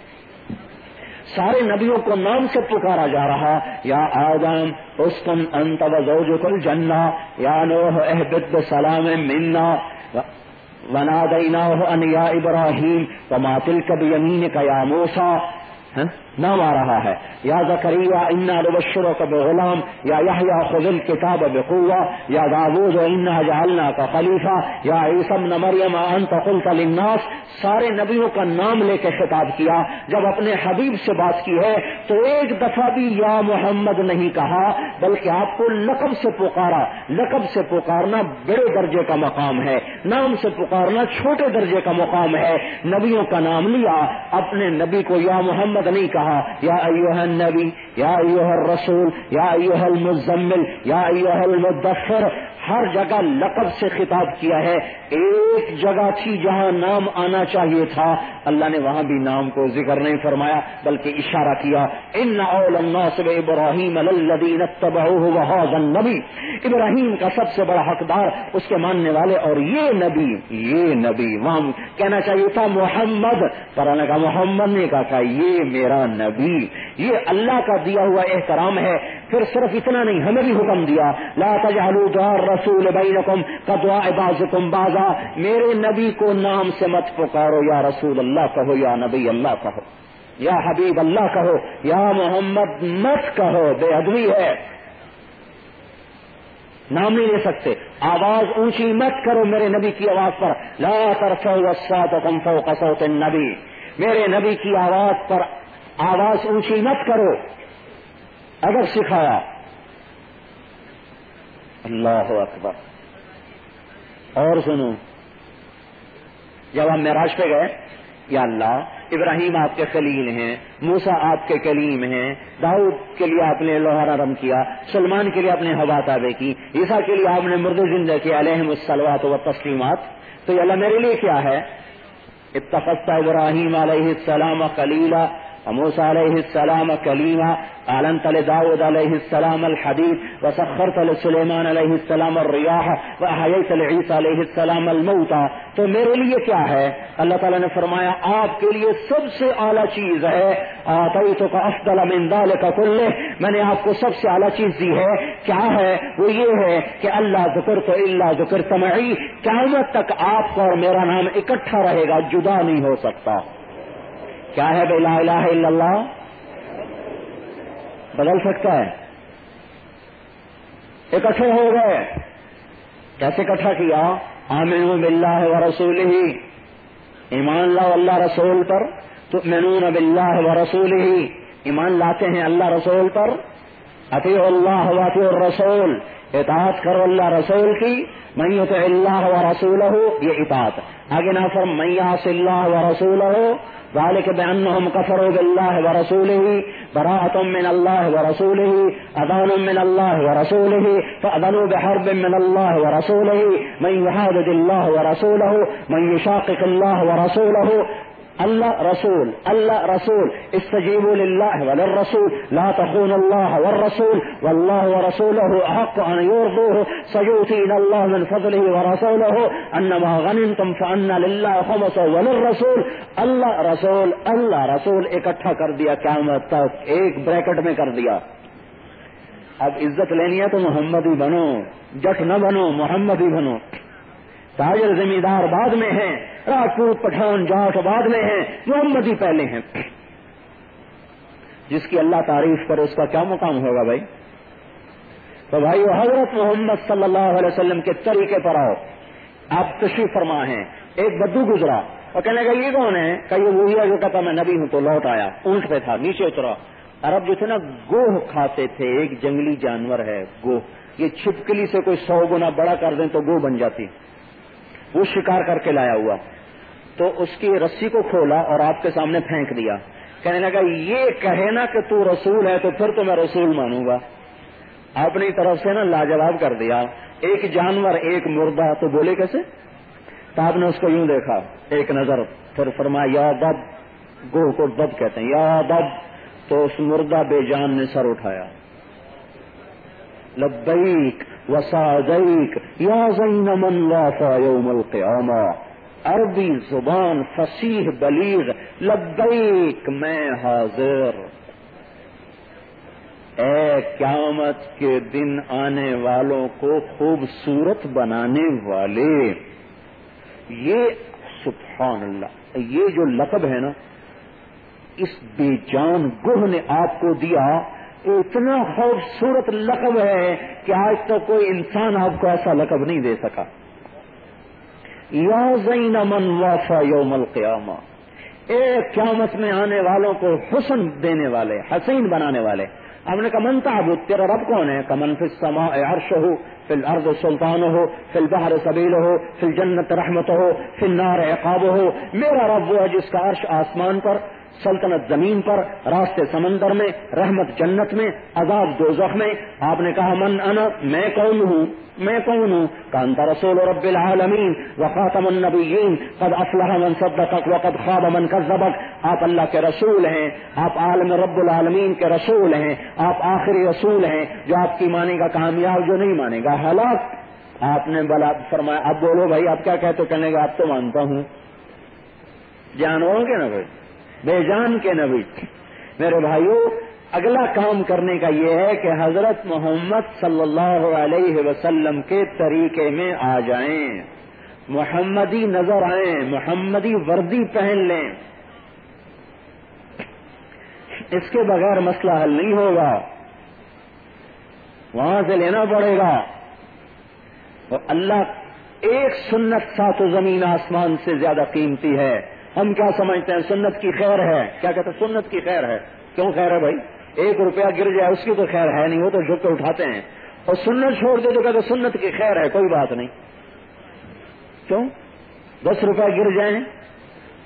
سارے نبیوں کو نام سے پکارا جا رہا یا آدم، اسکن انت وزوجک الجنہ۔ یا نوح اہبت بسلام منا۔ ونادیناہ ان یا ابراہیم۔ وما تلک بیمینک یا موسیٰ۔ ہاں؟ نام آ رہا ہے۔ یا زکریہ انا ربشر کا غلام یا یحییٰ خذ الکتاب بقوہ یا داود انا جعلنا کا خلیفہ یا عیسم مریم، انت قلت للناس سارے نبیوں کا نام لے کے خطاب کیا۔ جب اپنے حبیب سے بات کی ہے، تو ایک دفعہ بھی یا محمد نہیں کہا، بلکہ آپ کو لقب سے پکارا۔ لقب سے پکارنا بڑے درجے کا مقام ہے۔ نام سے پکارنا چھوٹے درجے کا مقام ہے۔ نبیوں کا نام لیا، اپنے نبی کو یا محمد نہیں کہا۔ یا ایوہ النبی، یا ایوہ الرسول، یا ایوہ المزمل، یا ایوہ المدفر ہر جگہ لقب سے خطاب کیا ہے، ایک جگہ تھی جہاں نام آنا چاہیے تھا، اللہ نے وہاں بھی نام کو ذکر نہیں فرمایا، بلکہ اشارہ کیا، ان اول الناس ابراہیم الذین وهذا النبی، ابراہیم کا سب سے بڑا حقدار اس کے ماننے والے، اور یہ نبی یہ نبی، وہاں کہنا چاہیے تھا محمد، پر نے کہا، محمد نے کہا کہ یہ میرا نبی، یہ اللہ کا دیا ہوا احترام ہے۔ پھر صرف اتنا نہیں، ہمیں بھی حکم دیا۔ لا تجعلوا دعاء رسول بینکم کدعاء بعضکم بعضا۔ میرے نبی کو نام سے مت پکارو، یا رسول اللہ کہو، یا نبی اللہ کہو۔ یا حبیب اللہ کہو۔ یا محمد مت کہو، بے ادبی ہے۔ نام نہیں لے سکتے۔ آواز اونچی مت کرو میرے نبی کی آواز پر۔ لا ترفعوا اصواتکم فوق صوت النبی۔ میرے نبی کی آواز پر آواز اونچی مت کرو۔ اگر سکھایا۔ اللہ اکبر۔ اور سنو۔ جب ہم معراج پہ گئے، یا اللہ، ابراہیم آپ کے خلیل ہیں موسا آپ کے کلیم ہیں، داؤد کے لیے آپ نے لوہارا رم کیا، سلمان کے لیے آپ نے ہوا تابے کی عیسا کے لیے آپ نے مرد زندہ کی علیہ السلوات و تسلیمات۔ تو یہ اللہ میرے لیے کیا ہے؟ اتفقت ابراہیم علیہ السلام کلیلہ موسا علیہ السلام کلیمہ اعلنت لداود علیہ السلام الحدید وسخرت لسلیمان علیہ السلام الریاح وحییت لعیسیٰ علیہ السلام الموتا تو میرے لیے کیا ہے؟ اللہ تعالیٰ نے فرمایا، آپ کے لیے سب سے اعلیٰ چیز ہے۔ آتیتک افضل من ذالک کلے میں نے آپ کو سب سے اعلیٰ چیز دی ہے۔ کیا ہے؟ وہ یہ ہے کہ اللہ ذکر تو اللہ ذکر تمعی قیامت تک آپ کا اور میرا نام اکٹھا رہے گا، جدا نہیں ہو سکتا۔ کیا ہے بے لا الہ الا اللہ؟ بدل سکتا ہے۔ اکٹھے ہو گئے۔ کیسے اکٹھا کیا؟ عامر بلّہ و رسول ہی ایمان لا اللہ رسول پر۔ تو مینون بلّہ و رسول ہی ایمان لاتے ہیں اللہ رسول پر۔ عطی اللہ واطی الرسول۔ اطاعت کرو اللہ رسول کی میں تو اللہ و رسول ہو یہ اطاعت آگے نہ فرم میاس اللہ و رسول ہو ذلك بأنهم كفروا بالله ورسوله براءة من الله ورسوله أذان من الله ورسوله فأذنوا بحرب من الله ورسوله من يحادد الله ورسوله من يشاقق الله ورسوله اللہ رسول اللہ رسول، استجیبوا للہ وللرسول، لا تخون اللہ والرسول والله ورسوله احق ان يرضوه سيؤتينا الله من فضله ورسوله انما غنمتم فان لله خمسه وللرسول، اللہ رسول اللہ رسول اکٹھا کر دیا قیامت تک، ایک بریکٹ میں کر دیا۔ اب عزت لینی ہے تو محمد ہی بنو، جٹ نہ بنو محمد ہی بنو۔ تاجر زمیندار بعد میں ہیں، راجپوت پٹھان جاٹ بعد میں ہیں محمد ہی پہلے ہیں۔ جس کی اللہ تعریف کرے اس کا کیا مقام ہوگا بھائی؟ تو بھائی، وہ حضرت محمد صلی اللہ علیہ وسلم کے طریقے پر آؤ۔ آپ تشریف فرما ہیں، ایک بدو گزرا۔ اور کہنے لگا، یہ کون ہے؟ کہ یہ وہی ہے جو کہتا میں نبی ہوں تو لوٹ آیا، اونٹ پہ تھا، نیچے اترا۔ عرب جو تھے نا، گوہ کھاتے تھے، ایک جنگلی جانور ہے، گوہ۔ یہ چھپکلی سے کوئی سو گنا بڑا کر دیں تو گو بن جاتی۔ وہ شکار کر کے لایا ہوا۔ تو اس کی رسی کو کھولا اور آپ کے سامنے پھینک دیا۔ کہنے لگا، یہ کہے نا کہ تو رسول ہے تو پھر تو میں رسول مانوں گا۔ اپنی طرف سے نا لاجواب کر دیا۔ ایک جانور، ایک مردہ۔ تو بولے کیسے؟ تو آپ نے اس کو یوں دیکھا، ایک نظر۔ پھر فرمایا، یا دب گوہ کو دب کہتے ہیں، یا دب تو اس مردہ بے جان نے سر اٹھایا۔ لبیک۔ وسادیک یا زین من یوم القیامہ۔ عربی زبان فصیح بلیغ، لبیک، میں حاضر۔ اے قیامت کے دن آنے والوں کو خوبصورت بنانے والے، یہ سبحان اللہ یہ جو لقب ہے نا، اس بے جان گہ نے آپ کو دیا۔ اتنا خوبصورت لقب ہے کہ آج تک کوئی انسان آپ کو ایسا لقب نہیں دے سکا۔ یا زین من وافا یوم القیامہ۔ ایک قیامت میں آنے والوں کو حسن دینے والے، حسین بنانے والے۔ ہم نے کہا منتا تیرا رب کون ہے؟ کمن فی السماء عرش ہو فی الارض سلطان ہو فی البحر سبیل ہو فی الجنت رحمت ہو فی النار عقاب ہو میرا رب وہ ہے جس کا عرش آسمان پر سلطنت زمین پر، راستے سمندر میں، رحمت جنت میں، عذاب دوزخ میں۔ آپ نے کہا، من انا، میں کون ہوں؟ میں کون ہوں؟ کانتا رسول رب العالمین وخاتم النبیین، قد افلح من صدقک وقد خواب من کذبک۔ آپ اللہ کے رسول ہیں، آپ عالم رب العالمین کے رسول ہیں، آپ آخری رسول ہیں، جو آپ کی مانے گا کامیاب، جو نہیں مانے گا حالات آپ نے بلا فرمایا، اب بولو بھائی، آپ کیا کہتے کہنے گا؟ آپ تو مانتا ہوں۔ جانو گے نا بھائی؟ بے جان کے نبی۔ میرے بھائیوں اگلا کام کرنے کا یہ ہے کہ حضرت محمد صلی اللہ علیہ وسلم کے طریقے میں آ جائیں۔ محمدی نظر آئیں، محمدی وردی پہن لیں۔ اس کے بغیر مسئلہ حل نہیں ہوگا۔ وہاں سے لینا پڑے گا۔ اور اللہ ایک سنت سات و زمین آسمان سے زیادہ قیمتی ہے۔ ہم کیا سمجھتے ہیں؟ سنت کی خیر ہے۔ کیا کہتے ہیں؟ سنت کی خیر ہے۔ کیوں خیر ہے بھائی؟ ایک روپیہ گر جائے اس کی تو خیر ہے نہیں، وہ تو جھک کے اٹھاتے ہیں۔ اور سنت چھوڑ دے تو کہتے سنت کی خیر ہے، کوئی بات نہیں۔ کیوں؟ دس روپیہ گر جائیں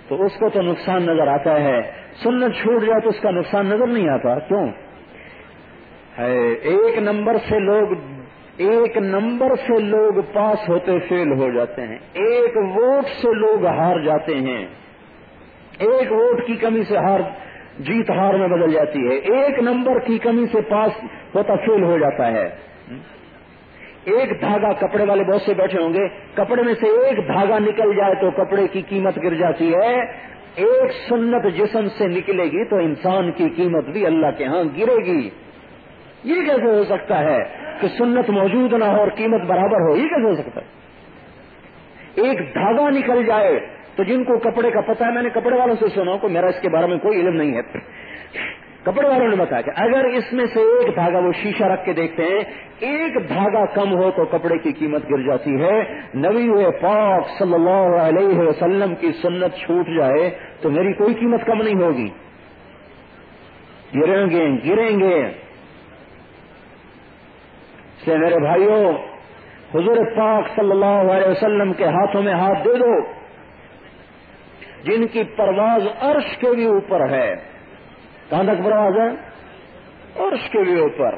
تو اس کو تو نقصان نظر آتا ہے۔ سنت چھوٹ جائے تو اس کا نقصان نظر نہیں آتا۔ کیوں؟ ایک نمبر سے لوگ، ایک نمبر سے لوگ پاس ہوتے فیل ہو جاتے ہیں۔ ایک ووٹ سے لوگ ہار جاتے ہیں۔ ایک ووٹ کی کمی سے ہار، جیت ہار میں بدل جاتی ہے۔ ایک نمبر کی کمی سے پاس ہوتا فیل ہو جاتا ہے۔ ایک دھاگا کپڑے والے بہت سے بیٹھے ہوں گے۔ کپڑے میں سے ایک دھاگا نکل جائے تو کپڑے کی قیمت گر جاتی ہے۔ ایک سنت جسم سے نکلے گی تو انسان کی قیمت بھی اللہ کے ہاں گرے گی۔ یہ کیسے ہو سکتا ہے کہ سنت موجود نہ ہو اور قیمت برابر ہو؟ یہ کیسے ہو سکتا ہے؟ ایک دھاگا نکل جائے تو جن کو کپڑے کا پتہ ہے، میں نے کپڑے والوں سے سنا کو میرا اس کے بارے میں کوئی علم نہیں ہے۔ کپڑے والوں نے بتایا کہ اگر اس میں سے ایک دھاگا وہ شیشہ رکھ کے دیکھتے ہیں، ایک دھاگا کم ہو تو کپڑے کی قیمت گر جاتی ہے۔ نبی پاک صلی اللہ علیہ وسلم کی سنت چھوٹ جائے تو میری کوئی قیمت کم نہیں ہوگی۔ گریں گے گریں گے۔ سے میرے بھائیوں، حضور پاک صلی اللہ علیہ وسلم کے ہاتھوں میں ہاتھ دے دو۔ جن کی پرواز عرش کے بھی اوپر ہے۔ کہاں تک پرواز ہے؟ عرش کے بھی اوپر۔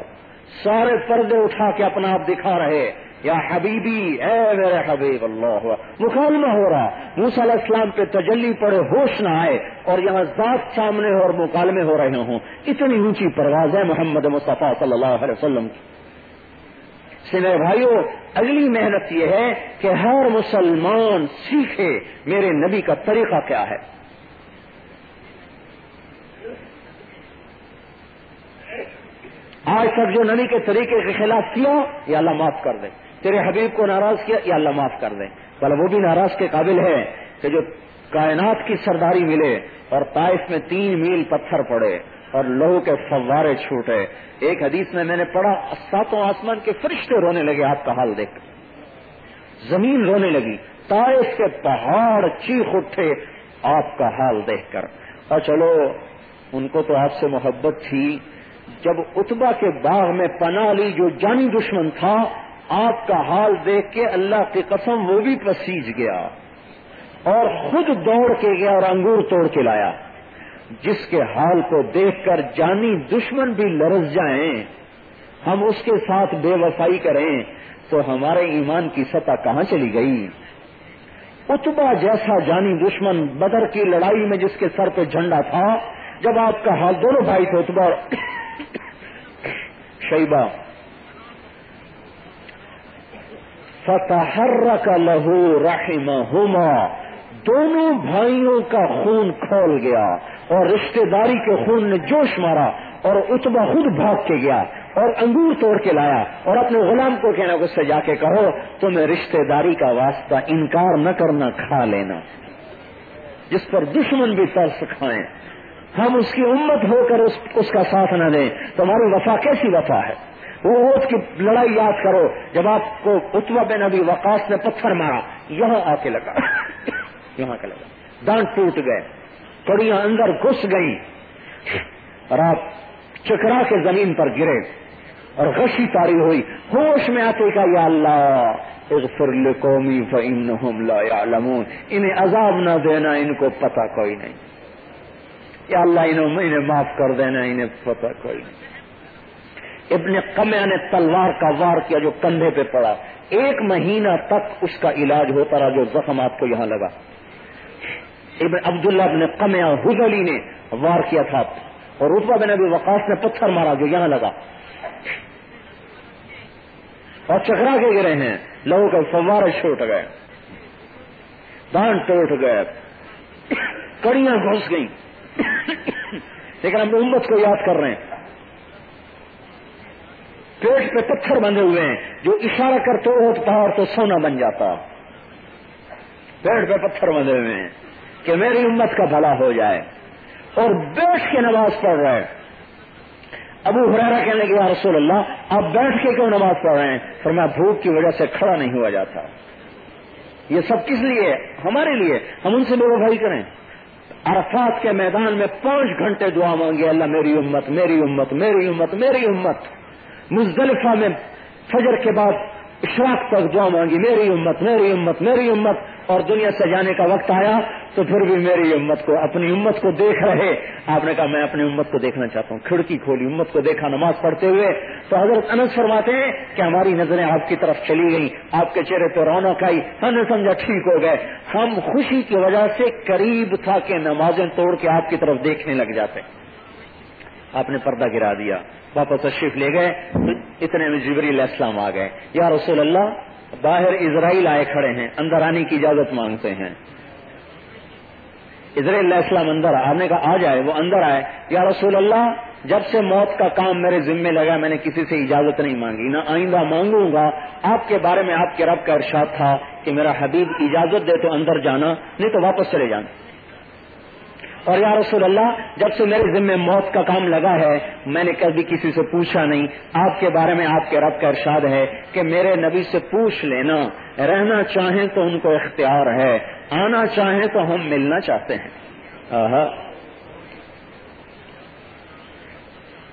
سارے پردے اٹھا کے اپنا آپ دکھا رہے یا حبیبی، اے میرے حبیب، اللہ مکالمہ ہو رہا موسیٰ علیہ السلام پہ تجلی پڑے، ہوش نہ آئے اور یہاں ذات سامنے ہو اور مکالمے ہو رہے ہوں۔ اتنی اونچی پرواز ہے محمد مصطفیٰ صلی اللہ علیہ وسلم کی۔ میرے بھائیوں اگلی محنت یہ ہے کہ ہر مسلمان سیکھے میرے نبی کا طریقہ کیا ہے۔ آج تک جو نبی کے طریقے کے خلاف کیا یہ اللہ معاف کر دے۔ تیرے حبیب کو ناراض کیا یہ اللہ معاف کر دے۔ بل وہ بھی ناراض کے قابل ہے کہ جو کائنات کی سرداری ملے اور طائف میں تین میل پتھر پڑے۔ اور لوہوں کے فوارے چھوٹے۔ ایک حدیث میں میں نے پڑھا، ساتوں آسمان کے فرشتے رونے لگے، آپ کا حال دیکھ۔ زمین رونے لگی، طائف کے پہاڑ چیخ اٹھے، آپ کا حال دیکھ کر۔ اور چلو، ان کو تو آپ سے محبت تھی۔ جب اتبا کے باغ میں پناہ لی، جو جانی دشمن تھا، آپ کا حال دیکھ کے اللہ کی قسم وہ بھی پسیج گیا۔ اور خود دوڑ کے گیا اور انگور توڑ کے لایا۔ جس کے حال کو دیکھ کر جانی دشمن بھی لرز جائیں، ہم اس کے ساتھ بے وفائی کریں تو ہمارے ایمان کی سطح کہاں چلی گئی؟ اتبا جیسا جانی دشمن بدر کی لڑائی میں جس کے سر پہ جھنڈا تھا، جب آپ کا حال دونوں بھائی تھے اتبا اور شیبہ۔ فتح کا لہو رحم دونوں بھائیوں کا خون کھول گیا۔ اور رشتہ داری کے خون نے جوش مارا اور اتبا خود بھاگ کے گیا اور انگور توڑ کے لایا اور اپنے غلام کو کہنا اس سے جا کے کہو تمہیں رشتہ داری کا واسطہ انکار نہ کرنا کھا لینا۔ جس پر دشمن بھی ترس کھائیں۔ ہم اس کی امت ہو کر اس, اس کا ساتھ نہ دیں۔ تمہاری وفا کیسی وفا ہے؟ وہ اوت کی لڑائی یاد کرو۔ جب آپ کو اتبا بن ابھی وقاص نے پتھر مارا یہاں آ کے لگا۔ یہاں کے لگا۔ دانت ٹوٹ گئے۔ کڑیاں اندر گھس گئی اور آپ چکرا کے زمین پر گرے اور غشی تاری ہوئی۔ ہوش میں آتے کا یا اللہ، اغفر لقومی فإنہم لا يعلمون انہیں عذاب نہ دینا، ان کو پتہ کوئی نہیں۔ یا اللہ، انہوں انہیں معاف کر دینا، انہیں پتہ کوئی نہیں۔ ابن قمیہ نے تلوار کا وار کیا جو کندھے پہ پڑا۔ ایک مہینہ تک اس کا علاج ہوتا رہا، جو زخم آپ کو یہاں لگا۔ ابن عبداللہ ابن قمیہ حزلی نے وار کیا تھا۔ اور رتبہ بن ابی وقاص نے پتھر مارا جو یہاں لگا۔ اور چکرا کے گرے ہیں۔ لوگوں کے فوارے چھوٹ گئے۔ دان ٹوٹ گئے۔ کڑیاں گھس گئی لیکن ہم امت کو یاد کر رہے ہیں۔ پیٹ پہ پتھر بندھے ہوئے ہیں۔ جو اشارہ کرتے اوٹ پہاڑ تو سونا بن جاتا۔ پیٹ پہ پتھر بندھے ہوئے ہیں۔ کہ میری امت کا بھلا ہو جائے اور بیٹھ کے نماز پڑھ رہے ہیں۔ ابو حرارا کہنے کے بعد رسول اللہ، آپ بیٹھ کے کیوں نماز پڑھ رہے ہیں؟ پر میں بھوک کی وجہ سے کھڑا نہیں ہوا جاتا۔ یہ سب کس لیے؟ ہمارے لیے۔ ہم ان سے بے بھائی کریں۔ عرفات کے میدان میں پانچ گھنٹے دعا مانگے اللہ، میری امت میری امت میری امت میری امت۔ مزدلفہ میں فجر کے بعد اشراق تک دعا مانگی، میری امت میری امت میری امت۔ اور دنیا سے جانے کا وقت آیا تو پھر بھی میری امت کو، اپنی امت کو دیکھ رہے۔ آپ نے کہا، میں اپنی امت کو دیکھنا چاہتا ہوں۔ کھڑکی کھولی، امت کو دیکھا، نماز پڑھتے ہوئے۔ تو حضرت انس فرماتے ہیں کہ ہماری نظریں آپ کی طرف چلی گئیں۔ آپ کے چہرے پہ رونق آئی۔ ہم نے سمجھا، ٹھیک ہو گئے۔ ہم خوشی کی وجہ سے قریب تھا کہ نمازیں توڑ کے آپ کی طرف دیکھنے لگ جاتے۔ آپ نے پردہ گرا دیا، واپس تشریف لے گئے۔ اتنے میں علیہ السلام آ گئے۔ یا رسول اللہ باہر اسرائیل آئے کھڑے ہیں، اندر آنے کی اجازت مانگتے ہیں۔ اسرائیل علیہ السلام اندر آنے کا آ جائے، وہ اندر آئے، یا رسول اللہ، جب سے موت کا کام میرے ذمے لگا، میں نے کسی سے اجازت نہیں مانگی، نہ آئندہ مانگوں گا۔ آپ کے بارے میں آپ کے رب کا ارشاد تھا کہ میرا حبیب اجازت دے تو اندر جانا، نہیں تو واپس چلے جانا۔ اور یا رسول اللہ، جب سے میرے ذمے موت کا کام لگا ہے، میں نے کبھی کسی سے پوچھا نہیں۔ آپ کے بارے میں آپ کے رب کا ارشاد ہے کہ میرے نبی سے پوچھ لینا۔ رہنا چاہیں تو ان کو اختیار ہے، آنا چاہیں تو ہم ملنا چاہتے ہیں۔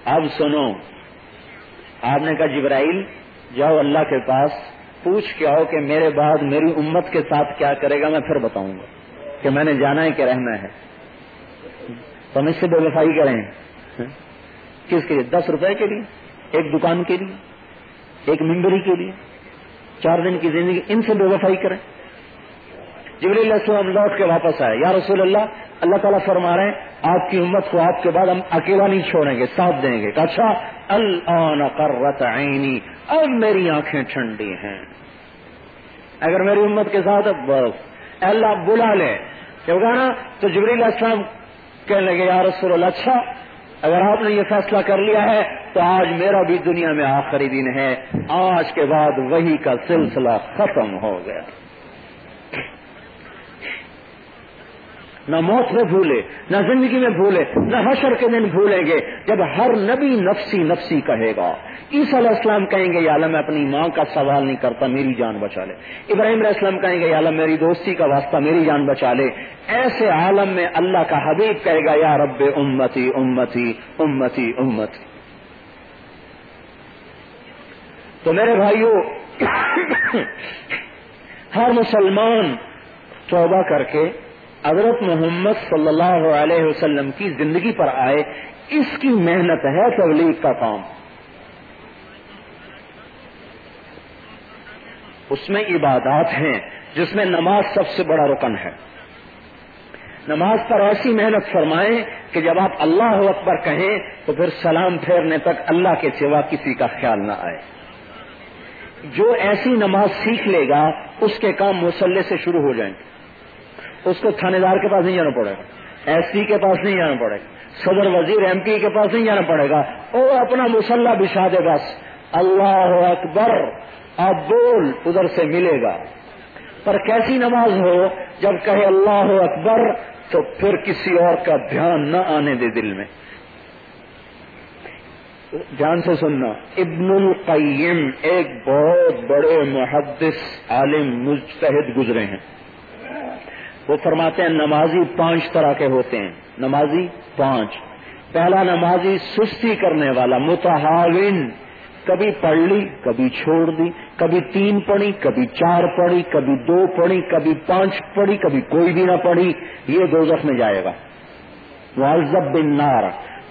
اب سنو۔ آپ نے کہا، جبرائیل، جاؤ اللہ کے پاس، پوچھ کے آؤ کہ میرے بعد میری امت کے ساتھ کیا کرے گا، میں پھر بتاؤں گا کہ میں نے جانا ہے کہ رہنا ہے۔ تو ہم اس سے بے وفائی کریں۔ کس کے لیے؟ دس روپے کے لیے، ایک دکان کے لیے، ایک ممبری کے لیے۔ چار دن کی زندگی ان سے بے وفائی کریں۔ علیہ السلام لوٹ کے واپس آئے۔ یا رسول اللہ اللہ تعالیٰ فرما رہے ہیں، آپ کی امت کو آپ کے بعد ہم اکیلا نہیں چھوڑیں گے، ساتھ دیں گے۔ اچھا اللہ عینی، اب میری آنکھیں ٹھنڈی ہیں۔ اگر میری امت کے ساتھ اللہ، بلا لے۔ کہ نا؟ تو جبریل السلام کہنے لگے، یا رسول اللہ اچھا اگر آپ نے یہ فیصلہ کر لیا ہے تو آج میرا بھی دنیا میں آخری دن ہے۔ آج کے بعد وہی کا سلسلہ ختم ہو گیا۔ نہ موت میں بھولے، نہ زندگی میں بھولے، نہ حشر کے دن بھولیں گے جب ہر نبی نفسی نفسی کہے گا۔ عیسی علیہ السلام کہیں گے، یا اللہ، میں اپنی ماں کا سوال نہیں کرتا، میری جان بچا لے۔ ابراہیم علیہ السلام کہیں گے، یا اللہ، میری دوستی کا واسطہ، میری جان بچا لے۔ ایسے عالم میں اللہ کا حبیب کہے گا، یا رب امتی امتی امتی امتی۔ تو میرے بھائیوں ہر مسلمان توبہ کر کے حضرت محمد صلی اللہ علیہ وسلم کی زندگی پر آئے، اس کی محنت ہے تبلیغ کا کام۔ اس میں عبادات ہیں، جس میں نماز سب سے بڑا رکن ہے۔ نماز پر ایسی محنت فرمائیں کہ جب آپ اللہ اکبر کہیں، تو پھر سلام پھیرنے تک اللہ کے سوا کسی کا خیال نہ آئے۔ جو ایسی نماز سیکھ لے گا، اس کے کام مسلح سے شروع ہو جائیں گے۔ اس کو تھانے دار کے پاس نہیں جانا پڑے گا۔ ایس پی کے پاس نہیں جانا پڑے گا۔ صدر وزیر ایم پی کے پاس نہیں جانا پڑے گا۔ وہ اپنا مسلح بچھا دے بس۔ اللہ اکبر۔ اب بول، ادھر سے ملے گا۔ پر کیسی نماز ہو؟ جب کہے اللہ اکبر، تو پھر کسی اور کا دھیان نہ آنے دے دل میں۔ دھیان سے سننا۔ ابن القیم، ایک بہت بڑے محدث عالم مستحد گزرے ہیں۔ وہ فرماتے ہیں نمازی پانچ طرح کے ہوتے ہیں۔ نمازی پانچ۔ پہلا نمازی سستی کرنے والا، متحاون۔ کبھی پڑھ لی، کبھی چھوڑ دی، کبھی تین پڑھی، کبھی چار پڑھی، کبھی دو پڑھی، کبھی پانچ پڑھی، کبھی کوئی بھی نہ پڑھی، یہ دو میں جائے گا۔ معذب بن نار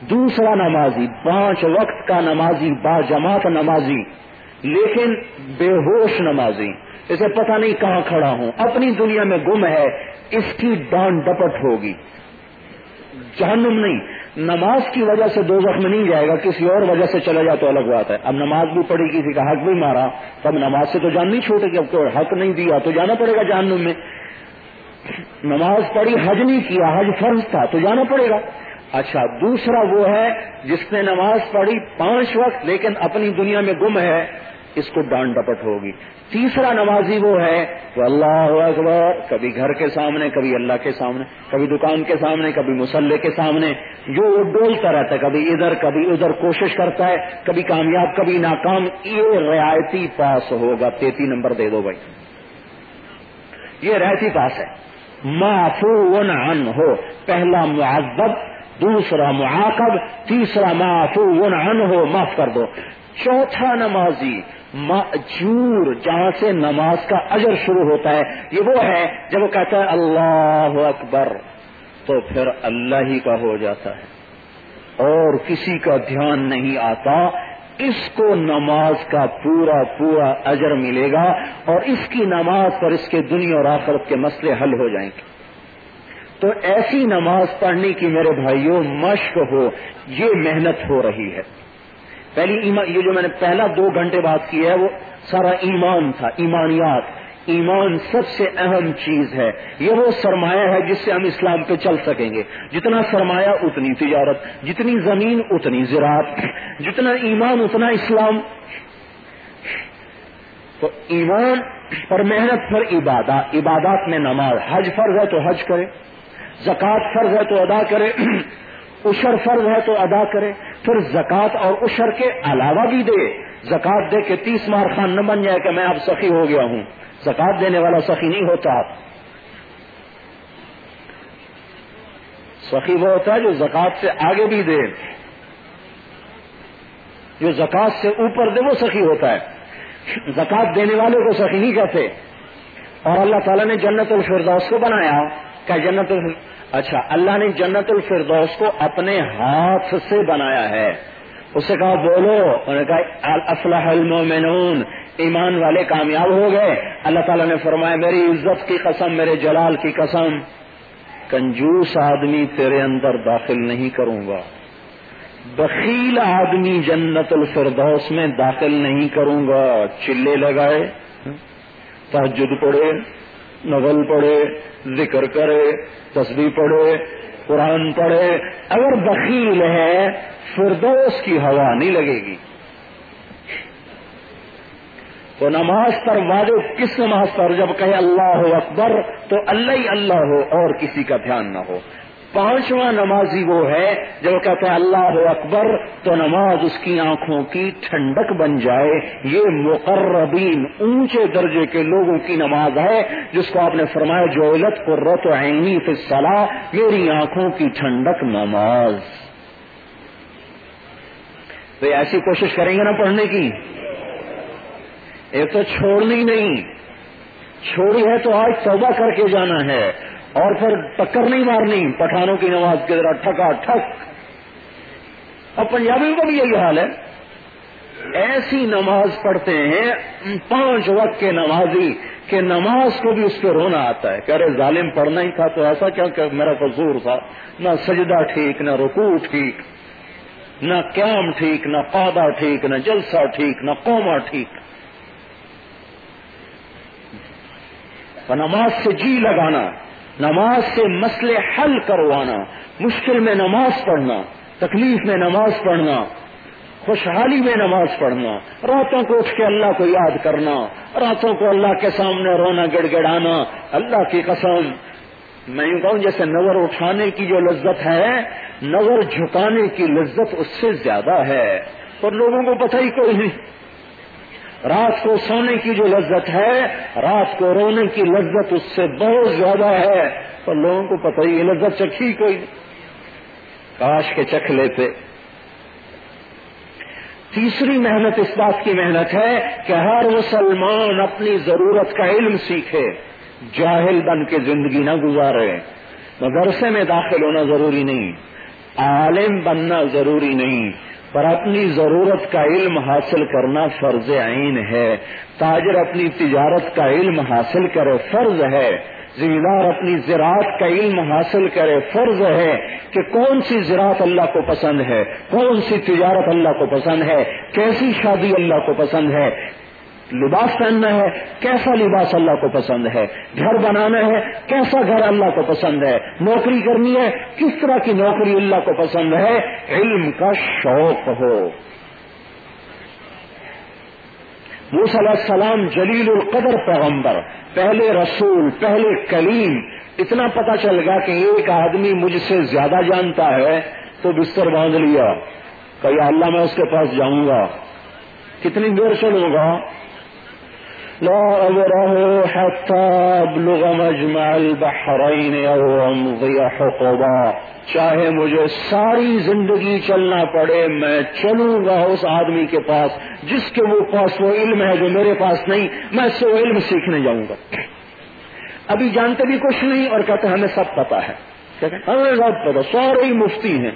دوسرا نمازی، پانچ وقت کا نمازی با جماعت نمازی۔ لیکن بے ہوش نمازی۔ اسے پتہ نہیں کہاں کھڑا ہوں۔ اپنی دنیا میں گم ہے۔ اس کی ڈانٹ ڈپٹ ہوگی۔ جہنم نہیں، نماز کی وجہ سے دو میں نہیں جائے گا، کسی اور وجہ سے چلا جائے تو الگ بات ہے۔ اب نماز بھی پڑھی، کسی کا حق بھی مارا، تب نماز سے تو جان نہیں چھوٹے گی اب کوئی حق نہیں دیا، تو جانا پڑے گا جہنم میں۔ نماز پڑھی، حج نہیں کیا، حج فرض تھا، تو جانا پڑے گا۔ اچھا دوسرا وہ ہے، جس نے نماز پڑھی پانچ وقت، لیکن اپنی دنیا میں گم ہے۔ اس کو ڈانٹ ڈپٹ ہوگی۔ تیسرا نمازی وہ ہے وہ اللہ اکبر، کبھی گھر کے سامنے، کبھی اللہ کے سامنے، کبھی دکان کے سامنے، کبھی مسلح کے سامنے۔ جو وہ ڈولتا رہتا ہے، کبھی ادھر کبھی ادھر کوشش کرتا ہے، کبھی کامیاب، کبھی ناکام، یہ رعایتی پاس ہوگا۔ تیتی نمبر دے دو بھائی۔ یہ رعایتی پاس ہے۔ معفو عن ہو پہلا معذب، دوسرا معاقب، تیسرا معفو عن ہو معاف کر دو۔ چوتھا نمازی معجور جہاں سے نماز کا اجر شروع ہوتا ہے۔ یہ وہ ہے جب وہ کہتا ہے اللہ اکبر، تو پھر اللہ ہی کا ہو جاتا ہے۔ اور کسی کا دھیان نہیں آتا، اس کو نماز کا پورا پورا اجر ملے گا اور اس کی نماز پر اس کے دنیا اور آخرت کے مسئلے حل ہو جائیں گے۔ تو ایسی نماز پڑھنے کی میرے بھائیوں، مشق ہو، یہ محنت ہو رہی ہے۔ پہلی ایمان یہ جو میں نے پہلا دو گھنٹے بات کی ہے، وہ سارا ایمان تھا، ایمانیات۔ ایمان سب سے اہم چیز ہے۔ یہ وہ سرمایہ ہے جس سے ہم اسلام پہ چل سکیں گے۔ جتنا سرمایہ اتنی تجارت، جتنی زمین اتنی زراعت۔ جتنا ایمان، اتنا اسلام۔ تو ایمان پر محنت، پر عبادات عبادات میں نماز، حج فرض ہے تو حج کرے، زکوٰۃ فرض ہے تو ادا کرے۔ اشر فرض ہے تو ادا کرے، پھر زکوٰۃ اور اشر کے علاوہ بھی دے۔ زکات دے کے تیس مار خان نہ بن جائے کہ میں اب سخی ہو گیا ہوں۔ زکات دینے والا سخی نہیں ہوتا۔ سخی وہ ہوتا ہے جو زکات سے آگے بھی دے۔ جو زکات سے اوپر دے وہ سخی ہوتا ہے۔ زکات دینے والے کو سخی نہیں کہتے۔ اور اللہ تعالیٰ نے جنت الفردوس کو بنایا۔ کہ جنت اچھا اللہ نے جنت الفردوس کو اپنے ہاتھ سے بنایا ہے۔ اسے کہا، بولو۔ انہوں نے کہا اسلح المومنون، ایمان والے کامیاب ہو گئے۔ اللہ تعالیٰ نے فرمایا، میری عزت کی قسم، میرے جلال کی قسم، کنجوس آدمی تیرے اندر داخل نہیں کروں گا۔ بخیل آدمی جنت الفردوس میں داخل نہیں کروں گا۔ چلے لگائے تحجد پڑے نغل پڑھے، ذکر کرے تصویر پڑھے، قرآن پڑھے۔ اگر بخیل ہے، فردوس کی ہوا نہیں لگے گی۔ تو نماز پر واجب کس نماز پر؟ جب کہے اللہ ہو اکبر، تو اللہ ہی اللہ ہو اور کسی کا دھیان نہ ہو۔ پانچواں نمازی وہ ہے، جو کہتے ہیں اللہ اکبر، تو نماز اس کی آنکھوں کی ٹھنڈک بن جائے۔ یہ مقربین اونچے درجے کے لوگوں کی نماز ہے، جس کو آپ نے فرمایا، جو علت کو رت عینی میری آنکھوں کی ٹھنڈک نماز۔ تو ایسی کوشش کریں گے نا پڑھنے کی۔ ایک تو چھوڑنی نہیں، چھوڑی ہے تو آج توبہ کر کے جانا ہے۔ اور پھر ٹکر نہیں مارنی، پٹھانوں کی نماز کے ذرا ٹھکا، ٹھک۔ اب پنجابی کا بھی یہی حال ہے۔ ایسی نماز پڑھتے ہیں، پانچ وقت کے نمازی کہ نماز کو بھی اس پہ رونا آتا ہے کہ ارے ظالم پڑھنا ہی تھا تو ایسا کیا کہ میرا قصور تھا۔ نہ سجدہ ٹھیک، نہ رکوع ٹھیک، نہ قیام ٹھیک، نہ پادا ٹھیک، نہ جلسہ ٹھیک، نہ قوما ٹھیک۔ نماز سے جی لگانا نماز سے مسئلے حل کروانا، مشکل میں نماز پڑھنا، تکلیف میں نماز پڑھنا، خوشحالی میں نماز پڑھنا، راتوں کو اٹھ کے اللہ کو یاد کرنا، راتوں کو اللہ کے سامنے رونا گڑ گڑانا اللہ کی قسم۔ میں یوں کہوں جیسے نظر اٹھانے کی جو لذت ہے نظر جھکانے کی لذت اس سے زیادہ ہے۔ اور لوگوں کو پتہ ہی کوئی نہیں۔ رات کو سونے کی جو لذت ہے، رات کو رونے کی لذت اس سے بہت زیادہ ہے۔ اور لوگوں کو پتہ ہی یہ لذت چکھی کوئی۔ کاش کے چکھ لیتے۔ تیسری محنت اس بات کی محنت ہے کہ ہر مسلمان اپنی ضرورت کا علم سیکھے۔ جاہل بن کے زندگی نہ گزارے۔ مدرسے میں داخل ہونا ضروری نہیں۔ عالم بننا ضروری نہیں۔ پر اپنی ضرورت کا علم حاصل کرنا فرض عین ہے۔ تاجر اپنی تجارت کا علم حاصل کرے فرض ہے۔ زمیندار اپنی زراعت کا علم حاصل کرے فرض ہے کہ کون سی زراعت اللہ کو پسند ہے، کون سی تجارت اللہ کو پسند ہے، کیسی شادی اللہ کو پسند ہے لباس پہننا ہے، کیسا لباس اللہ کو پسند ہے؟ گھر بنانا ہے، کیسا گھر اللہ کو پسند ہے؟ نوکری کرنی ہے، کس طرح کی نوکری اللہ کو پسند ہے؟ علم کا شوق ہو۔ علیہ السلام جلیل القدر پیغمبر، پہلے رسول، پہلے کلیم، اتنا پتا چل گیا کہ ایک آدمی مجھ سے زیادہ جانتا ہے، تو بستر باندھ لیا کہ اللہ، میں اس کے پاس جاؤں گا۔ کتنی دیر چلوں گا لا أبره حتى أبلغ مجمع البحرين أو أمضي حقبا چاہے مجھے ساری زندگی چلنا پڑے، میں چلوں گا اس آدمی کے پاس، جس کے وہ پاس وہ علم ہے جو میرے پاس نہیں، میں اس سے وہ علم سیکھنے جاؤں گا۔ ابھی جانتے بھی کچھ نہیں اور کہتے ہمیں سب پتا ہے۔ ہمیں سب پتا سارے ہی مفتی ہیں۔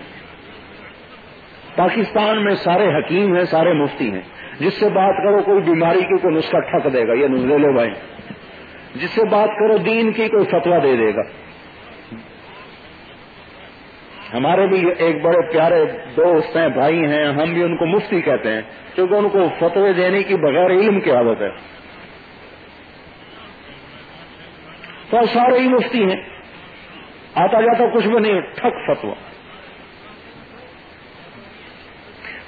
پاکستان میں سارے حکیم ہیں، سارے مفتی ہیں۔ جس سے بات کرو کوئی بیماری کی کوئی نسخہ ٹھک دے گا، یہ لے لو بھائی۔ جس سے بات کرو دین کی کوئی فتوا دے دے گا۔ ہمارے بھی ایک بڑے پیارے دوست ہیں، بھائی ہیں، ہم بھی ان کو مفتی کہتے ہیں، کیونکہ ان کو فتوے دینے کی بغیر علم کی عادت ہے۔ تو سارے ہی مفتی ہیں۔ آتا جاتا کچھ بھی نہیں ٹھک فتوا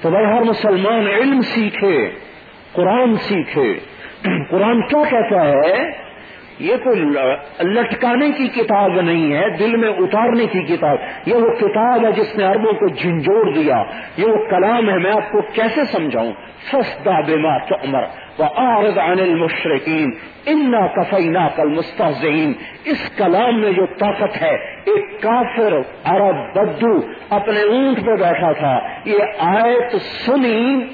تو بھائی ہر مسلمان علم سیکھے قرآن سیکھے۔ قرآن کیا کہتا ہے؟ یہ کوئی لٹکانے کی کتاب نہیں ہے، دل میں اتارنے کی کتاب۔ یہ وہ کتاب ہے جس نے اربوں کو جھنجھوڑ دیا۔ یہ وہ کلام ہے، میں آپ کو کیسے سمجھاؤں؟ سستا بیما عمر عن المشرقین انا کفینا کل مستحزین اس کلام میں جو طاقت ہے، ایک کافر عرب بدو اپنے اونٹ پہ بیٹھا تھا۔ یہ آیت سنی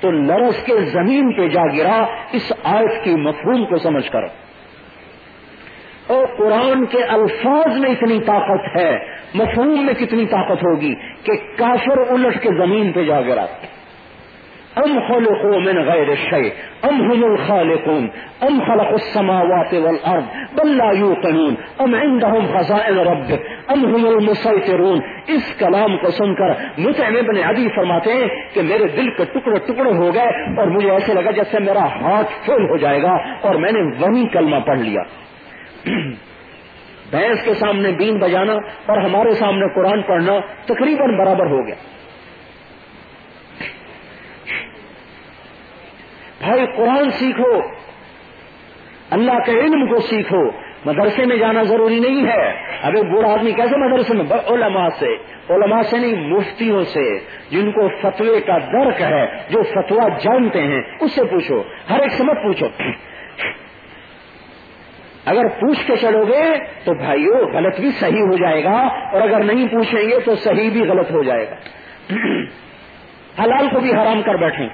تو لرس کے زمین پہ جا گرا۔ اس آیت کی مفہوم کو سمجھ کر اور قرآن کے الفاظ میں اتنی طاقت ہے، مفہوم میں کتنی طاقت ہوگی کہ کافر الٹ کے زمین پہ جا گرا ام خلقوا من غير الشيء ام هم الخالقون، ام خلقوا السماوات والارض، بل لا يوقنون ام عندهم خزائن ربك ام هم المسيطرون اس کلام کو سن کر متعم ابن عدی فرماتے ہیں کہ میرے دل کے ٹکڑے ٹکڑے ہو گئے اور مجھے ایسے لگا جیسے میرا ہاتھ فل ہو جائے گا اور میں نے وہی کلمہ پڑھ لیا۔ بھینس کے سامنے بین بجانا اور ہمارے سامنے قرآن پڑھنا تقریباً برابر ہو گیا۔ بھائی قرآن سیکھو، اللہ کے علم کو سیکھو۔ مدرسے میں جانا ضروری نہیں ہے۔ اب ایک بوڑھا آدمی کیسے مدرسے میں؟ علماء سے۔ علماء سے نہیں، مفتیوں سے۔ جن کو فتوے کا درک ہے، جو فتوا جانتے ہیں، اس سے پوچھو۔ ہر ایک سے مت پوچھو۔ اگر پوچھ کے چلو گے تو بھائیو غلط بھی صحیح ہو جائے گا، اور اگر نہیں پوچھیں گے تو صحیح بھی غلط ہو جائے گا۔ حلال کو بھی حرام کر بیٹھیں۔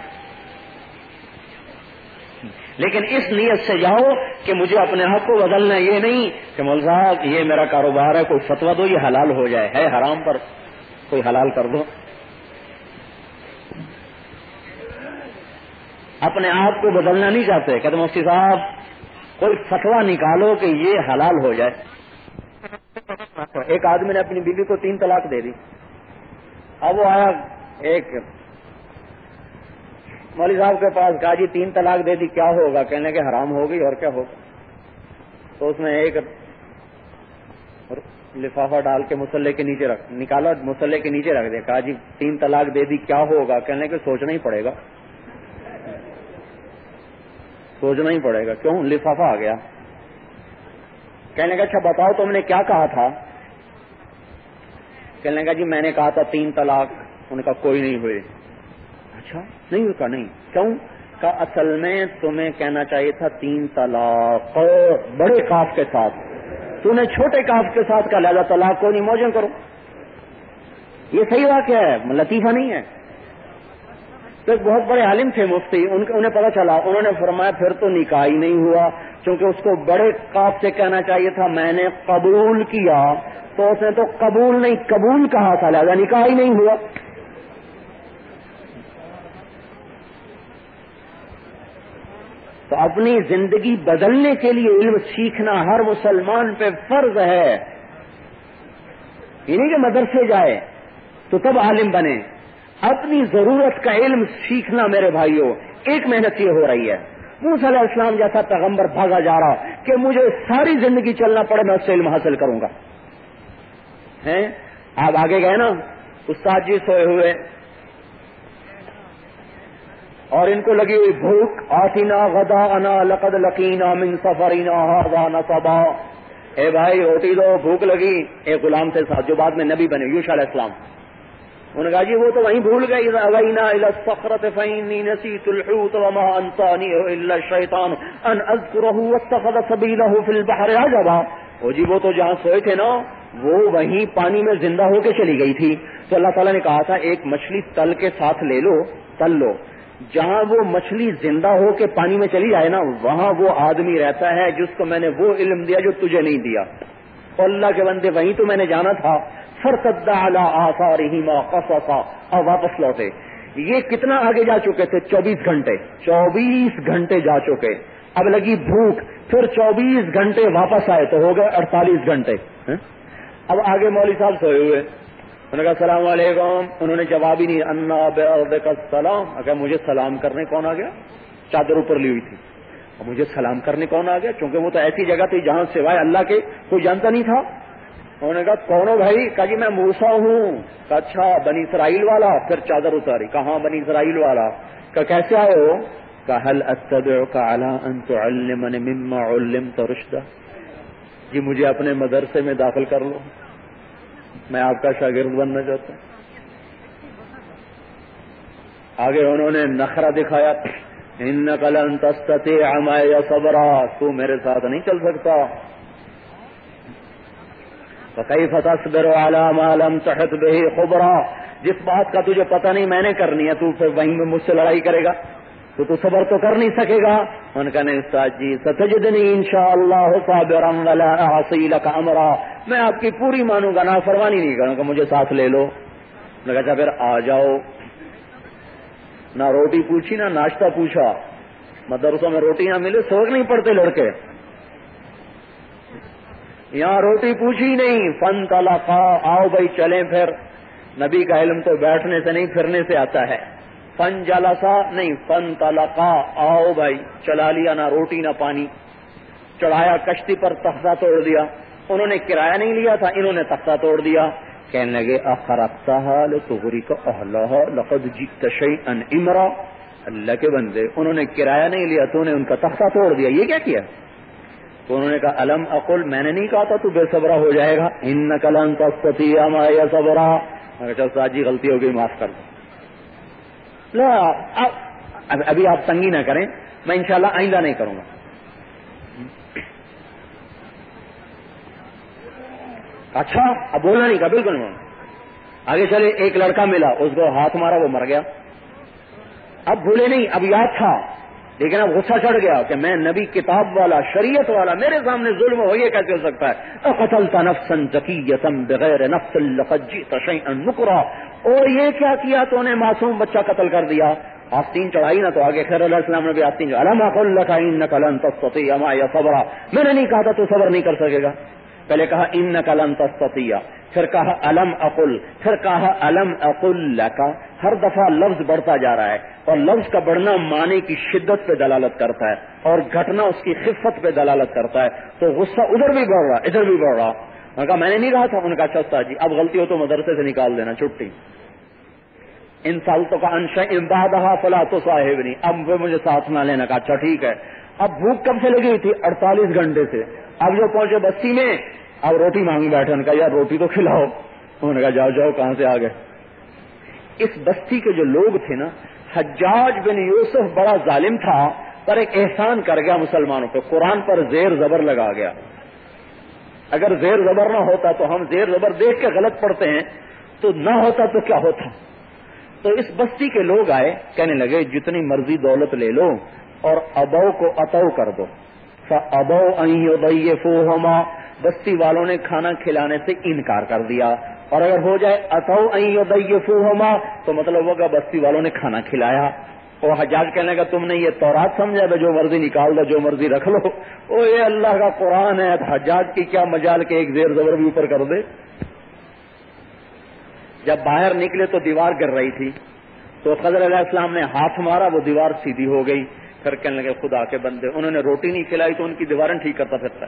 لیکن اس نیت سے جاؤ کہ مجھے اپنے حق کو بدلنا یہ نہیں کہ مول صاحب، یہ میرا کاروبار ہے، کوئی فتوا دو، یہ حلال ہو جائے۔ ہے حرام پر کوئی حلال کر دو۔ اپنے آپ کو بدلنا نہیں چاہتے۔ کہتے مفتی صاحب کوئی فتوا نکالو کہ یہ حلال ہو جائے۔ ایک آدمی نے اپنی بیوی کو تین طلاق دے دی۔ اب وہ آیا، ایک مولوی صاحب کے پاس، کہا جی تین طلاق دے دی، کیا ہوگا؟ کہنے کے حرام ہوگی اور کیا ہوگا؟ تو اس نے ایک لفافہ ڈال کے مسلح کے نیچے رکھ، نکالا مسلح کے نیچے رکھ دیا۔ کہا جی تین طلاق دے دی، کیا ہوگا؟ کہنے کے سوچنا ہی پڑے گا۔ سوچنا ہی پڑے گا، کیوں؟ لفافہ آ گیا۔ کہنے کا اچھا بتاؤ تم نے کیا کہا تھا؟ کہنے کا جی میں نے کہا تھا تین طلاق، ان کا کوئی نہیں ہوئے۔ اچھا نہیں رکا نہیں۔ کیوں؟ کا اصل میں تمہیں کہنا چاہیے تھا تین طلاق۔ بڑے کاف کے ساتھ۔ تو نے چھوٹے کاف کے ساتھ کا لہٰذا طلاق کو نہیں موجود کرو۔ یہ صحیح واقعہ ہے، لطیفہ نہیں ہے۔ تو ایک بہت بڑے عالم تھے مفتی، ان انہیں پتا چلا، انہوں نے فرمایا، پھر تو نکاح ہی نہیں ہوا کیونکہ اس کو بڑے کاف سے کہنا چاہیے تھا، میں نے قبول کیا، تو اس نے تو قبول نہیں، قبول کہا تھا، لہٰذا نکاح ہی نہیں ہوا۔ تو اپنی زندگی بدلنے کے لیے علم سیکھنا ہر مسلمان پہ فرض ہے۔ یہ نہیں کہ مدرسے جائے تو تب عالم بنے۔ اپنی ضرورت کا علم سیکھنا میرے بھائیوں، ایک محنت یہ ہو رہی ہے۔ صلی علیہ السلام جیسا پیغمبر بھاگا جا رہا، کہ مجھے ساری زندگی چلنا پڑے، میں اس سے علم حاصل کروں گا۔ آپ آگے گئے نا؟ استاد جی سوئے ہوئے۔ اور ان کو لگی ہوئی بھوک، آتینا غدا انا لقد لکینا من سفرینا نصبا۔ اے بھائی روٹی دو، بھوک لگی۔ ایک غلام سے ساتھ جو بعد میں نبی بنے یوش علیہ السلام۔ انہوں نے کہا جی وہ تو وہیں بھول گئی اوینا الى الصخرة فإني نسيت الحوت وما انسانيه الا الشيطان ان اذكره واتخذ سبيله في البحر عجبا۔ وہ جی وہ تو جہاں سوئے تھے نا، وہ وہیں پانی میں زندہ ہو کے چلی گئی تھی۔ تو اللہ تعالیٰ نے کہا تھا، ایک مچھلی تل کے ساتھ لے لو، تل لو۔ جہاں وہ مچھلی زندہ ہو کے پانی میں چلی جائے نا، وہاں وہ آدمی رہتا ہے جس کو میں نے وہ علم دیا جو تجھے نہیں دیا۔ اللہ کے بندے، وہیں تو میں نے جانا تھا۔ آسا رہی اور واپس لوٹے۔ یہ کتنا آگے جا چکے تھے؟ چوبیس گھنٹے۔ چوبیس گھنٹے جا چکے۔ اب لگی بھوک۔ پھر چوبیس گھنٹے واپس آئے تو ہو گئے اڑتالیس گھنٹے۔ ہاں؟ اب آگے مولوی صاحب سوئے ہوئے۔ انہوں نے کہا، السلام علیکم۔ انہوں نے جواب ہی نہیں، انا کا سلام اگر مجھے سلام کرنے کون آ گیا؟ چادر اوپر لی ہوئی تھی۔ اور مجھے سلام کرنے کون آ گیا؟ کیونکہ وہ تو ایسی جگہ تھی جہاں سوائے اللہ کے کوئی جانتا نہیں تھا۔ انہوں نے کہا، کون ہو بھائی؟ کہا جی میں موسا ہوں. کہا اچھا بنی اسرائیل والا؟ پھر چادر اتاری، کہاں بنی اسرائیل والا؟ کہ کیسے آئے ہو؟ کہ حل کا مما علمت رشدہ. جی مجھے اپنے مدرسے میں داخل کر لو، میں آپ کا شاگرد بننا چاہتا ہوں. آگے انہوں نے نخرا دکھایا ان قلم تستے یا صبرا، تو میرے ساتھ نہیں چل سکتا۔ کئی فتح برو عالم عالم تحت بہی خبرا؟ جس بات کا تجھے پتہ نہیں میں نے کرنی ہے، تو پھر وہیں میں مجھ سے لڑائی کرے گا۔ تو تو صبر تو کر نہیں سکے گا۔ ان کا نہیں، استاد جی ستجدنی ان شاء اللہ حصیل کا امرا۔ میں آپ کی پوری مانوں گا نا فرمانی نہیں کروں گا، مجھے ساتھ لے لو۔ میں کہتا اچھا، پھر آ جاؤ۔ نہ روٹی پوچھی، نہ ناشتہ پوچھا۔ مدرسوں میں روٹی نہ ملے، سوگ نہیں پڑتے لڑکے۔ یہاں روٹی پوچھی نہیں، فن تلا آؤ بھائی چلیں پھر۔ نبی کا علم تو بیٹھنے سے نہیں، پھرنے سے آتا ہے۔ فن جلسا نہیں، فن تلقا آؤ بھائی، چلا لیا نہ روٹی نہ پانی۔ چڑھایا کشتی پر، تختہ توڑ دیا۔ انہوں نے کرایہ نہیں لیا تھا، انہوں نے تختہ توڑ دیا۔ کہنے لگے اخرتا تغری کا لقد جیت شعی ان امرا۔ اللہ کے بندے، انہوں نے کرایہ نہیں لیا تو نے ان کا تختہ توڑ دیا۔ یہ کیا کیا؟ تو انہوں نے کہا، الم اقل? میں نے نہیں کہا تھا تو بے صبرا ہو جائے گا۔ ان کلن تستی یا صبرا۔ سات جی غلطی ہو گئی، معاف کر دو۔ ابھی آپ تنگی نہ کریں۔ میں انشاءاللہ آئندہ نہیں کروں گا۔ اچھا اب بولنا نہیں کا بالکل آگے چلے، ایک لڑکا ملا، اس کو ہاتھ مارا، وہ مر گیا۔ اب بھولے نہیں، اب یاد تھا۔ لیکن اب غصہ چڑھ گیا کہ میں نبی کتاب والا، شریعت والا، میرے سامنے ظلم ہو، یہ کیسے ہو سکتا ہے؟ قتل تنفسن ذکیتم بغیر نفس لقد شیئا نکرا۔ اور یہ کیا کیا تو نے معصوم بچہ قتل کر دیا؟ آستین چڑھائی نا تو آگے، خیر علیہ السلام نے بھی آستین علامہ لن تستطيع معي صبرا۔ میں نے نہیں کہا تھا تو صبر نہیں کر سکے گا۔ پہلے کہا ان لن تستطيع. پھر کہا الم اقل پھر کہا الم اقل کا ہر دفعہ لفظ بڑھتا جا رہا ہے اور لفظ کا بڑھنا معنی کی شدت پہ دلالت کرتا ہے اور گھٹنا اس کی خفت پہ دلالت کرتا ہے تو غصہ ادھر بھی بڑھ رہا، ادھر بھی بڑھ رہا۔ میں کہا، میں نے نہیں کہا تھا. ان کا چستا اچھا جی اب غلطی ہو تو مدرسے سے نکال دینا، چھٹی۔ ان سالتوں کا انش امداد فلا تو صاحب نہیں اب وہ مجھے ساتھ نہ لینا، کہا اچھا ٹھیک ہے. اب بھوک کب سے لگی ہوئی تھی؟ اڑتالیس گھنٹے سے۔ اب جو پہنچے بستی میں، اب روٹی مانگ بیٹھے ان کا، یار روٹی تو کھلاؤ۔ انہوں نے کہا، جاؤ جاؤ، کہاں سے آ گئے؟ اس بستی کے جو لوگ تھے نا، حجاج بن یوسف بڑا ظالم تھا، پر ایک احسان کر گیا مسلمانوں پہ۔ قرآن پر زیر زبر لگا گیا۔ اگر زیر زبر نہ ہوتا تو ہم زیر زبر دیکھ کے غلط پڑھتے ہیں۔ تو نہ ہوتا تو کیا ہوتا؟ تو اس بستی کے لوگ آئے، کہنے لگے، جتنی مرضی دولت لے لو اور ابو کو اتو کر دو۔ ابو فو ہوما بستی والوں نے کھانا کھلانے سے انکار کر دیا۔ اور اگر ہو جائے اتو فو ہوما تو مطلب ہوگا بستی والوں نے کھانا کھلایا۔ اور حجاج کہنے کا تم نے یہ تورات سمجھا تو جو مرضی نکال دو، جو مرضی رکھ لو۔ او یہ اللہ کا قرآن ہے حجاج کی کیا مجال کے ایک زیر زبر بھی اوپر کر دے۔ جب باہر نکلے تو دیوار گر رہی تھی۔ تو خضر علیہ السلام نے ہاتھ مارا، وہ دیوار سیدھی ہو گئی۔ پھر کہنے لگے خدا کے بندے، انہوں نے روٹی نہیں کھلائی تو ان کی دیواریں ٹھیک کرتا پھرتا۔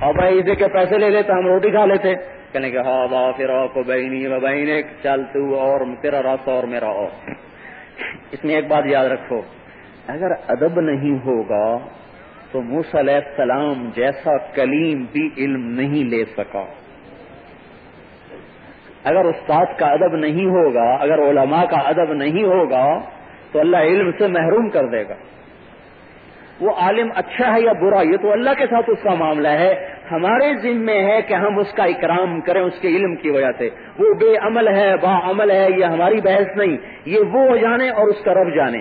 اور بھائی اسے کے پیسے لے لیتے ہم روٹی کھا لیتے۔ کہنے لگے ہاں با پھر کو بہنی بہن چل تو اور تیرا راستہ اور میرا اور۔ اس میں ایک بات یاد رکھو، اگر ادب نہیں ہوگا تو موس علیہ السلام جیسا کلیم بھی علم نہیں لے سکا۔ اگر استاد کا ادب نہیں ہوگا، اگر علماء کا ادب نہیں ہوگا، تو اللہ علم سے محروم کر دے گا۔ وہ عالم اچھا ہے یا برا، یہ تو اللہ کے ساتھ اس کا معاملہ ہے۔ ہمارے ذمے ہے کہ ہم اس کا اکرام کریں، اس کے علم کی وجہ سے۔ وہ بے عمل ہے، با عمل ہے، یہ ہماری بحث نہیں۔ یہ وہ جانے اور اس کا رب جانے۔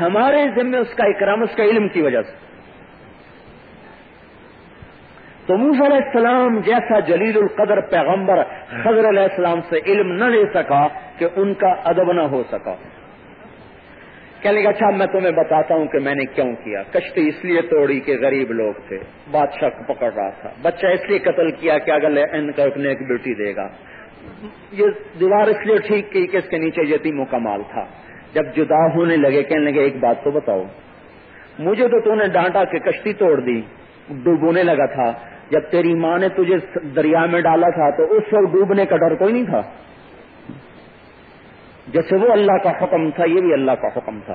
ہمارے ذمے اس کا اکرام، اس کا علم کی وجہ سے۔ تو موس علیہ السلام جیسا جلیل القدر پیغمبر خضر علیہ السلام سے علم نہ لے سکا کہ ان کا ادب نہ ہو سکا۔ کہنے کا اچھا میں تمہیں بتاتا ہوں کہ میں نے کیوں کیا؟ کشتی اس لیے توڑی کہ غریب لوگ تھے۔ بادشاہ پکڑ رہا تھا۔ بچہ اس لیے قتل کیا کہ اگر ان کا ایک بیٹی دے گا۔ یہ دیوار اس لیے ٹھیک کی کہ اس کے نیچے یتیموں کا مال تھا۔ جب جدا ہونے لگے، کہنے لگے، ایک بات تو بتاؤ۔ مجھے تو تو نے ڈانٹا کہ کشتی توڑ دی۔ ڈوبونے لگا تھا۔ جب تیری ماں نے تجھے دریا میں ڈالا تھا تو اس وقت ڈوبنے کا ڈر کوئی نہیں تھا۔ جیسے وہ اللہ کا حکم تھا، یہ بھی اللہ کا حکم تھا۔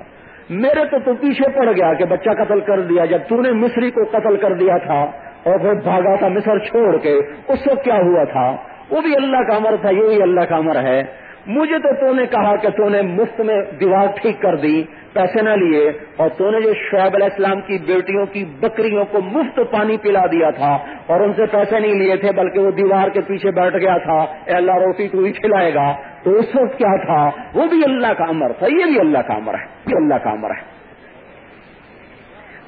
میرے تو تو پیچھے پڑ گیا کہ بچہ قتل کر دیا، جب تو نے مصری کو قتل کر دیا تھا اور پھر بھاگا تھا مصر چھوڑ کے، اس وقت کیا ہوا تھا؟ وہ بھی اللہ کا امر تھا یہ بھی اللہ کا امر ہے۔ مجھے تو تو نے کہا کہ تو نے مفت میں دیوار ٹھیک کر دی، پیسے نہ لیے، اور تو نے جو شعیب علیہ السلام کی بیٹیوں کی بکریوں کو مفت پانی پلا دیا تھا، اور ان سے پیسے نہیں لیے تھے، بلکہ وہ دیوار کے پیچھے بیٹھ گیا تھا۔ اے اللہ روٹی تو ہی کھلائے گا۔ تو اس وقت کیا تھا؟ وہ بھی اللہ کا امر تھا، یہ بھی اللہ کا امر ہے، یہ اللہ کا امر ہے۔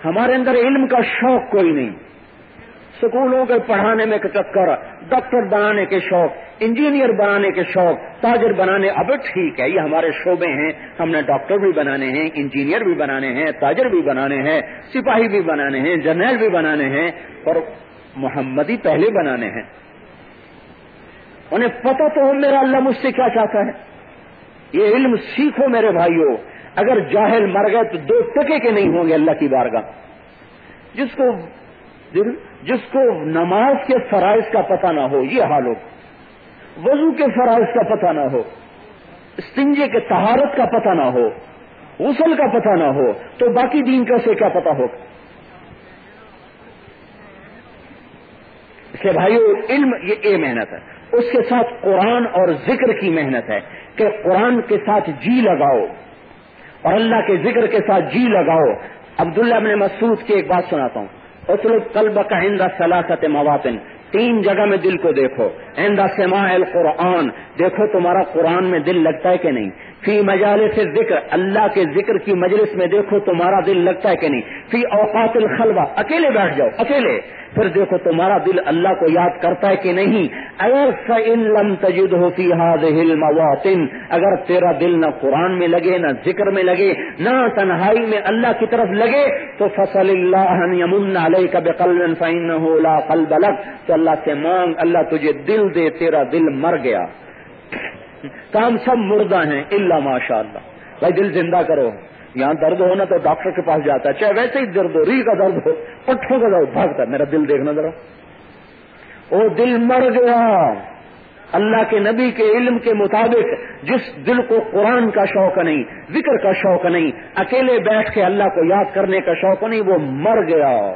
ہمارے اندر علم کا شوق کوئی نہیں۔ سکولوں کے پڑھانے میں چکر، ڈاکٹر بنانے کے شوق، انجینئر بنانے کے شوق، تاجر بنانے، اب ٹھیک ہے، یہ ہمارے شعبے ہیں۔ ہم نے ڈاکٹر بھی بنانے ہیں، انجینئر بھی بنانے ہیں، تاجر بھی بنانے ہیں، سپاہی بھی بنانے ہیں، جرنیل بھی بنانے ہیں اور محمدی پہلے بنانے ہیں۔ انہیں پتہ تو ہو میرا اللہ مجھ سے کیا چاہتا ہے۔ یہ علم سیکھو میرے بھائیوں اگر جاہل مر گئے تو دو ٹکے کے نہیں ہوں گے اللہ کی بارگاہ۔ جس کو جس کو نماز کے فرائض کا پتہ نہ ہو، یہ حال ہو۔ وضو کے فرائض کا پتہ نہ ہو۔ استنجے کے تہارت کا پتہ نہ ہو۔ غسل کا پتہ نہ ہو۔ تو باقی دین کا سے کیا پتا ہوگا کہ بھائی علم یہ اے محنت ہے۔ اس کے ساتھ قرآن اور ذکر کی محنت ہے کہ قرآن کے ساتھ جی لگاؤ اور اللہ کے ذکر کے ساتھ جی لگاؤ۔ عبداللہ ابن مسعود کی ایک بات سناتا ہوں۔ اسلوب قلب کا ہندہ سلاست مواطن۔ تین جگہ میں دل کو دیکھو۔ ایندا سما القرآن۔ دیکھو تمہارا قرآن میں دل لگتا ہے کہ نہیں۔ فی مجالس ذکر اللہ کے ذکر کی مجلس میں دیکھو تمہارا دل لگتا ہے کہ نہیں۔ فی اوقات الخلوہ، اکیلے بیٹھ جاؤ، اکیلے۔ پھر دیکھو تمہارا دل اللہ کو یاد کرتا ہے کہ نہیں۔ اگر لم تجد ہو فی المواطن اگر تیرا دل نہ قرآن میں لگے، نہ ذکر میں لگے، نہ تنہائی میں اللہ کی طرف لگے، تو فصل اللہ یمن علیہ کب قلب لا قلب لک تو اللہ سے مانگ، اللہ تجھے دل دے، تیرا دل مر گیا۔ کام سب مردہ ہیں اللہ ماشاء اللہ بھائی دل زندہ کرو۔ یہاں درد ہونا تو ڈاکٹر کے پاس جاتا ہے۔ چاہے ویسے ہی درد ہو ری کا درد ہو، پٹھوں کا درد بھاگتا میرا دل دیکھنا ذرا۔ وہ دل مر گیا۔ اللہ کے نبی کے علم کے مطابق جس دل کو قرآن کا شوق نہیں، ذکر کا شوق نہیں، اکیلے بیٹھ کے اللہ کو یاد کرنے کا شوق نہیں، وہ مر گیا۔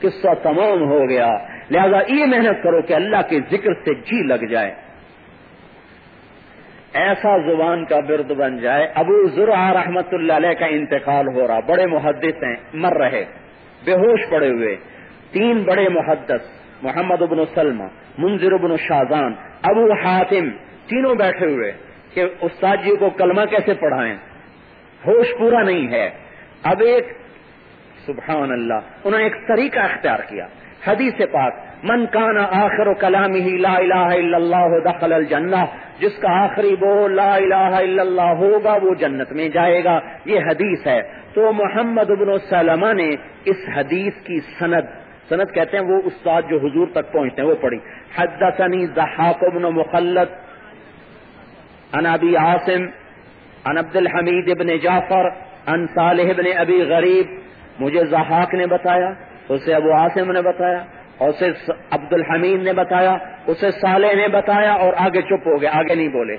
قصہ تمام ہو گیا۔ لہذا یہ محنت کرو کہ اللہ کے ذکر سے جی لگ جائے۔ ایسا زبان کا برد بن جائے۔ ابو ذرا رحمت اللہ علیہ کا انتقال ہو رہا۔ بڑے محدث ہیں، مر رہے۔ بے ہوش پڑے ہوئے۔ تین بڑے محدث، محمد ابن سلم منظر ابن شاہجان ابو حاتم، تینوں بیٹھے ہوئے کہ استاد جی کو کلمہ کیسے پڑھائیں؟ ہوش پورا نہیں ہے۔ اب ایک، سبحان اللہ، انہوں نے ایک طریقہ اختیار کیا۔ حدیث پاک، من کان آخر و کلام ہی لا الہ الا اللہ دخل الجنہ جس کا آخری وہ لا الہ الا اللہ ہوگا، وہ جنت میں جائے گا۔ یہ حدیث ہے۔ تو محمد ابن سلمہ نے اس حدیث کی سند سند کہتے ہیں وہ استاد جو حضور تک پہنچتے ہیں، وہ پڑھی۔ حدثنی زحاق ابن مخلط ان ابی عاصم ان عبد الحمید ابن جعفر ان صالح ابن ابی غریب مجھے زحاق نے بتایا۔ اسے ابو عاصم نے بتایا اور اسے عبد الحمید نے بتایا، اسے صالح نے بتایا اور آگے چپ ہو گئے، آگے نہیں بولے۔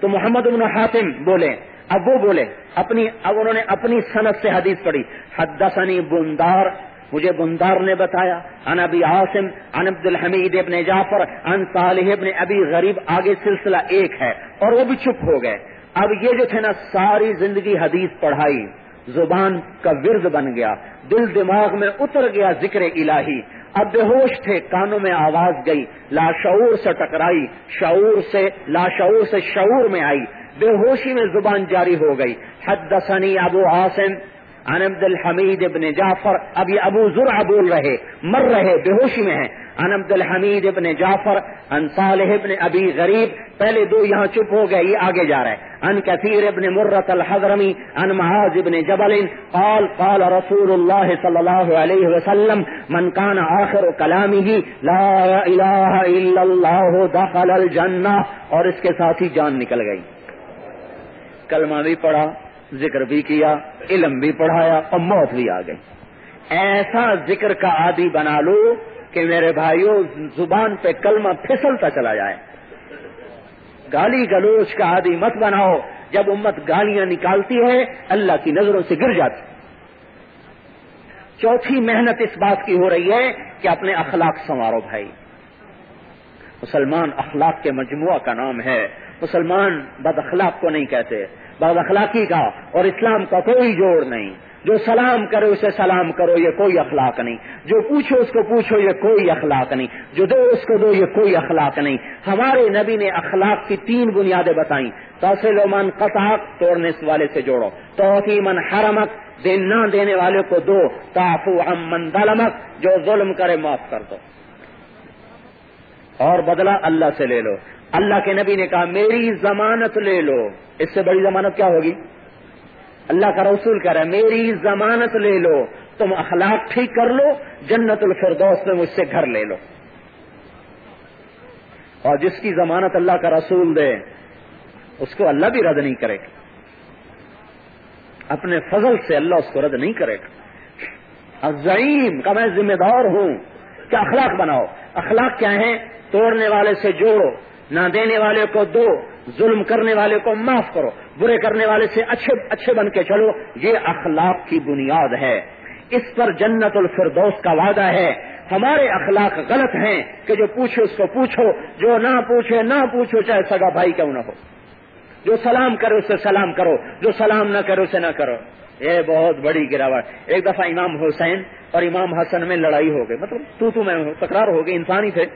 تو محمد بن حاتم بولے اب وہ بولے، اپنی اب انہوں نے اپنی صنعت سے حدیث پڑھی۔ حدثنی بندار، مجھے بندار نے بتایا ان ابی عاصم ان عبد الحمید ابن جعفر ان صالح ابن ابی غریب، آگے سلسلہ ایک ہے اور وہ بھی چپ ہو گئے۔ اب یہ جو تھے نا، ساری زندگی حدیث پڑھائی۔ زبان کا ورد بن گیا، دل دماغ میں اتر گیا ذکر الہی۔ اب بے ہوش تھے، کانوں میں آواز گئی۔ لاشعور سے ٹکرائی، شعور سے لاشعور سے شعور میں آئی۔ بے ہوشی میں زبان جاری ہو گئی۔ حد دسنی ابو عاصم عن عبد الحمید ابن جعفر، اب یہ ابو ذرا بول رہے، مر رہے بے ہوشی میں ہیں۔ عن عبد الحمید ابن جعفر، عن صالح ابن ابی غریب، پہلے دو یہاں چپ ہو گئے، یہ آگے جا رہا ہے ان کثیر ابن مرت الحضرمی ان معاذ ابن جبل، قال قال رسول اللہ صلی اللہ علیہ وسلم، من کان آخر کلامی، لا الہ الا اللہ، دخل الجنہ. اور اس کے ساتھ ہی جان نکل گئی۔ کلمہ بھی پڑھا۔ ذکر بھی کیا، علم بھی پڑھایا اور موت بھی آ گئی۔ ایسا ذکر کا عادی بنا لو کہ میرے بھائیوں زبان پہ کلمہ پھسلتا چلا جائے۔ گالی گلوچ کا عادی مت بناؤ۔ جب امت گالیاں نکالتی ہے، اللہ کی نظروں سے گر جاتی۔ چوتھی محنت اس بات کی ہو رہی ہے کہ اپنے اخلاق سنوارو بھائی۔ مسلمان اخلاق کے مجموعہ کا نام ہے۔ مسلمان بد اخلاق کو نہیں کہتے۔ بد اخلاقی کا اور اسلام کا کوئی جوڑ نہیں۔ جو سلام کرے اسے سلام کرو، یہ کوئی اخلاق نہیں۔ جو پوچھو اس کو پوچھو، یہ کوئی اخلاق نہیں۔ جو دو اس کو دو، یہ کوئی اخلاق نہیں۔ ہمارے نبی نے اخلاق کی تین بنیادیں بتائیں۔ توسل من قطعق توڑنے والے سے جوڑو۔ توتی من حرمک دین نہ دینے والے کو دو۔ تافو من ظلمک جو ظلم کرے معاف کر دو۔ اور بدلہ اللہ سے لے لو۔ اللہ کے نبی نے کہا، میری ضمانت لے لو۔ اس سے بڑی ضمانت کیا ہوگی؟ اللہ کا رسول کہہ رہا ہے، میری ضمانت لے لو، تم اخلاق ٹھیک کر لو، جنت الفردوس میں مجھ سے گھر لے لو۔ اور جس کی ضمانت اللہ کا رسول دے، اس کو اللہ بھی رد نہیں کرے گا۔ اپنے فضل سے اللہ اس کو رد نہیں کرے گا۔ عظیم کا میں ذمہ دار ہوں۔ کہ اخلاق بناؤ؟ اخلاق کیا ہیں؟ توڑنے والے سے جوڑو، نہ دینے والے کو دو۔ ظلم کرنے والے کو معاف کرو، برے کرنے والے سے اچھے اچھے بن کے چلو۔ یہ اخلاق کی بنیاد ہے۔ اس پر جنت الفردوس کا وعدہ ہے۔ ہمارے اخلاق غلط ہیں کہ جو پوچھے اس کو پوچھو، جو نہ پوچھے، نہ پوچھو، چاہے سگا بھائی کیوں نہ ہو۔ جو سلام کرے اسے سلام کرو، جو سلام نہ کرے اسے نہ کرو۔ یہ بہت بڑی گراوٹ۔ ایک دفعہ امام حسین اور امام حسن میں لڑائی ہو گئی۔ مطلب تو تو میں تکرار ہو گئی، انسان ہی تھے۔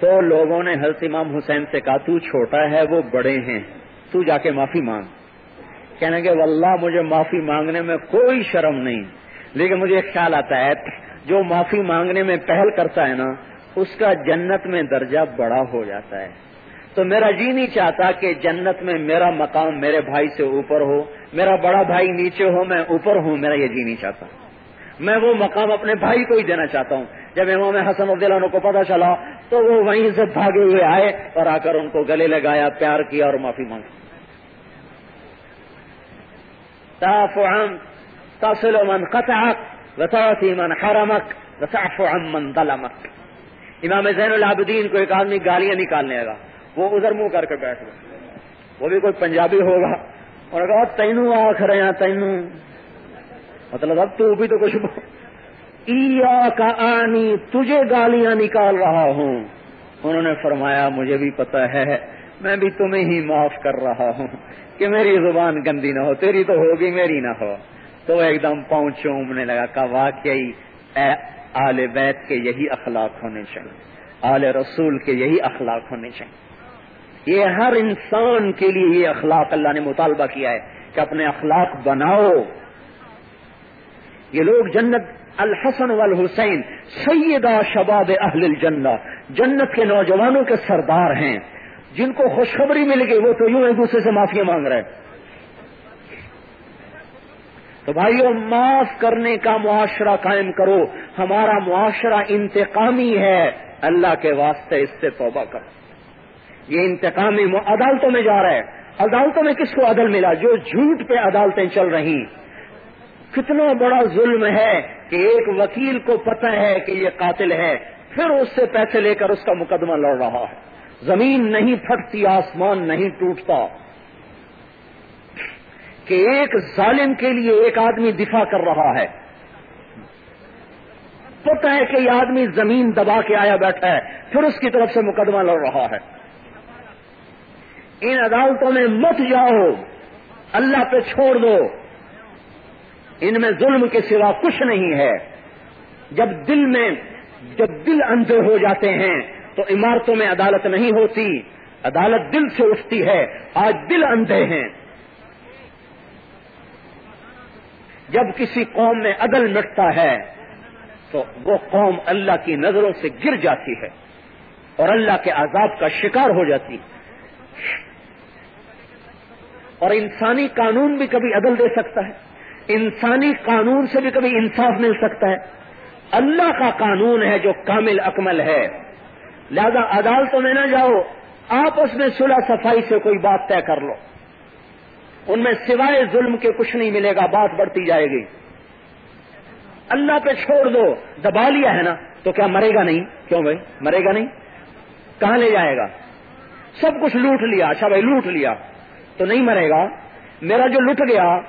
تو لوگوں نے حضرت امام حسین سے کہا، تو چھوٹا ہے، وہ بڑے ہیں۔ تو جا کے معافی مانگ۔ کہنے کہ واللہ، مجھے معافی مانگنے میں کوئی شرم نہیں۔ لیکن مجھے ایک خیال آتا ہے، جو معافی مانگنے میں پہل کرتا ہے نا، اس کا جنت میں درجہ بڑا ہو جاتا ہے۔ تو میرا جی نہیں چاہتا کہ جنت میں میرا مقام میرے بھائی سے اوپر ہو، میرا بڑا بھائی نیچے ہو، میں اوپر ہوں، میرا یہ جی نہیں چاہتا۔ میں وہ مقام اپنے بھائی کو ہی دینا چاہتا ہوں۔ جب امام حسن عبد اللہ کو پتا چلا، تو وہ وہیں سے بھاگے ہوئے آئے اور آ کر ان کو گلے لگایا، پیار کیا اور معافی مانگی۔ تصل من قطعك وتعطي من حرمك وتعفو عن من ظلمك۔ امام زین العابدین کو ایک آدمی گالیاں نکالنے لگا۔ وہ ادھر منہ کر کے بیٹھ گئے وہ بھی کوئی پنجابی ہوگا۔ اور کہا تینو آخ رہے ہیں تینو مطلب اب تو بھی تو کچھ کا آنی، تجھے گالیاں نکال رہا ہوں۔ انہوں نے فرمایا، مجھے بھی پتا ہے، میں بھی تمہیں ہی معاف کر رہا ہوں کہ میری زبان گندی نہ ہو، تیری تو ہوگی، میری نہ ہو۔ تو ایک دم پاؤں چومنے لگا کہ واقعی اے آل بیت کے یہی اخلاق ہونے چاہیے۔ آل رسول کے یہی اخلاق ہونے چاہیے۔ یہ ہر انسان کے لیے یہ اخلاق اللہ نے مطالبہ کیا ہے کہ اپنے اخلاق بناؤ۔ یہ لوگ جنت الحسن والحسین، سیدہ شباب اہل الجنہ، جنت کے نوجوانوں کے سردار ہیں۔ جن کو خوشخبری مل گئی وہ تو یوں ایک دوسرے سے معافی مانگ رہے تو بھائیو، معاف کرنے کا معاشرہ قائم کرو۔ ہمارا معاشرہ انتقامی ہے۔ اللہ کے واسطے اس سے توبہ کرو۔ یہ انتقامی عدالتوں میں جا رہا ہے۔ عدالتوں میں کس کو عدل ملا؟ جو جھوٹ پہ عدالتیں چل رہی۔ کتنا بڑا ظلم ہے کہ ایک وکیل کو پتہ ہے کہ یہ قاتل ہے، پھر اس سے پیسے لے کر اس کا مقدمہ لڑ رہا ہے۔ زمین نہیں پھٹتی، آسمان نہیں ٹوٹتا۔ کہ ایک ظالم کے لیے ایک آدمی دفاع کر رہا ہے۔ پتہ ہے کہ یہ آدمی زمین دبا کے آیا بیٹھا ہے، پھر اس کی طرف سے مقدمہ لڑ رہا ہے۔ ان عدالتوں میں مت جاؤ۔ اللہ پہ چھوڑ دو۔ ان میں ظلم کے سوا کچھ نہیں ہے۔ جب دل میں جب دل اندھے ہو جاتے ہیں، تو عمارتوں میں عدالت نہیں ہوتی۔ عدالت دل سے اٹھتی ہے، آج دل اندھے ہیں۔ جب کسی قوم میں عدل مٹتا ہے، تو وہ قوم اللہ کی نظروں سے گر جاتی ہے اور اللہ کے عذاب کا شکار ہو جاتی ہے۔ اور انسانی قانون بھی کبھی عدل دے سکتا ہے۔ انسانی قانون سے بھی کبھی انصاف مل سکتا ہے۔ اللہ کا قانون ہے جو کامل اکمل ہے۔ لہذا عدالتوں میں نہ جاؤ آپس میں صلح صفائی سے کوئی بات طے کر لو۔ ان میں سوائے ظلم کے کچھ نہیں ملے گا، بات بڑھتی جائے گی۔ اللہ پہ چھوڑ دو، دبا لیا ہے نا، تو کیا مرے گا نہیں؟ کیوں بھائی؟ مرے گا نہیں؟ کہاں لے جائے گا؟ سب کچھ لوٹ لیا اچھا بھائی، لوٹ لیا۔ تو نہیں مرے گا۔ میرا جو لٹ گیا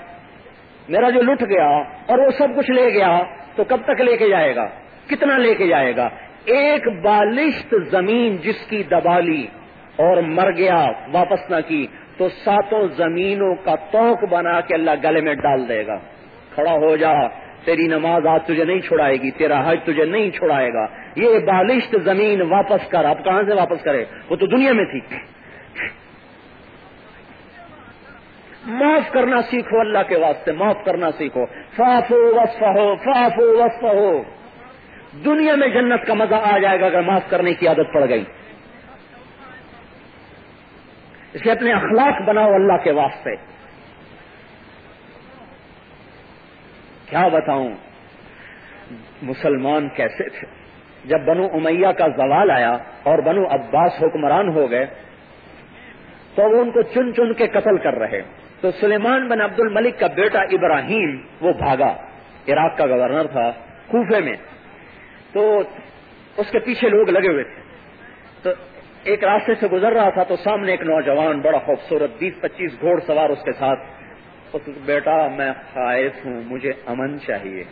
میرا جو لٹ گیا اور وہ سب کچھ لے گیا تو کب تک لے کے جائے گا؟ کتنا لے کے جائے گا؟ ایک بالشت زمین جس کی دبالی اور مر گیا واپس نہ کی تو ساتوں زمینوں کا توک بنا کے اللہ گلے میں ڈال دے گا۔ کھڑا ہو جا، تیری نماز آج تجھے نہیں چھڑائے گی، تیرا حج تجھے نہیں چھڑائے گا۔ یہ بالشت زمین واپس کر، اب کہاں سے واپس کرے؟ وہ تو دنیا میں تھی۔ معاف کرنا سیکھو اللہ کے واسطے، معاف کرنا سیکھو۔ فافو وصف ہو فافو وصف ہو دنیا میں جنت کا مزہ آ جائے گا اگر معاف کرنے کی عادت پڑ گئی۔ اس اپنے اخلاق بناؤ اللہ کے واسطے۔ کیا بتاؤں؟ مسلمان کیسے تھے؟ جب بنو امیہ کا زوال آیا اور بنو عباس حکمران ہو گئے، تو وہ ان کو چن چن کے قتل کر رہے۔ تو سلیمان بن عبد الملک کا بیٹا ابراہیم، وہ بھاگا۔ عراق کا گورنر تھا کوفے میں۔ تو اس کے پیچھے لوگ لگے ہوئے تھے۔ تو ایک راستے سے گزر رہا تھا تو سامنے ایک نوجوان بڑا خوبصورت بیس پچیس گھوڑ سوار اس کے ساتھ اس بیٹا، میں خائف ہوں، مجھے امن چاہیے۔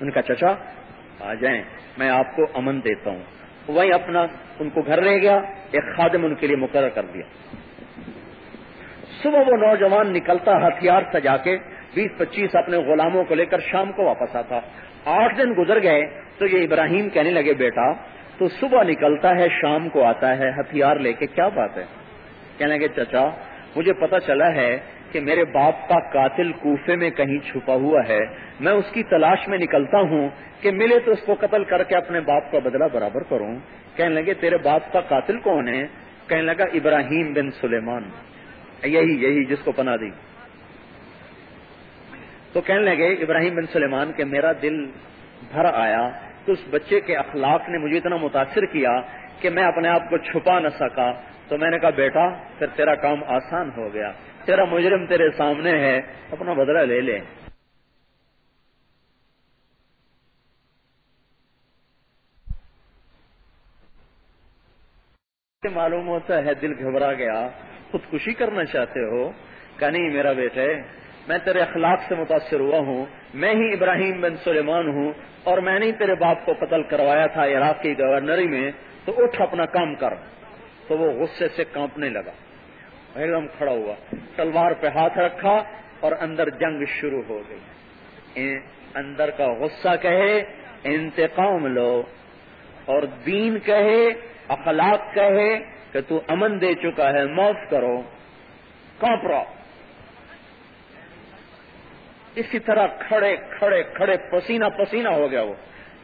ان کا چچا، آ جائیں، میں آپ کو امن دیتا ہوں۔ وہیں اپنا ان کو گھر رہ گیا، ایک خادم ان کے لیے مقرر کر دیا۔ صبح وہ نوجوان نکلتا ہتھیار سجا کے بیس پچیس اپنے غلاموں کو لے کر شام کو واپس آتا۔ آٹھ دن گزر گئے تو یہ ابراہیم کہنے لگے، بیٹا، تو صبح نکلتا ہے، شام کو آتا ہے، ہتھیار لے کے کیا بات ہے؟ کہنے لگے، چچا، مجھے پتا چلا ہے کہ میرے باپ کا قاتل کوفے میں کہیں چھپا ہوا ہے۔ میں اس کی تلاش میں نکلتا ہوں کہ ملے تو اس کو قتل کر کے اپنے باپ کا بدلہ برابر کروں۔ کہنے لگے، تیرے باپ کا قاتل کون ہے؟ کہنے لگا، ابراہیم بن سلیمان۔ یہی یہی جس کو پناہ دی۔ تو کہنے لگے، ابراہیم بن سلیمان کہ میرا دل بھر آیا، تو اس بچے کے اخلاق نے مجھے اتنا متاثر کیا کہ میں اپنے آپ کو چھپا نہ سکا۔ تو میں نے کہا، بیٹا، پھر تیرا کام آسان ہو گیا۔ تیرا مجرم تیرے سامنے ہے، اپنا بدلہ لے لے۔ معلوم ہوتا ہے، دل گھبرا گیا۔ خودکشی کرنا چاہتے ہو کہ نہیں میرا بیٹے میں تیرے اخلاق سے متاثر ہوا ہوں، میں ہی ابراہیم بن سلیمان ہوں، اور میں نے تیرے باپ کو قتل کروایا تھا عراق کی گورنری میں، تو اٹھ اپنا کام کر۔ تو وہ غصے سے کانپنے لگا۔ ایک دم کھڑا ہوا۔ تلوار پہ ہاتھ رکھا اور اندر جنگ شروع ہو گئی۔ اندر کا غصہ کہے، انتقام لو۔ اور دین کہے، اخلاق کہے کہ تو امن دے چکا ہے موت کرو۔ کانپ رہا اسی طرح کھڑے کھڑے کھڑے، پسینہ پسینہ ہو گیا وہ۔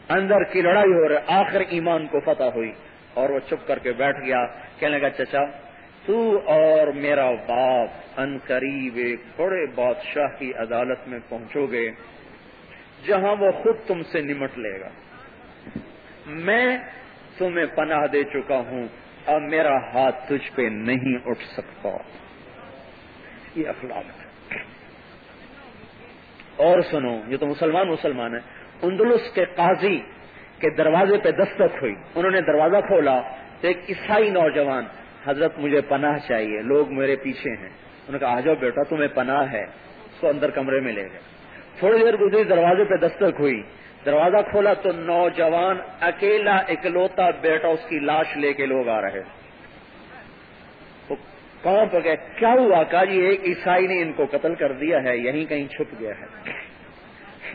اندر کی لڑائی ہو رہی، آخر ایمان کو فتح ہوئی۔ اور وہ چپ کر کے بیٹھ گیا، کہنے لگا، چچا، تو اور میرا باپ ان قریب ایک بڑے بادشاہ کی عدالت میں پہنچو گے، جہاں وہ خود تم سے نمٹ لے گا۔ میں تمہیں پناہ دے چکا ہوں اب میرا ہاتھ تجھ پہ نہیں اٹھ سکتا۔ یہ اخلاق اور سنو، یہ تو مسلمان مسلمان ہے اندلس کے قاضی کے دروازے پہ دستک ہوئی۔ انہوں نے دروازہ کھولا تو ایک عیسائی نوجوان، حضرت مجھے پناہ چاہیے، لوگ میرے پیچھے ہیں۔ انہوں نے کہا، آ جاؤ بیٹا، تمہیں پناہ ہے۔ اس کو اندر کمرے میں لے گئے۔ تھوڑی دیر گزری، دروازے پہ دستک ہوئی۔ دروازہ کھولا تو نوجوان اکیلا اکلوتا بیٹا اس کی لاش لے کے لوگ آ رہے کہاں پہ گئے کیا ہوا کا جی ایک عیسائی نے ان کو قتل کر دیا ہے، یہیں کہیں چھپ گیا ہے۔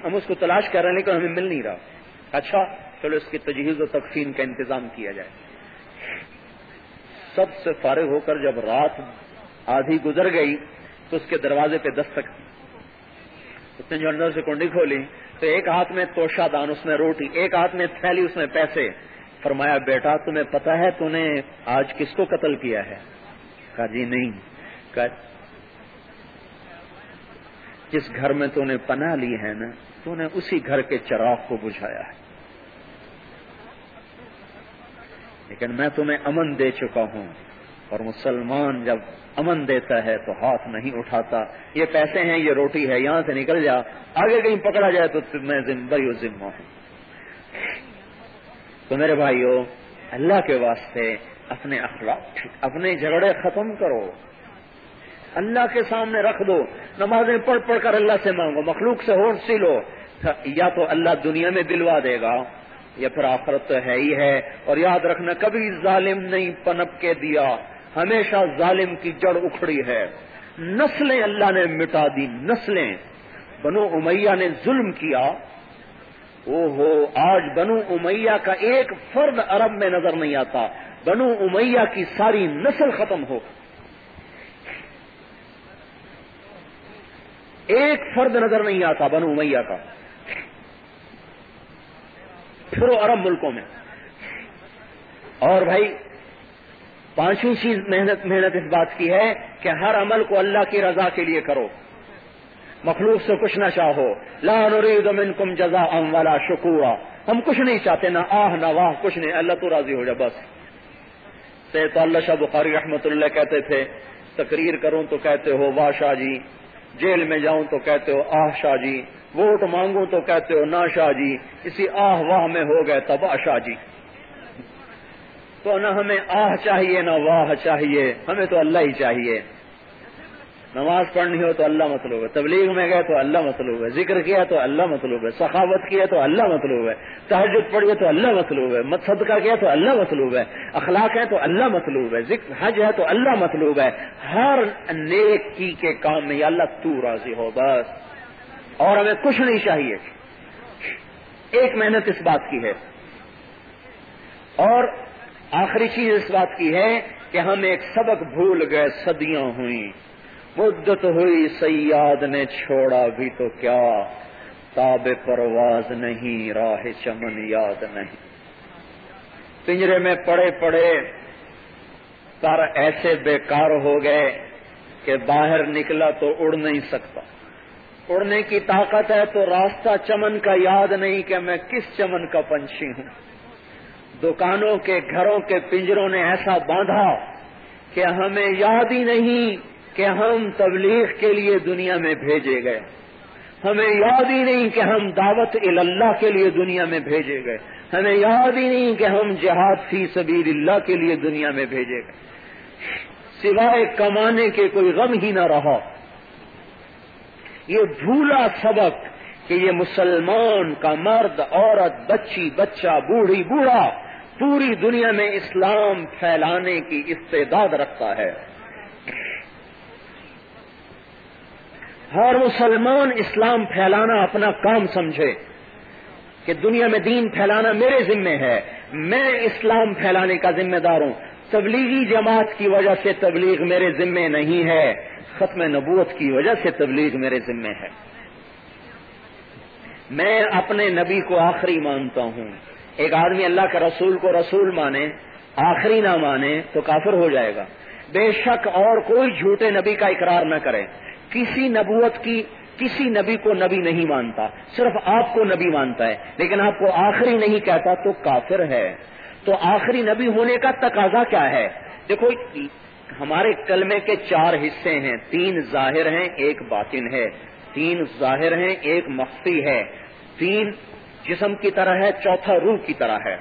ہم اس کو تلاش کر رہے ہیں، لیکن ہمیں مل نہیں رہا۔ اچھا چلو اس کی تجہیز و تقسیم کا انتظام کیا جائے۔ سب سے فارغ ہو کر جب رات آدھی گزر گئی تو اس کے دروازے پہ دستک اس نے جو اندر سے کنڈی کھولی۔ تو ایک ہاتھ میں توشا دان، اس میں روٹی، ایک ہاتھ میں تھیلی، اس میں پیسے۔ فرمایا، بیٹا، تمہیں پتا ہے، تو نے آج کس کو قتل کیا ہے؟ کہا جی نہیں۔ کہا، جس گھر میں تو نے پناہ لی ہے نا، تو نے اسی گھر کے چراغ کو بجھایا ہے۔ لیکن میں تمہیں امن دے چکا ہوں۔ اور مسلمان جب امن دیتا ہے تو ہاتھ نہیں اٹھاتا۔ یہ پیسے ہیں، یہ روٹی ہے، یہاں سے نکل جا۔ آگے کہیں پکڑا جائے تو میں بری ذمہ ہوں۔ تو میرے بھائیو، اللہ کے واسطے اپنے اخلاق اپنے جھگڑے ختم کرو۔ اللہ کے سامنے رکھ دو۔ نمازیں پڑھ پڑھ کر اللہ سے مانگو، مخلوق سے ہوٹ سی لو۔ یا تو اللہ دنیا میں دلوا دے گا، یا پھر آخرت تو ہے ہی ہے۔ اور یاد رکھنا، کبھی ظالم نہیں پنپ کے دیا۔ ہمیشہ ظالم کی جڑ اکھڑی ہے۔ نسلیں اللہ نے مٹا دی، نسلیں۔ بنو امیہ نے ظلم کیا۔ او ہو آج بنو امیہ کا ایک فرد عرب میں نظر نہیں آتا۔ بنو امیہ کی ساری نسل ختم ہو۔ ایک فرد نظر نہیں آتا بنو امیہ کا۔ پھر عرب ملکوں میں۔ اور بھائی پانچویں چیز محنت محنت اس بات کی ہے کہ ہر عمل کو اللہ کی رضا کے لیے کرو۔ مخلوق سے کچھ نہ چاہو۔ لا نريد منكم جزاء ولا شکوا ہم کچھ نہیں چاہتے، نہ آہ، نہ واہ، کچھ نہیں۔ اللہ تو راضی ہو جائے بس۔ تو اللہ شاہ بخاری رحمت اللہ کہتے تھے، تقریر کروں تو کہتے ہو، واہ شاہ جی۔ جیل میں جاؤں تو کہتے ہو، آہ شاہ جی۔ ووٹ مانگوں تو کہتے ہو، نا شاہ جی۔ اسی آہ، واہ میں ہو گئے تباہ شاہ جی۔ تو نہ ہمیں آہ چاہیے، نہ واہ چاہیے، ہمیں تو اللہ ہی چاہیے۔ نماز پڑھنی ہو تو اللہ مطلوب ہے، تبلیغ میں گئے تو اللہ مطلوب ہے، ذکر کیا تو اللہ مطلوب ہے، سخاوت کیا تو اللہ مطلوب ہے تحجد پڑھیے تو اللہ مطلوب ہے صدقہ کیا تو اللہ مطلوب ہے، اخلاق ہے تو اللہ مطلوب ہے، ذکر حج ہے تو اللہ مطلوب ہے۔ ہر نیک کی کے کام میں اللہ تو راضی ہو بس۔ اور ہمیں کچھ نہیں چاہیے۔ ایک محنت اس بات کی ہے۔ اور آخری چیز اس بات کی ہے کہ ہم ایک سبق بھول گئے، صدیاں ہوئی مدت ہوئی، سیاد نے چھوڑا بھی تو کیا؟ تاب پرواز نہیں، راہ چمن یاد نہیں۔ پنجرے میں پڑے پڑے پر ایسے بیکار ہو گئے کہ باہر نکلا تو اڑ نہیں سکتا۔ اڑنے کی طاقت ہے تو راستہ چمن کا یاد نہیں کہ میں کس چمن کا پنچھی ہوں۔ دکانوں کے گھروں کے پنجروں نے ایسا باندھا کہ ہمیں یاد ہی نہیں کہ ہم تبلیغ کے لیے دنیا میں بھیجے گئے۔ ہمیں یاد ہی نہیں کہ ہم دعوت اللہ کے لیے دنیا میں بھیجے گئے۔ ہمیں یاد ہی نہیں کہ ہم جہاد فی سبیل اللہ کے لیے دنیا میں بھیجے گئے۔ سوائے کمانے کے کوئی غم ہی نہ رہا۔ یہ بھولا سبق کہ یہ مسلمان کا مرد، عورت، بچی، بچہ، بوڑھی، بوڑھا پوری دنیا میں اسلام پھیلانے کی استعداد رکھتا ہے۔ ہر مسلمان اسلام پھیلانا اپنا کام سمجھے کہ دنیا میں دین پھیلانا میرے ذمے ہے۔ میں اسلام پھیلانے کا ذمہ دار ہوں۔ تبلیغی جماعت کی وجہ سے تبلیغ میرے ذمے نہیں ہے۔ ختم نبوت کی وجہ سے تبلیغ میرے ذمے ہے۔ میں اپنے نبی کو آخری مانتا ہوں۔ ایک آدمی اللہ کے رسول کو رسول مانے، آخری نہ مانے تو کافر ہو جائے گا۔ بے شک اور کوئی جھوٹے نبی کا اقرار نہ کرے۔ کسی نبوت کی، کسی نبی کو نبی نہیں مانتا۔ صرف آپ کو نبی مانتا ہے۔ لیکن آپ کو آخری نہیں کہتا تو کافر ہے۔ تو آخری نبی ہونے کا تقاضا کیا ہے؟ دیکھو، ہمارے کلمے کے چار حصے ہیں۔ تین ظاہر ہیں، ایک باطن ہے۔ تین ظاہر ہیں، ایک مخفی ہے۔ تین جسم کی طرح ہے، چوتھا روح کی طرح ہے۔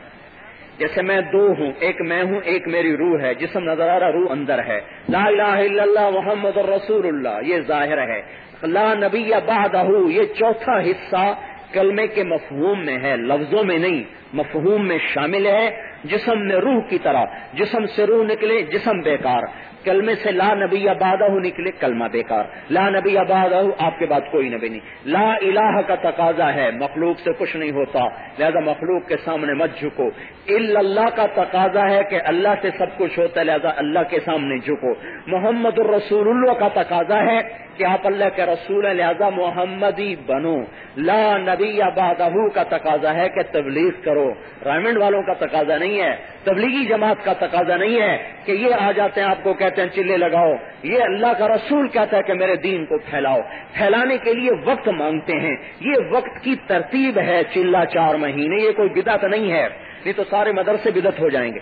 جیسے میں دو ہوں، ایک میں ہوں، ایک میری روح ہے۔ جسم نظر آ رہا، روح اندر ہے۔ لا الہ الا اللہ محمد الرسول اللہ یہ ظاہر ہے۔ لا نبی بعدہ یہ چوتھا حصہ کلمے کے مفہوم میں ہے، لفظوں میں نہیں، مفہوم میں شامل ہے۔ جسم میں روح کی طرح، جسم سے روح نکلے، جسم بیکار۔ کلمے سے لا نبی آبادہ نکلے کلمہ بیکار۔ لا نبی آبادہ آپ کے بعد کوئی نبی نہیں۔ لا الہ کا تقاضا ہے، مخلوق سے کچھ نہیں ہوتا۔ لہذا مخلوق کے سامنے مت جھکو۔ اللہ کا تقاضا ہے کہ اللہ سے سب کچھ ہوتا ہے، لہذا اللہ کے سامنے جھکو۔ محمد الرسول اللہ کا تقاضا ہے کہ آپ اللہ کے رسول لہذا محمدی بنو۔ لا نبی آبادہ کا تقاضا ہے کہ تبلیغ کرو۔ رائمنڈ والوں کا تقاضا نہیں ہے۔ تبلیغی جماعت کا تقاضا نہیں ہے کہ یہ آ جاتے ہیں آپ کو کہتے ہیں چلے لگاؤ۔ یہ اللہ کا رسول کہتا ہے کہ میرے دین کو پھیلاؤ۔ پھیلانے کے لیے وقت مانگتے ہیں۔ یہ وقت کی ترتیب ہے چلا چار مہینے۔ یہ کوئی بدعت نہیں ہے۔ نہیں تو سارے مدرسے بدت ہو جائیں گے۔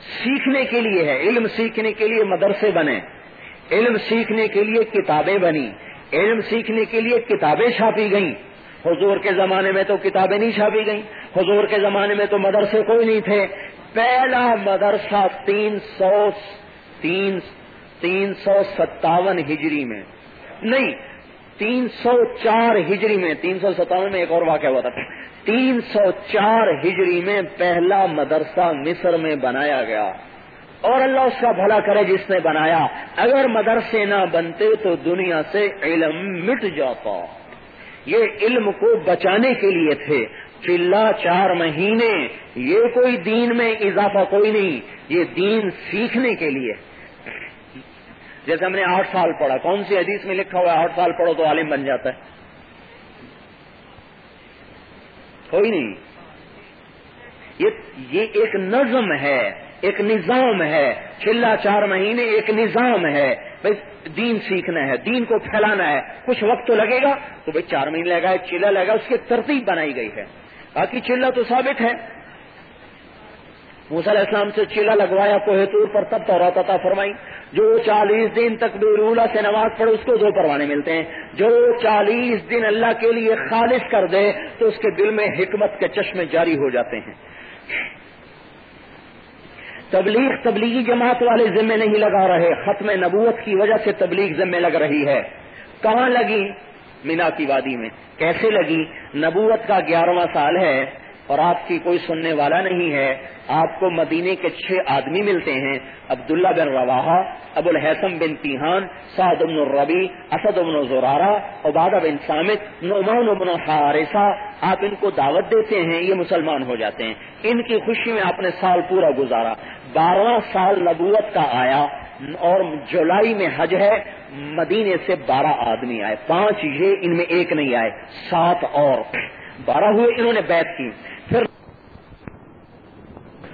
سیکھنے کے لیے ہے۔ علم سیکھنے کے لیے مدرسے بنے۔ علم سیکھنے کے لیے کتابیں بنی، علم سیکھنے کے لیے کتابیں چھاپی گئیں۔ حضور کے زمانے میں تو کتابیں نہیں چھاپی گئیں، حضور کے زمانے میں تو مدرسے کوئی نہیں تھے۔ پہلا مدرسہ تین سو، تین تین سو ستاون ہجری میں۔ نہیں، تین سو چار ہجری میں، تین سو ستاون میں ایک اور واقعہ ہوا تھا۔ تین سو چار ہجری میں پہلا مدرسہ مصر میں بنایا گیا۔ اور اللہ اس کا بھلا کرے جس نے بنایا۔ اگر مدرسے نہ بنتے تو دنیا سے علم مٹ جاتا۔ یہ علم کو بچانے کے لیے تھے۔ چلا چار مہینے، یہ کوئی دین میں اضافہ کوئی نہیں، یہ دین سیکھنے کے لیے۔ جیسے ہم نے آٹھ سال پڑھا، کون سی حدیث میں لکھا ہوا ہے، آٹھ سال پڑھو تو عالم بن جاتا ہے۔ کوئی نہیں۔ یہ ایک نظم ہے۔ ایک نظام ہے، چلا چار مہینے ایک نظام ہے۔ بھائی، دین سیکھنا ہے، دین کو پھیلانا ہے۔ کچھ وقت تو لگے گا تو بھائی چار مہینے لگا ہے، چلا لگا اس کی ترتیب بنائی گئی ہے۔ باقی چلا تو ثابت ہے۔ علیہ السلام سے چلا لگوایا کوہ طور پر، تب تو رہتا تھا فرمائی۔ جو چالیس دن تک بیرولا سے نماز پڑھے اس کو دو پروانے ملتے ہیں۔ جو چالیس دن اللہ کے لیے خالص کر دے، تو اس کے دل میں حکمت کے چشمے جاری ہو جاتے ہیں۔ تبلیغ تبلیغی جماعت والے ذمے نہیں لگا رہے، ختم نبوت کی وجہ سے تبلیغ ذمے لگ رہی ہے۔ کہاں لگی؟ مینا کی وادی میں۔ کیسے لگی؟ نبوت کا گیارہواں سال ہے اور آپ کی کوئی سننے والا نہیں ہے۔ آپ کو مدینے کے چھ آدمی ملتے ہیں، عبداللہ بن روا ابو الحسم بن تیحان سعد بن الربی اسد بن زرارہ، عبادہ بن سامت، نعمان بن حارثہ۔ آپ ان کو دعوت دیتے ہیں، یہ مسلمان ہو جاتے ہیں۔ ان کی خوشی میں آپ نے سال پورا گزارا۔ بارہواں سال نبوت کا آیا اور جولائی میں حج ہے، مدینے سے بارہ آدمی آئے، پانچ یہ ان میں ایک نہیں آئے، سات اور۔ بارہ ہوئے، انہوں نے بیت کی۔ پھر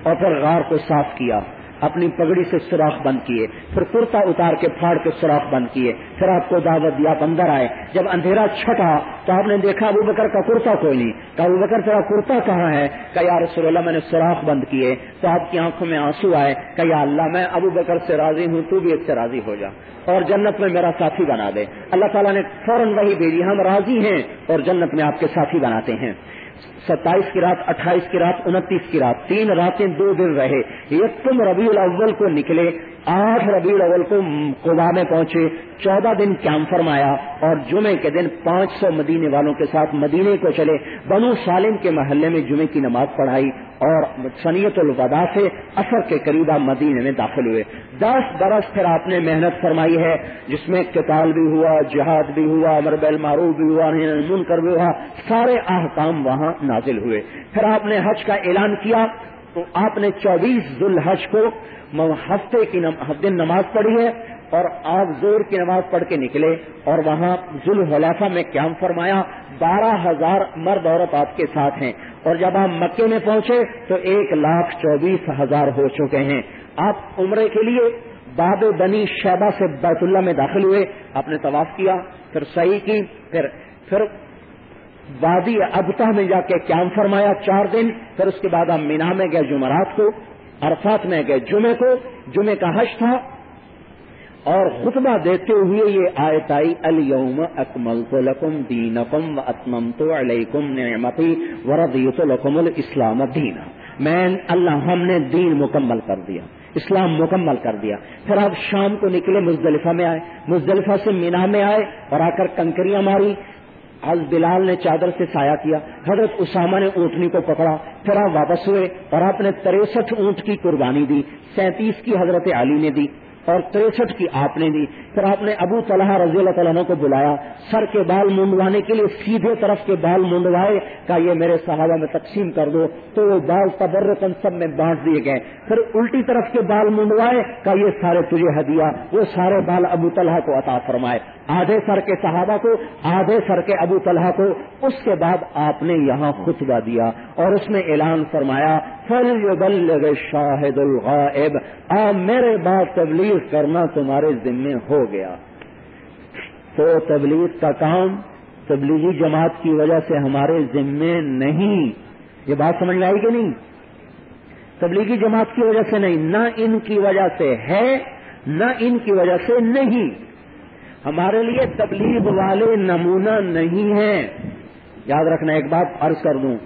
اور پھر غار کو صاف کیا۔ اپنی پگڑی سے سوراخ بند کیے، پھر کرتا اتار کے پھاڑ کے سوراخ بند کیے، پھر آپ کو دعوت دیا آپ اندر آئے۔ جب اندھیرا چھٹا تو آپ نے دیکھا ابو بکر کا کرتا کوئی نہیں۔ کہ ابو بکر، تیرا کرتا کہاں ہے؟ کہ یا رسول اللہ، میں نے سوراخ بند کیے۔ تو آپ کی آنکھوں میں آنسو آئے۔ کہ یا اللہ، میں ابو بکر سے راضی ہوں، تو بھی ایک سے راضی ہو جا۔ اور جنت میں میرا ساتھی بنا دے۔ اللہ تعالیٰ نے فوراً وہی بھیجی، ہم راضی ہیں اور جنت میں آپ کے ساتھی بناتے ہیں۔ ستائیس کی رات، اٹھائیس کی رات، انتیس کی رات، تین راتیں دو دن رہے۔ یکم ربیع الاول کو نکلے، آٹھ ربیع الاول کو قبا میں پہنچے، چودہ دن کیمپ فرمایا اور جمعے کے دن پانچ سو مدینے والوں کے ساتھ مدینے کو چلے، بنو سالم کے محلے میں جمعے کی نماز پڑھائی اور سنیت الوداع سے اثر کے قریب آپ مدینے میں داخل ہوئے۔ دس برس پھر آپ نے محنت فرمائی ہے، جس میں کتال بھی ہوا، جہاد بھی ہوا، امر معروف بھی ہوا منکر بھی ہوا، سارے احکام وہاں نازل ہوئے۔ پھر آپ نے حج کا اعلان کیا تو آپ نے چوبیس ذوالحج کو ہفتے کی دن نماز پڑھی ہے اور آپ زور کی نماز پڑھ کے نکلے اور وہاں ذوالحلافہ میں قیام فرمایا۔ بارہ ہزار مرد عورت آپ کے ساتھ ہیں۔ اور جب آپ مکے میں پہنچے تو ایک لاکھ چوبیس ہزار ہو چکے ہیں۔ آپ عمرے کے لیے باب بنی شہبہ سے بیت اللہ میں داخل ہوئے۔ آپ نے طواف کیا، پھر صحیح کی، پھر پھر وادی ابتا میں جا کے قیام فرمایا چار دن، پھر اس کے بعد ہم مینا میں گئے جمعرات کو، عرفات میں گئے جمعے کو، جمعے کا حج تھا۔ اور خطبہ دیتے ہوئے یہ آیت آئی الوم اکمل تو لکم دین اکم و اتمم تو علیکم نعمتی وردیت الحکم الاسلام دین میں، اللہ، ہم نے دین مکمل کر دیا، اسلام مکمل کر دیا۔ پھر آپ شام کو نکلے مزدلفہ میں آئے، مزدلفہ سے مینا میں آئے اور آ کر کنکریاں ماری۔ آج بلال نے چادر سے سایہ کیا، حضرت اسامہ نے اونٹنی کو پکڑا، پھر آپ واپس ہوئے اور آپ نے تریسٹھ اونٹ کی قربانی دی، سینتیس کی حضرت علی نے دی اور تریسٹھ کی آپ نے دی۔ پھر آپ نے ابو طلحہ رضی اللہ تعالیٰ کو بلایا، سر کے بال منڈوانے کے لیے سیدھے طرف کے بال منڈوائے کا یہ میرے صحابہ میں تقسیم کر دو، تو وہ بال تبرکن سب میں بانٹ دیے گئے۔ پھر الٹی طرف کے بال منڈوائے کا یہ سارے تجھے ہدیہ، وہ سارے بال ابو طلحہ کو عطا فرمائے۔ آدھے سر کے صحابہ کو، آدھے سر کے ابو طلحہ کو۔ اس کے بعد آپ نے یہاں خطبہ دیا اور اس میں اعلان فرمایا فل شاہد الغائب۔ آ میرے بعد تبلیغ کرنا تمہارے ذمے ہو گیا۔ تو تبلیغ کا کام تبلیغی جماعت کی وجہ سے ہمارے ذمے نہیں۔ یہ بات سمجھ میں آئی کہ نہیں؟ تبلیغی جماعت کی وجہ سے نہیں۔ نہ ان کی وجہ سے ہے، نہ ان کی وجہ سے نہیں۔ ہمارے لیے تبلیغ والے نمونہ نہیں ہیں۔ یاد رکھنا ایک بات عرض کر دوں۔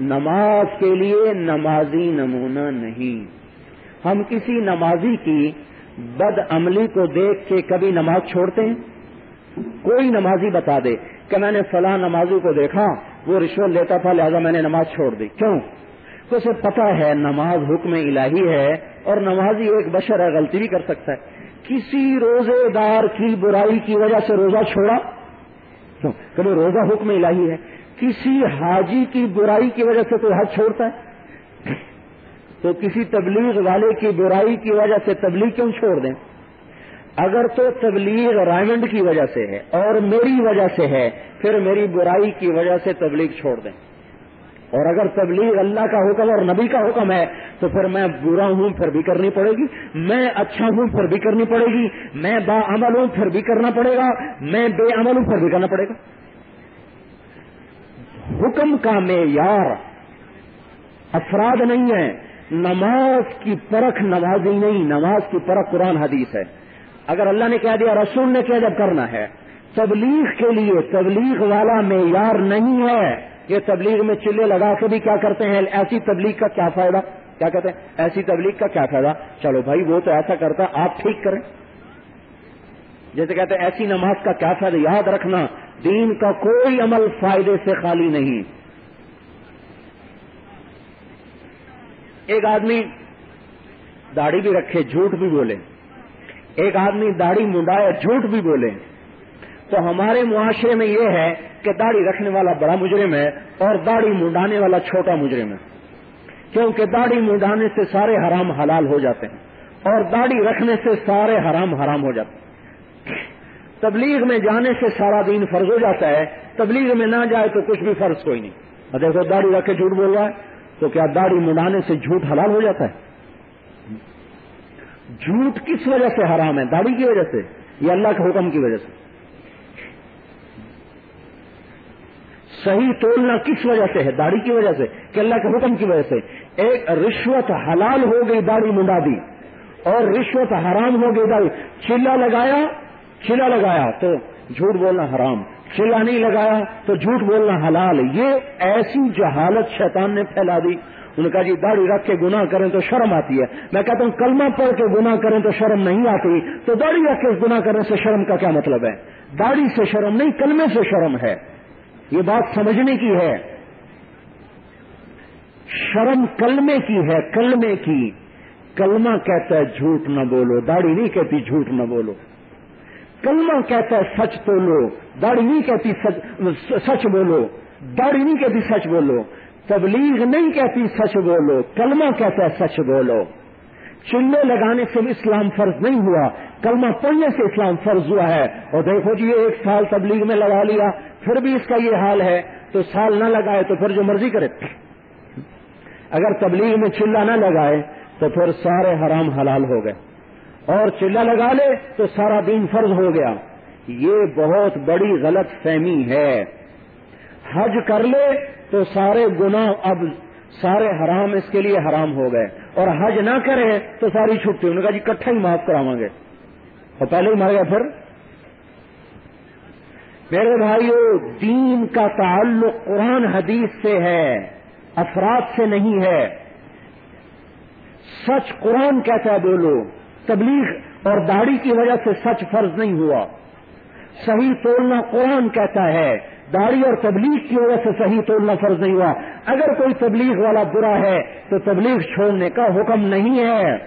نماز کے لیے نمازی نمونہ نہیں۔ ہم کسی نمازی کی بد عملی کو دیکھ کے کبھی نماز چھوڑتے ہیں؟ کوئی نمازی بتا دے کہ میں نے فلاں نمازی کو دیکھا، وہ رشوت لیتا تھا، لہذا میں نے نماز چھوڑ دی۔ کیوں؟ تو اسے پتا ہے، نماز حکم الہی ہے اور نمازی ایک بشر ہے، غلطی بھی کر سکتا ہے۔ کسی روزے دار کی برائی کی وجہ سے روزہ چھوڑا؟ کبھی روزہ حکم الہی ہے؟ کسی حاجی کی برائی کی وجہ سے کوئی حج چھوڑتا ہے؟ تو کسی تبلیغ والے کی برائی کی وجہ سے تبلیغ کیوں چھوڑ دیں؟ اگر تو تبلیغ رائمنڈ کی وجہ سے ہے اور میری وجہ سے ہے، پھر میری برائی کی وجہ سے تبلیغ چھوڑ دیں۔ اور اگر تبلیغ اللہ کا حکم اور نبی کا حکم ہے، تو پھر میں برا ہوں، پھر بھی کرنی پڑے گی۔ میں اچھا ہوں، پھر بھی کرنی پڑے گی۔ میں با عمل ہوں، پھر بھی کرنا پڑے گا۔ میں بے عمل ہوں، پھر بھی کرنا پڑے گا۔ حکم کا معیار افراد نہیں ہے۔ نماز کی پرکھ نمازی نہیں، نماز کی پرکھ قرآن حدیث ہے۔ اگر اللہ نے کہہ دیا، رسول نے کیا جب کرنا ہے۔ تبلیغ کے لیے تبلیغ والا معیار نہیں ہے۔ یہ تبلیغ میں چلے لگا کے بھی کیا کرتے ہیں؟ ایسی تبلیغ کا کیا فائدہ؟ کیا کہتے ہیں؟ ایسی تبلیغ کا کیا فائدہ؟ چلو بھائی، وہ تو ایسا کرتا آپ ٹھیک کریں۔ جیسے کہتے ہیں، ایسی نماز کا کیا فائدہ؟ یاد رکھنا، دین کا کوئی عمل فائدے سے خالی نہیں۔ ایک آدمی داڑھی بھی رکھے، جھوٹ بھی بولے۔ ایک آدمی داڑھی منڈائے جھوٹ بھی بولے۔ تو ہمارے معاشرے میں یہ ہے کہ داڑھی رکھنے والا بڑا مجرم ہے اور داڑھی منڈانے والا چھوٹا مجرم ہے۔ کیونکہ داڑھی منڈانے سے سارے حرام حلال ہو جاتے ہیں اور داڑھی رکھنے سے سارے حرام حرام ہو جاتے ہیں۔ تبلیغ میں جانے سے سارا دین فرض ہو جاتا ہے۔ تبلیغ میں نہ جائے تو کچھ بھی فرض کوئی نہیں۔ دیکھو داڑھی رکھ کے جھوٹ بول رہا ہے تو کیا داڑھی منڈانے سے جھوٹ حلال ہو جاتا ہے؟ جھوٹ کس وجہ سے حرام ہے؟ داڑھی کی وجہ سے یا اللہ کے حکم کی وجہ سے؟ صحیح تولنا کس وجہ سے ہے؟ داڑھی کی وجہ سے کہ اللہ کے حکم کی وجہ سے؟ ایک رشوت حلال ہو گئی داڑھی منڈا دی، اور رشوت حرام ہو گئی داڑھی۔ چلا لگایا چلا لگایا تو جھوٹ بولنا حرام۔ چلا نہیں لگایا تو جھوٹ بولنا حلال۔ یہ ایسی جہالت شیطان نے پھیلا دی۔ ان کا جی داڑھی رکھ کے گناہ کریں تو شرم آتی ہے۔ میں کہتا ہوں، کلمہ پڑھ کے گناہ کریں تو شرم نہیں آتی۔ تو داڑھی رکھ کے گناہ کرنے سے شرم کا کیا مطلب ہے؟ داڑھی سے شرم نہیں، کلمے سے شرم ہے۔ یہ بات سمجھنے کی ہے۔ شرم کلمے کی ہے، کلمے کی۔ کلمہ کہتا ہے جھوٹ نہ بولو، داڑھی نہیں کہتی جھوٹ نہ بولو۔ کلمہ کہتا ہے سچ تو لو داڑھی نہیں کہتی سچ سچ بولو۔ داڑھی نہیں کہتی سچ بولو۔ تبلیغ نہیں کہتی سچ بولو، کلمہ کہتا ہے سچ بولو۔ چلے لگانے سے بھی اسلام فرض نہیں ہوا۔ کلمہ پڑھنے سے اسلام فرض ہوا ہے۔ اور دیکھو جی ایک سال تبلیغ میں لگا لیا، پھر بھی اس کا یہ حال ہے۔ تو سال نہ لگائے تو پھر جو مرضی کرے۔ اگر تبلیغ میں چلا نہ لگائے تو پھر سارے حرام حلال ہو گئے۔ اور چلا لگا لے تو سارا دین فرض ہو گیا۔ یہ بہت بڑی غلط فہمی ہے۔ حج کر لے تو سارے گناہ اب سارے حرام اس کے لیے حرام ہو گئے۔ اور حج نہ کرے تو ساری چھٹی انہوں نے کہا جی کٹھا ہی معاف کراؤں گے۔ اور پہلے ہی مر گیا پھر۔ میرے بھائیو، دین کا تعلق قرآن حدیث سے ہے، افراد سے نہیں ہے۔ سچ قرآن کہتا ہے بولو، تبلیغ اور داڑھی کی وجہ سے سچ فرض نہیں ہوا۔ صحیح تولنا قرآن کہتا ہے۔ داڑھی اور تبلیغ کی وجہ سے صحیح تولنا فرض نہیں ہوا۔ اگر کوئی تبلیغ والا برا ہے تو تبلیغ چھوڑنے کا حکم نہیں ہے۔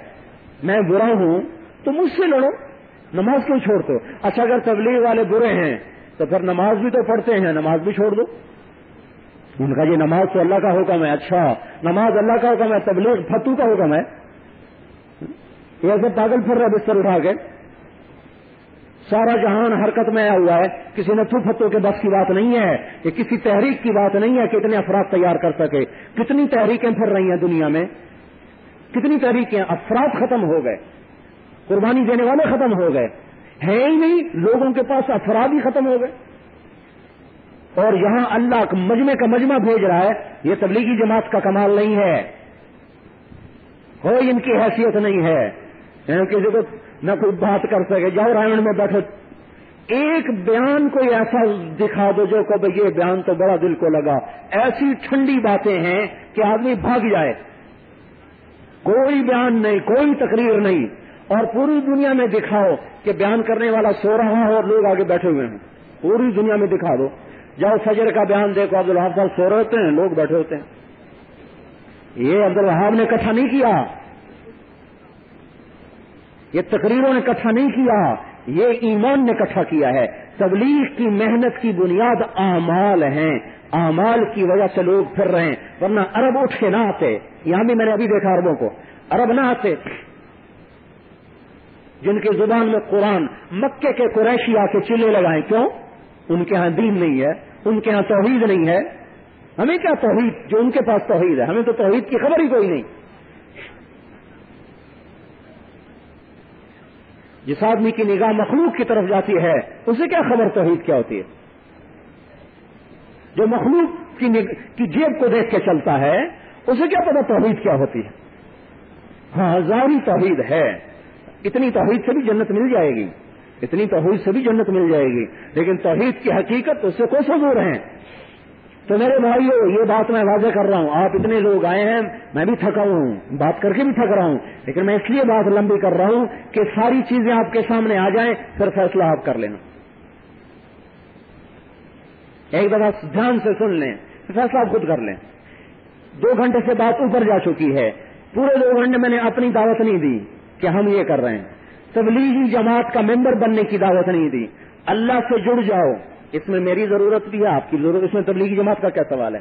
میں برا ہوں تو مجھ سے لڑو۔ نماز کیوں چھوڑ دو اچھا اگر تبلیغ والے برے ہیں تو پھر نماز بھی تو پڑھتے ہیں، نماز بھی چھوڑ دو۔ ان کا یہ نماز تو اللہ کا حکم ہے۔ اچھا نماز اللہ کا حکم ہے، تبلیغ فتو کا حکم ہے۔ یہ ایسے پاگل پھر رہا بستر اٹھا کے۔ سارا جہان حرکت میں آیا ہوا ہے۔ کسی نے فتو کے بس کی بات نہیں ہے یہ کسی تحریک کی بات نہیں ہے کہ اتنے افراد تیار کر سکے۔ کتنی تحریکیں پھر رہی ہیں دنیا میں؟ کتنی تحریکیں؟ افراد ختم ہو گئے۔ قربانی دینے والے ختم ہو گئے۔ ہیں ہی نہیں، لوگوں کے پاس افراد ہی ختم ہو گئے۔ اور یہاں اللہ مجمے کا مجمع بھیج رہا ہے۔ یہ تبلیغی جماعت کا کمال نہیں ہے۔ کوئی ان کی حیثیت نہیں ہے۔ یعنی کسی کو نہ کوئی بات کر سکے، جاؤ رائن میں بیٹھو۔ ایک بیان کوئی ایسا دکھا دو جو کہ یہ بیان تو بڑا دل کو لگا۔ ایسی ٹھنڈی باتیں ہیں کہ آدمی بھاگ جائے۔ کوئی بیان نہیں، کوئی تقریر نہیں۔ اور پوری دنیا میں دکھاؤ کہ بیان کرنے والا سو رہا ہے اور لوگ آگے بیٹھے ہوئے ہیں پوری دنیا میں دکھا دو۔ جاؤ فجر کا بیان دیکھو عبد الحاب صاحب سو رہے ہوتے ہیں، لوگ بیٹھے ہوتے ہیں۔ یہ عبد الحاب نے کتھا نہیں کیا۔ یہ تقریروں نے کٹھا نہیں کیا، یہ ایمان نے کٹھا کیا ہے۔ تبلیغ کی محنت کی بنیاد اعمال ہیں۔ اعمال کی وجہ سے لوگ پھر رہے ہیں، ورنہ عرب اٹھ کے نہ آتے۔ یہاں بھی میں نے ابھی دیکھا عربوں کو۔ عرب نہ آتے۔ جن کی زبان میں قرآن، مکے کے قریشی آ کے چلے لگائیں۔ کیوں؟ ان کے ہاں دین نہیں ہے، ان کے ہاں توحید نہیں ہے۔ ہمیں کیا توحید؟ جو ان کے پاس توحید ہے، ہمیں تو توحید کی خبر ہی کوئی نہیں۔ جس آدمی کی نگاہ مخلوق کی طرف جاتی ہے اسے کیا خبر توحید کیا ہوتی ہے؟ جو مخلوق کی, نگ... کی جیب کو دیکھ کے چلتا ہے اسے کیا پتا توحید کیا ہوتی ہے؟ ہاں ہزاری توحید ہے۔ اتنی توحید سے بھی جنت مل جائے گی۔ اتنی توحید سے بھی جنت مل جائے گی۔ لیکن توحید کی حقیقت اس سے کو دور ہیں۔ تو میرے بھائیو، یہ بات میں واضح کر رہا ہوں۔ آپ اتنے لوگ آئے ہیں، میں بھی تھکا ہوں۔ بات کر کے بھی تھک رہا ہوں۔ لیکن میں اس لیے بات لمبی کر رہا ہوں کہ ساری چیزیں آپ کے سامنے آ جائیں، پھر فیصلہ آپ کر لینا۔ ایک دفعہ دھیان سے سن لیں فیصلہ آپ خود کر لیں۔ دو گھنٹے سے بات اوپر جا چکی ہے۔ پورے دو گھنٹے میں نے اپنی دعوت نہیں دی کہ ہم یہ کر رہے ہیں۔ تبلیغی جماعت کا ممبر بننے کی دعوت نہیں دی۔ اللہ سے جڑ جاؤ۔ اس میں میری ضرورت بھی ہے، آپ کی ضرورت، اس میں تبلیغی جماعت کا کیا سوال ہے؟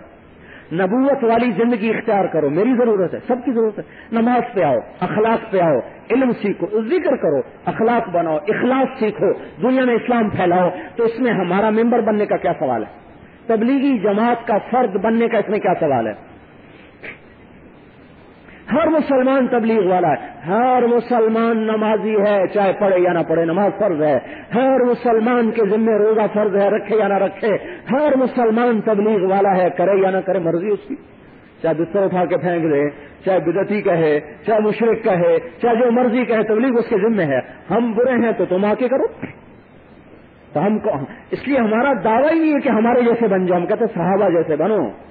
نبوت والی زندگی اختیار کرو، میری ضرورت ہے، سب کی ضرورت ہے۔ نماز پہ آؤ، اخلاق پہ آؤ، علم سیکھو، ذکر کرو، اخلاق بناؤ اخلاق سیکھو، دنیا میں اسلام پھیلاؤ، تو اس میں ہمارا ممبر بننے کا کیا سوال ہے؟ تبلیغی جماعت کا فرد بننے کا اس میں کیا سوال ہے؟ ہر مسلمان تبلیغ والا ہے۔ ہر مسلمان نمازی ہے، چاہے پڑھے یا نہ پڑھے، نماز فرض ہے۔ ہر مسلمان کے ذمہ روزہ فرض ہے، رکھے یا نہ رکھے، ہر مسلمان تبلیغ والا ہے، کرے یا نہ کرے مرضی اس کی۔ چاہے بستر اٹھا کے پھینک دے، چاہے بدتی کہے، چاہے مشرق کہے، چاہے جو مرضی کہے، تبلیغ اس کے ذمہ ہے۔ ہم برے ہیں تو تم آ کے کرو۔ تو ہم کو اس لیے ہمارا دعویٰ ہی نہیں ہے کہ ہمارے جیسے بن جاؤ۔ ہم کہتے صحابہ جیسے بنو۔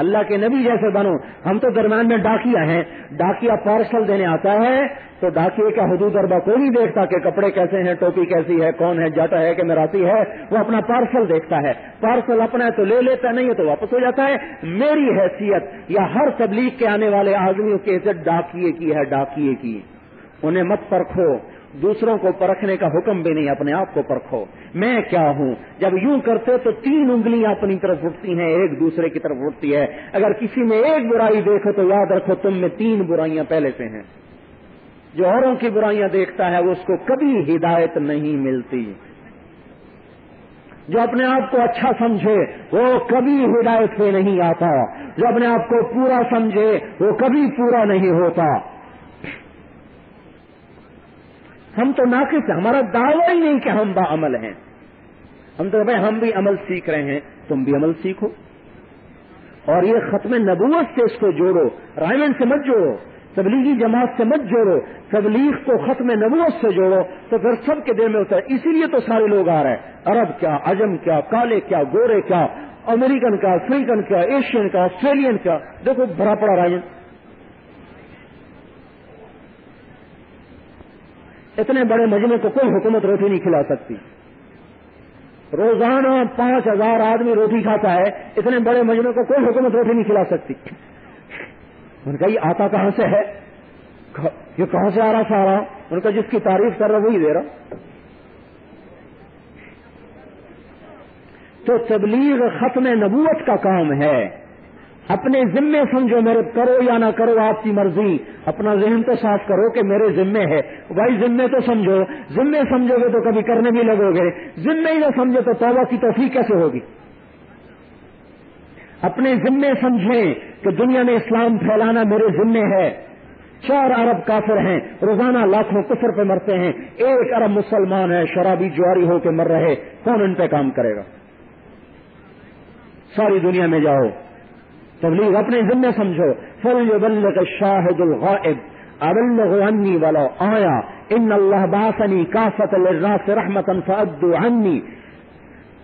اللہ کے نبی جیسے بنو۔ ہم تو درمیان میں ڈاکیا ہیں۔ ڈاکیا پارسل دینے آتا ہے۔ تو ڈاکیے کا حدود اربا کوئی نہیں دیکھتا کہ کپڑے کیسے ہیں، ٹوپی کیسی ہے، کون ہے، جاتا ہے کہ مراتی ہے۔ وہ اپنا پارسل دیکھتا ہے۔ پارسل اپنا ہے تو لے لیتا نہیں ہے تو واپس ہو جاتا ہے۔ میری حیثیت یا ہر تبلیغ کے آنے والے آدمیوں کی عزت ڈاکیے کی ہے ڈاکیے کی۔ انہیں مت پرکھو۔ دوسروں کو پرکھنے کا حکم بھی نہیں، اپنے آپ کو پرکھو۔ میں کیا ہوں؟ جب یوں کرتے تو تین انگلیاں اپنی طرف اٹھتی ہیں، ایک دوسرے کی طرف اٹھتی ہے۔ اگر کسی میں ایک برائی دیکھو تو یاد رکھو تم میں تین برائیاں پہلے سے ہیں۔ جو اوروں کی برائیاں دیکھتا ہے، وہ اس کو کبھی ہدایت نہیں ملتی۔ جو اپنے آپ کو اچھا سمجھے، وہ کبھی ہدایت سے نہیں آتا۔ جو اپنے آپ کو پورا سمجھے، وہ کبھی پورا نہیں ہوتا۔ ہم تو ناقص ہیں، ہمارا دعویٰ ہی نہیں کہ ہم با عمل ہیں۔ ہم تو بھائی ہم بھی عمل سیکھ رہے ہیں، تم بھی عمل سیکھو۔ اور یہ ختم نبوت سے اس کو جوڑو، رائمن سے مت جوڑو، تبلیغی جماعت سے مت جوڑو، تبلیغ کو ختم نبوت سے جوڑو، تو پھر سب کے دل میں ہوتا ہے، اسی لیے تو سارے لوگ آ رہے ہیں۔ عرب کیا، عجم کیا، کالے کیا، گورے کیا، امریکن کا افریقن کیا، ایشین کا آسٹریلین کا دیکھو بھرا پڑا رائن اتنے بڑے مجمے کو کوئی حکومت روٹی نہیں کھلا سکتی۔ روزانہ پانچ ہزار آدمی روٹی کھاتا ہے، اتنے بڑے مجمے کو کوئی حکومت روٹی نہیں کھلا سکتی۔ ان کا یہ آتا کہاں سے ہے؟ یہ کہاں سے آ رہا سارا؟ ان کا جس کی تعریف کر رہا وہی دے رہا۔ تو تبلیغ ختم نبوت کا کام ہے۔ اپنے ذمے سمجھو میرے کرو یا نہ کرو آپ کی مرضی، اپنا ذہن تو صاف کرو کہ میرے ذمے ہے۔ بھائی، ذمے تو سمجھو۔ ذمے سمجھو گے تو کبھی کرنے بھی لگو گے ذمے ہی نہ سمجھو تو توبہ کی توفیق کیسے ہوگی؟ اپنے ذمے سمجھیں کہ دنیا میں اسلام پھیلانا میرے ذمے ہے۔ چار ارب کافر ہیں، روزانہ لاکھوں کفر پہ مرتے ہیں۔ ایک ارب مسلمان ہے، شرابی جواری ہو کے مر رہے، کون ان پہ کام کرے گا؟ ساری دنیا میں جاؤ۔ تبلیغ اپنے ذمے سمجھو۔ فل بلغ شاہد الغائب۔ ابلغ عنی ولو آیا ان اللہ باسنی کافت للناس رحمتا فادو عنی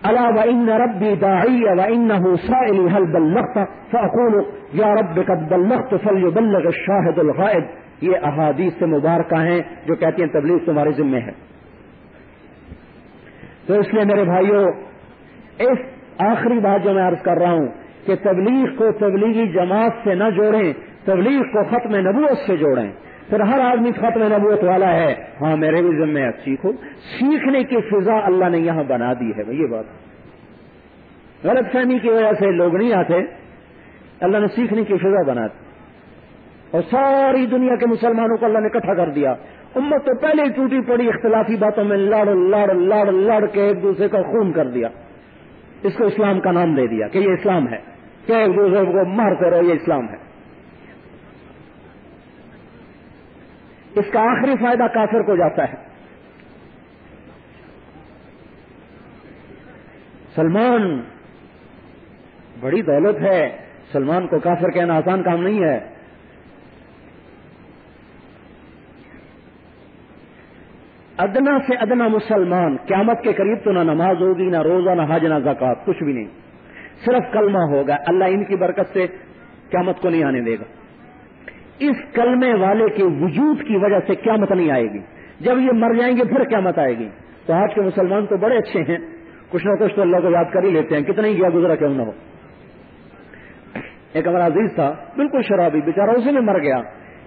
الا وان ربي داعي وانه سائل هل بلغت؟ فاقول يا رب قد بلغت فليبلغ الشاهد الغائب۔ یہ احادیث سے مبارکہ ہیں جو کہتی ہیں تبلیغ تمہارے ذمے ہے۔ تو اس لیے میرے بھائیوں اس آخری بات جو میں عرض کر رہا ہوں کہ تبلیغ کو تبلیغی جماعت سے نہ جوڑیں، تبلیغ کو ختم نبوت سے جوڑیں۔ پھر ہر آدمی ختم نبوت والا ہے۔ ہاں میرے بھی ذمہ ہے سیکھو سیکھنے کی فضا اللہ نے یہاں بنا دی ہے۔ یہ بات غلط فہمی کی وجہ سے لوگ نہیں آتے۔ اللہ نے سیکھنے کی فضا بنا دی۔ اور ساری دنیا کے مسلمانوں کو اللہ نے اکٹھا کر دیا۔ امت تو پہلے ہی ٹوٹی پڑی، اختلافی باتوں میں لڑ لڑ لڑ لڑ کے ایک دوسرے کا خون کر دیا۔ اس کو اسلام کا نام دے دیا کہ یہ اسلام ہے۔ کہ ایک دوسرے کو مارتے رہو یہ اسلام ہے۔ اس کا آخری فائدہ کافر کو جاتا ہے۔ سلمان، بڑی دولت ہے۔ سلمان کو کافر کہنا آسان کام نہیں ہے۔ ادنا سے ادنا مسلمان، قیامت کے قریب تو نہ نماز ہوگی، نہ روزہ، نہ حج، نہ زکات کچھ بھی نہیں۔ صرف کلمہ ہوگا۔ اللہ ان کی برکت سے قیامت کو نہیں آنے دے گا۔ اس کلمے والے کے وجود کی وجہ سے قیامت نہیں آئے گی۔ جب یہ مر جائیں گے، پھر قیامت آئے گی۔ تو آج کے مسلمان تو بڑے اچھے ہیں۔ کچھ نہ کچھ تو اللہ کو یاد کر ہی لیتے ہیں۔ کتنا ہی گیا گزرا کیوں نہ ہو۔ ایک ہمارا عزیز تھا، بالکل شرابی بےچارا اسی میں مر گیا۔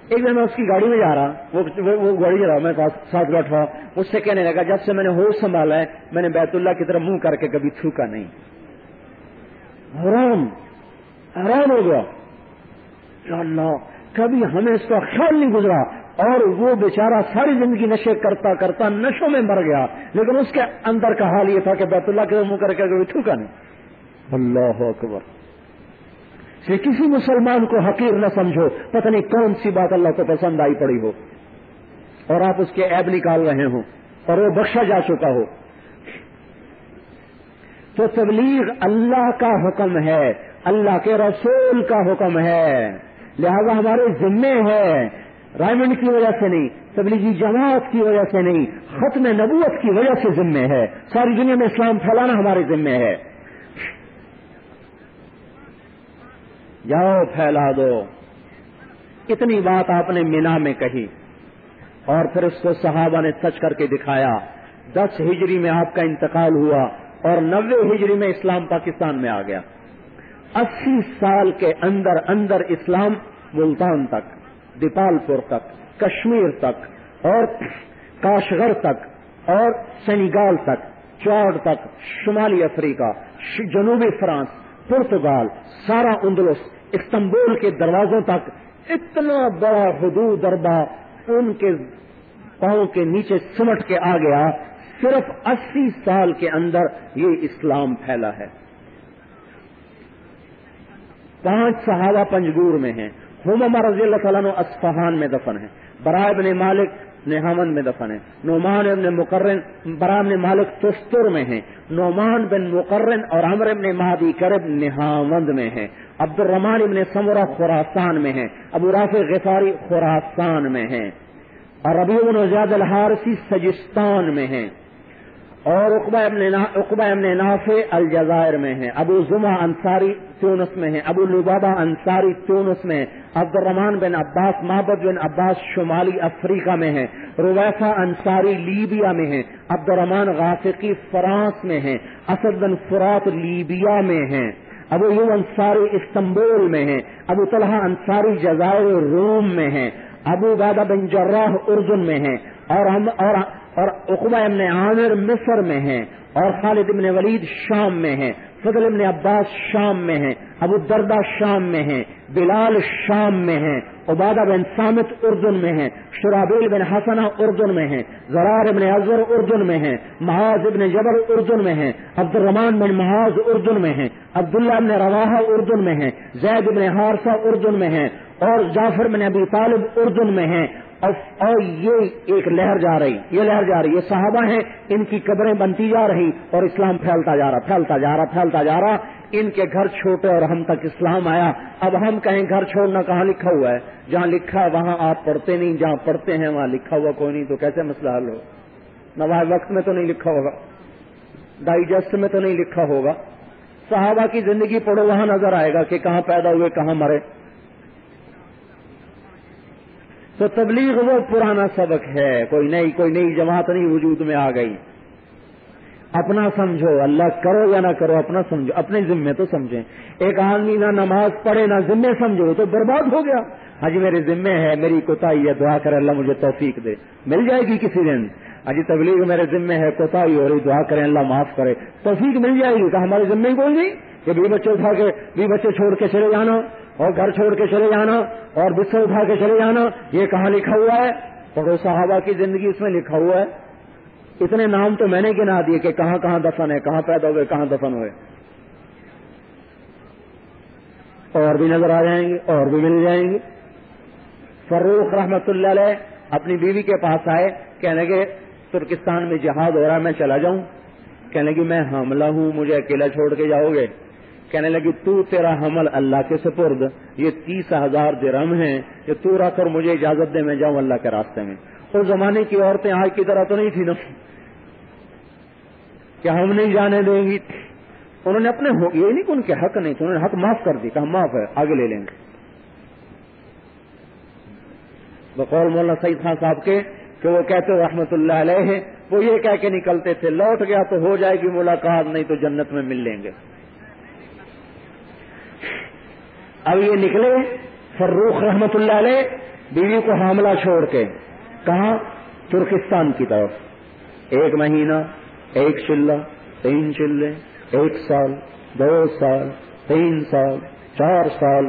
ایک دن میں اس کی گاڑی میں جا رہا۔ وہ گاڑی جا رہا۔ میں ساتھ بیٹھا۔ اس سے کہنے لگا، جب سے میں نے ہوش سنبھالا ہے، میں نے بیت اللہ کی طرف منہ کر کے کبھی تھوکا نہیں۔ حرام حرام ہو گیا۔ اللہ، کبھی ہمیں اس کا خیال نہیں گزرا، اور وہ بیچارہ ساری زندگی نشے کرتا کرتا نشوں میں مر گیا، لیکن اس کے اندر کا حال یہ تھا کہ بیت اللہ کے منہ کر کے کبھی تھوکا نہیں۔ اللہ اکبر۔ سے کسی مسلمان کو حقیر نہ سمجھو، پتہ نہیں کون سی بات اللہ کو پسند آئی پڑی ہو۔ اور آپ اس کے عیب نکال رہے ہوں، اور وہ بخشا جا چکا ہو۔ تو تبلیغ اللہ کا حکم ہے، اللہ کے رسول کا حکم ہے۔ لہذا ہمارے ذمے ہے، رائمنڈ کی وجہ سے نہیں، تبلیغی جماعت کی وجہ سے نہیں، ختم نبوت کی وجہ سے ذمے ہے۔ ساری دنیا میں اسلام پھیلانا ہمارے ذمے ہے۔ جاؤ، پھیلا دو۔ اتنی بات آپ نے مینا میں کہی۔ اور پھر اس کو صحابہ نے سچ کر کے دکھایا۔ دس ہجری میں آپ کا انتقال ہوا۔ اور نوے ہجری میں اسلام پاکستان میں آ گیا۔ اسی سال کے اندر اندر اسلام ملتان تک، دیپال پور تک، کشمیر تک، اور کاشغر تک، اور سینیگال تک، چوڑ تک، شمالی افریقہ جنوبی فرانس، پرتگال، سارا اندلس، استنبول کے دروازوں تک اتنا بڑا حدود دربا ان کے پاؤں کے نیچے سمٹ کے آ گیا۔ صرف اسی سال کے اندر یہ اسلام پھیلا ہے۔ پانچ صحابہ پنجگور میں ہیں۔ ہوما رضی اللہ تعالیٰ اسفہان میں دفن ہے برائے ابن مالک نحامن میں دفن ہے نعمان ابن مقرن برام مالک تستر میں ہے نعمان بن مقرن اور عمر ابن مہادی کرب نحامند میں ہے عبد الرحمان ابن سمرہ خوراسان میں ہے ابو رافع غفاری خوراسان میں ہے اور ربیع بن زیاد الحارسی سجستان میں ہے اور اقبا ابن نافع الجزائر میں ہے ابو زما انصاری تونس میں ہے ابو لبابا انصاری تونس میں عبد الرحمان بن عباس محبت بن عباس شمالی افریقہ میں ہے رویفا انصاری لیبیا میں ہے عبد الرحمان غافقی فرانس میں ہے اسد بن فرات لیبیا میں ہے ابو یو انصاری استنبول میں ہے ابو طلحہ انصاری جزائر روم میں ہے ابو بادہ بن جراح اردن میں ہے اور ہم اور اور اقبا ابن عامر مصر میں ہیں اور خالد ابن ولید شام میں ہیں فضل ابن عباس شام میں ہیں ابو دردا شام میں ہیں بلال شام میں ہیں عبادہ بن سامت اردن میں ہیں شرابیل بن حسنہ اردن میں ہیں زرار ابن اظہر اردن میں ہیں محاذ ابن جبر اردن میں ہیں عبد الرحمان بن محاذ اردن میں ہیں عبداللہ ابن رواحہ اردن میں ہیں زید ابن حارثہ اردن میں ہیں اور جعفر بن ابی طالب اردن میں ہیں اور یہ ایک لہر جا رہی، یہ لہر جا رہی، یہ صحابہ ہیں، ان کی قبریں بنتی جا رہی اور اسلام پھیلتا جا رہا، پھیلتا جا رہا، پھیلتا جا رہا، ان کے گھر چھوٹے اور ہم تک اسلام آیا، اب ہم کہیں گھر چھوڑنا کہاں لکھا ہوا ہے، جہاں لکھا ہے وہاں آپ پڑھتے نہیں، جہاں پڑھتے ہیں وہاں لکھا ہوا کوئی نہیں، تو کیسے مسئلہ حل ہو نواز وقت میں تو نہیں لکھا ہوگا، ڈائجسٹ میں تو نہیں لکھا ہوگا، صحابہ کی زندگی پڑھو وہاں نظر آئے گا کہ کہاں پیدا ہوئے، کہاں مرے تو تبلیغ وہ پرانا سبق ہے، کوئی نئی کوئی نئی جماعت نہیں وجود میں آ گئی۔ اپنا سمجھو، اللہ کرو یا نہ کرو، اپنا سمجھو، اپنے ذمے تو سمجھیں۔ ایک آدمی نہ نماز پڑھے، نہ ذمے سمجھو تو برباد ہو گیا۔ حج میرے ذمے ہے، میری کوتا ہے، دعا کر اللہ مجھے توفیق دے۔ مل جائے گی کسی دن۔ حجی تبلیغ میرے ذمے ہے کوتا ہو رہی، دعا کریں، اللہ معاف کرے۔ توفیق مل جائے گی۔ کہ ہمارے ذمے ہی بول گئی کہ بھی بچے اٹھا کے بھی بچے چھوڑ کے چلے جانا۔ اور گھر چھوڑ کے چلے جانا اور بستر اٹھا کے چلے جانا، یہ کہاں لکھا ہوا ہے؟ پڑھو صحابہ کی زندگی اس میں لکھا ہوا ہے۔ اتنے نام تو میں نے گنا دیے کہ کہاں کہاں دفن ہے، کہاں پیدا ہوئے، کہاں دفن ہوئے۔ اور بھی نظر آ جائیں گے، اور بھی مل جائیں گے۔ فروخ رحمت اللہ علیہ اپنی بیوی کے پاس آئے، کہنے کے ترکستان میں جہاد ہو رہا ہے، میں چلا جاؤں۔ کہنے کی میں حاملہ ہوں، مجھے اکیلا چھوڑ کے جاؤ گے۔ کہنے لگی، تو تیرا حمل اللہ کے سپرد، یہ تیس ہزار درم ہیں کہ تو رکھ کر مجھے اجازت دے، میں جاؤں اللہ کے راستے میں. اس زمانے کی عورتیں آج کی طرح تو نہیں تھی نا؟ کہ ہم نہیں جانے دیں گی؟ انہوں نے اپنے یہ نہیں کہ ان کے حق نہیں تھے، انہوں نے حق معاف کر دی کہ ہم معاف ہے، آگے لے لیں گے۔ بقول مولانا سعید خان صاحب کے، کہ وہ کہتے رحمت اللہ علیہ، وہ یہ کہہ کے نکلتے تھے، لوٹ گیا تو ہو جائے گی ملاقات، نہیں تو جنت میں مل لیں گے۔ اب یہ نکلے فروخ رحمت اللہ علیہ، بیوی کو حاملہ چھوڑ کے۔ کہاں؟ ترکستان کی طرف۔ ایک مہینہ، ایک چلہ، تین چلے، ایک سال، دو سال، تین سال، چار سال۔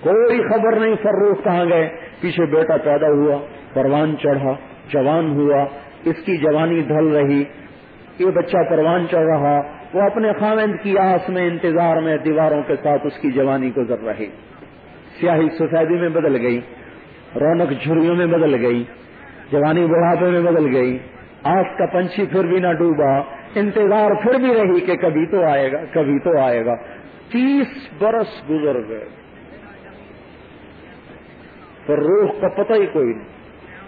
کوئی خبر نہیں فروخ کہاں گئے۔ پیچھے بیٹا پیدا ہوا، پروان چڑھا، جوان ہوا، اس کی جوانی ڈھل رہی۔ یہ بچہ پروان چڑھ رہا وہ اپنے خامند کی آس میں انتظار میں دیواروں کے ساتھ اس کی جوانی گزر رہی۔ سیاہی سفیدی میں بدل گئی، رونق جھریوں میں بدل گئی، جوانی بڑھاپے میں بدل گئی۔ آس کا پنچھی پھر بھی نہ ڈوبا، انتظار پھر بھی رہی کہ کبھی تو آئے گا، کبھی تو آئے گا۔ تیس برس گزر گئے۔ پر روح کا پتہ ہی کوئی نہیں۔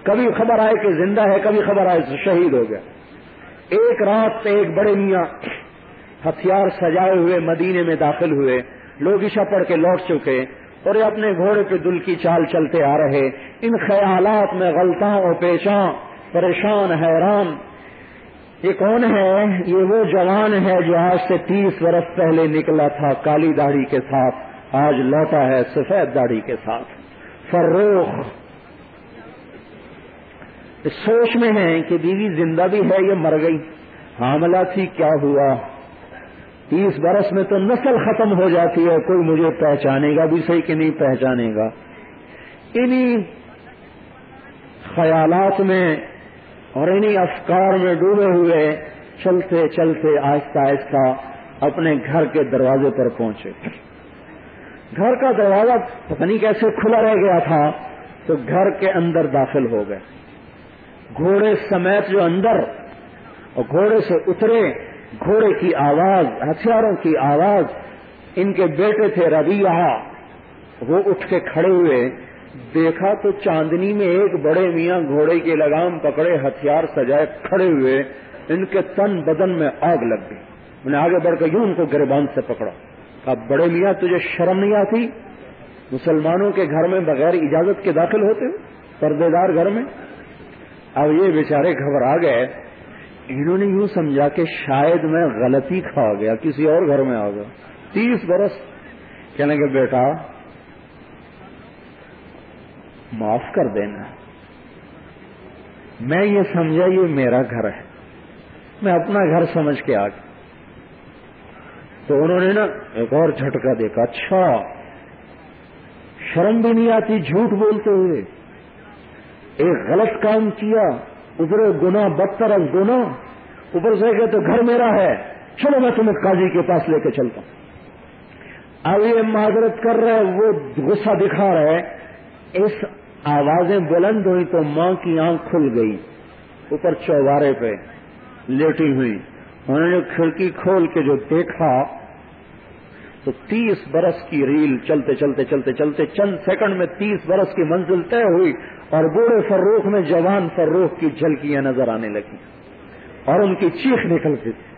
کبھی خبر آئے کہ زندہ ہے، کبھی خبر آئے شہید ہو گیا۔ ایک رات ایک بڑے میاں ہتھیار سجائے ہوئے مدینے میں داخل ہوئے۔ لوگ عشا پڑھ کے لوٹ چکے اور یہ اپنے گھوڑے پہ دل کی چال چلتے آ رہے۔ ان خیالات میں غلطاں اور پیشاں، پریشان، حیران۔ یہ کون ہے؟ یہ وہ جوان ہے جو آج سے تیس برس پہلے نکلا تھا کالی داڑھی کے ساتھ۔ آج لوٹا ہے سفید داڑھی کے ساتھ۔ فروخ۔ سوچ میں ہے کہ بیوی زندہ بھی ہے یہ مر گئی۔ حاملہ تھی کیا ہوا؟ تیس برس میں تو نسل ختم ہو جاتی ہے، کوئی مجھے پہچانے گا بھی صحیح کہ نہیں پہچانے گا۔ انہی خیالات میں اور انہی افکار میں ڈوبے ہوئے چلتے چلتے آہستہ آہستہ اپنے گھر کے دروازے پر پہنچے۔ گھر کا دروازہ پتہ نہیں کیسے کھلا رہ گیا تھا تو گھر کے اندر داخل ہو گئے۔ گھوڑے سمیت جو اندر اور گھوڑے سے اترے گھوڑے کی آواز، ہتھیاروں کی آواز، ان کے بیٹے تھے ربیہ وہ اٹھ کے کھڑے ہوئے، دیکھا تو چاندنی میں ایک بڑے میاں گھوڑے کی لگام پکڑے، ہتھیار سجائے کھڑے ہوئے، ان کے تن بدن میں آگ لگ گئی۔ میں نے آگے بڑھ کے یوں ان کو گربان سے پکڑا۔ اب بڑے میاں، تجھے شرم نہیں آتی؟ مسلمانوں کے گھر میں بغیر اجازت کے داخل ہوتے پردے دار گھر میں؟ اب یہ بیچارے گھبرا گئے۔ انہوں نے یوں سمجھا کہ شاید میں غلطی کھا گیا، کسی اور گھر میں آ گیا۔ تیس برس۔ کہنے کے بیٹا، معاف کر دینا۔ میں یہ سمجھا، یہ میرا گھر ہے۔ میں اپنا گھر سمجھ کے آ گیا۔ تو انہوں نے نا ایک اور جھٹکا دیکھا۔ اچھا شرم بھی نہیں آتی جھوٹ بولتے ہوئے۔ ایک غلط کام کیا۔ ادھر گنا بدتر از گنا اوپر سے کہ تو گھر میرا ہے، چلو میں تمہیں قاضی کے پاس لے کے چلتا ہوں۔ اب یہ معذرت کر رہے وہ غصہ دکھا رہے اس آوازیں بلند ہوئی تو ماں کی آنکھ کھل گئی۔ اوپر چوبارے پہ لیٹی ہوئی۔ انہوں نے کھڑکی کھول کے جو دیکھا، تو تیس برس کی ریل چلتے چلتے چلتے چلتے چند سیکنڈ میں تیس برس کی منزل طے ہوئی۔ اور بوڑھے فروخ میں جوان فروخ کی جھلکیاں نظر آنے لگی اور ان کی چیخ نکلتی تھی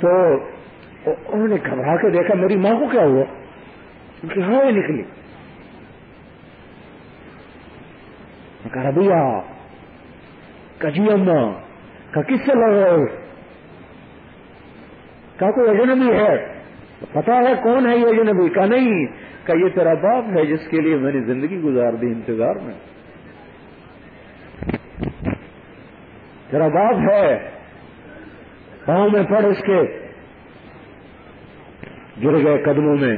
تو انہوں نے گھبرا کے دیکھا، میری ماں کو کیا ہوا؟ ان ہاں نکلی۔ کہا، بھیا کجی اما کا کس سے لگ رہے ہو؟ کہا، کوئی اجنبی ہے۔ پتا ہے کون ہے یہ اجنبی؟ کا نہیں کہ یہ تیرا باپ ہے جس کے لیے میں نے زندگی گزار دی انتظار میں۔ تیرا باپ ہے۔ پاؤں میں پڑ اس کے۔ گر گئے قدموں میں۔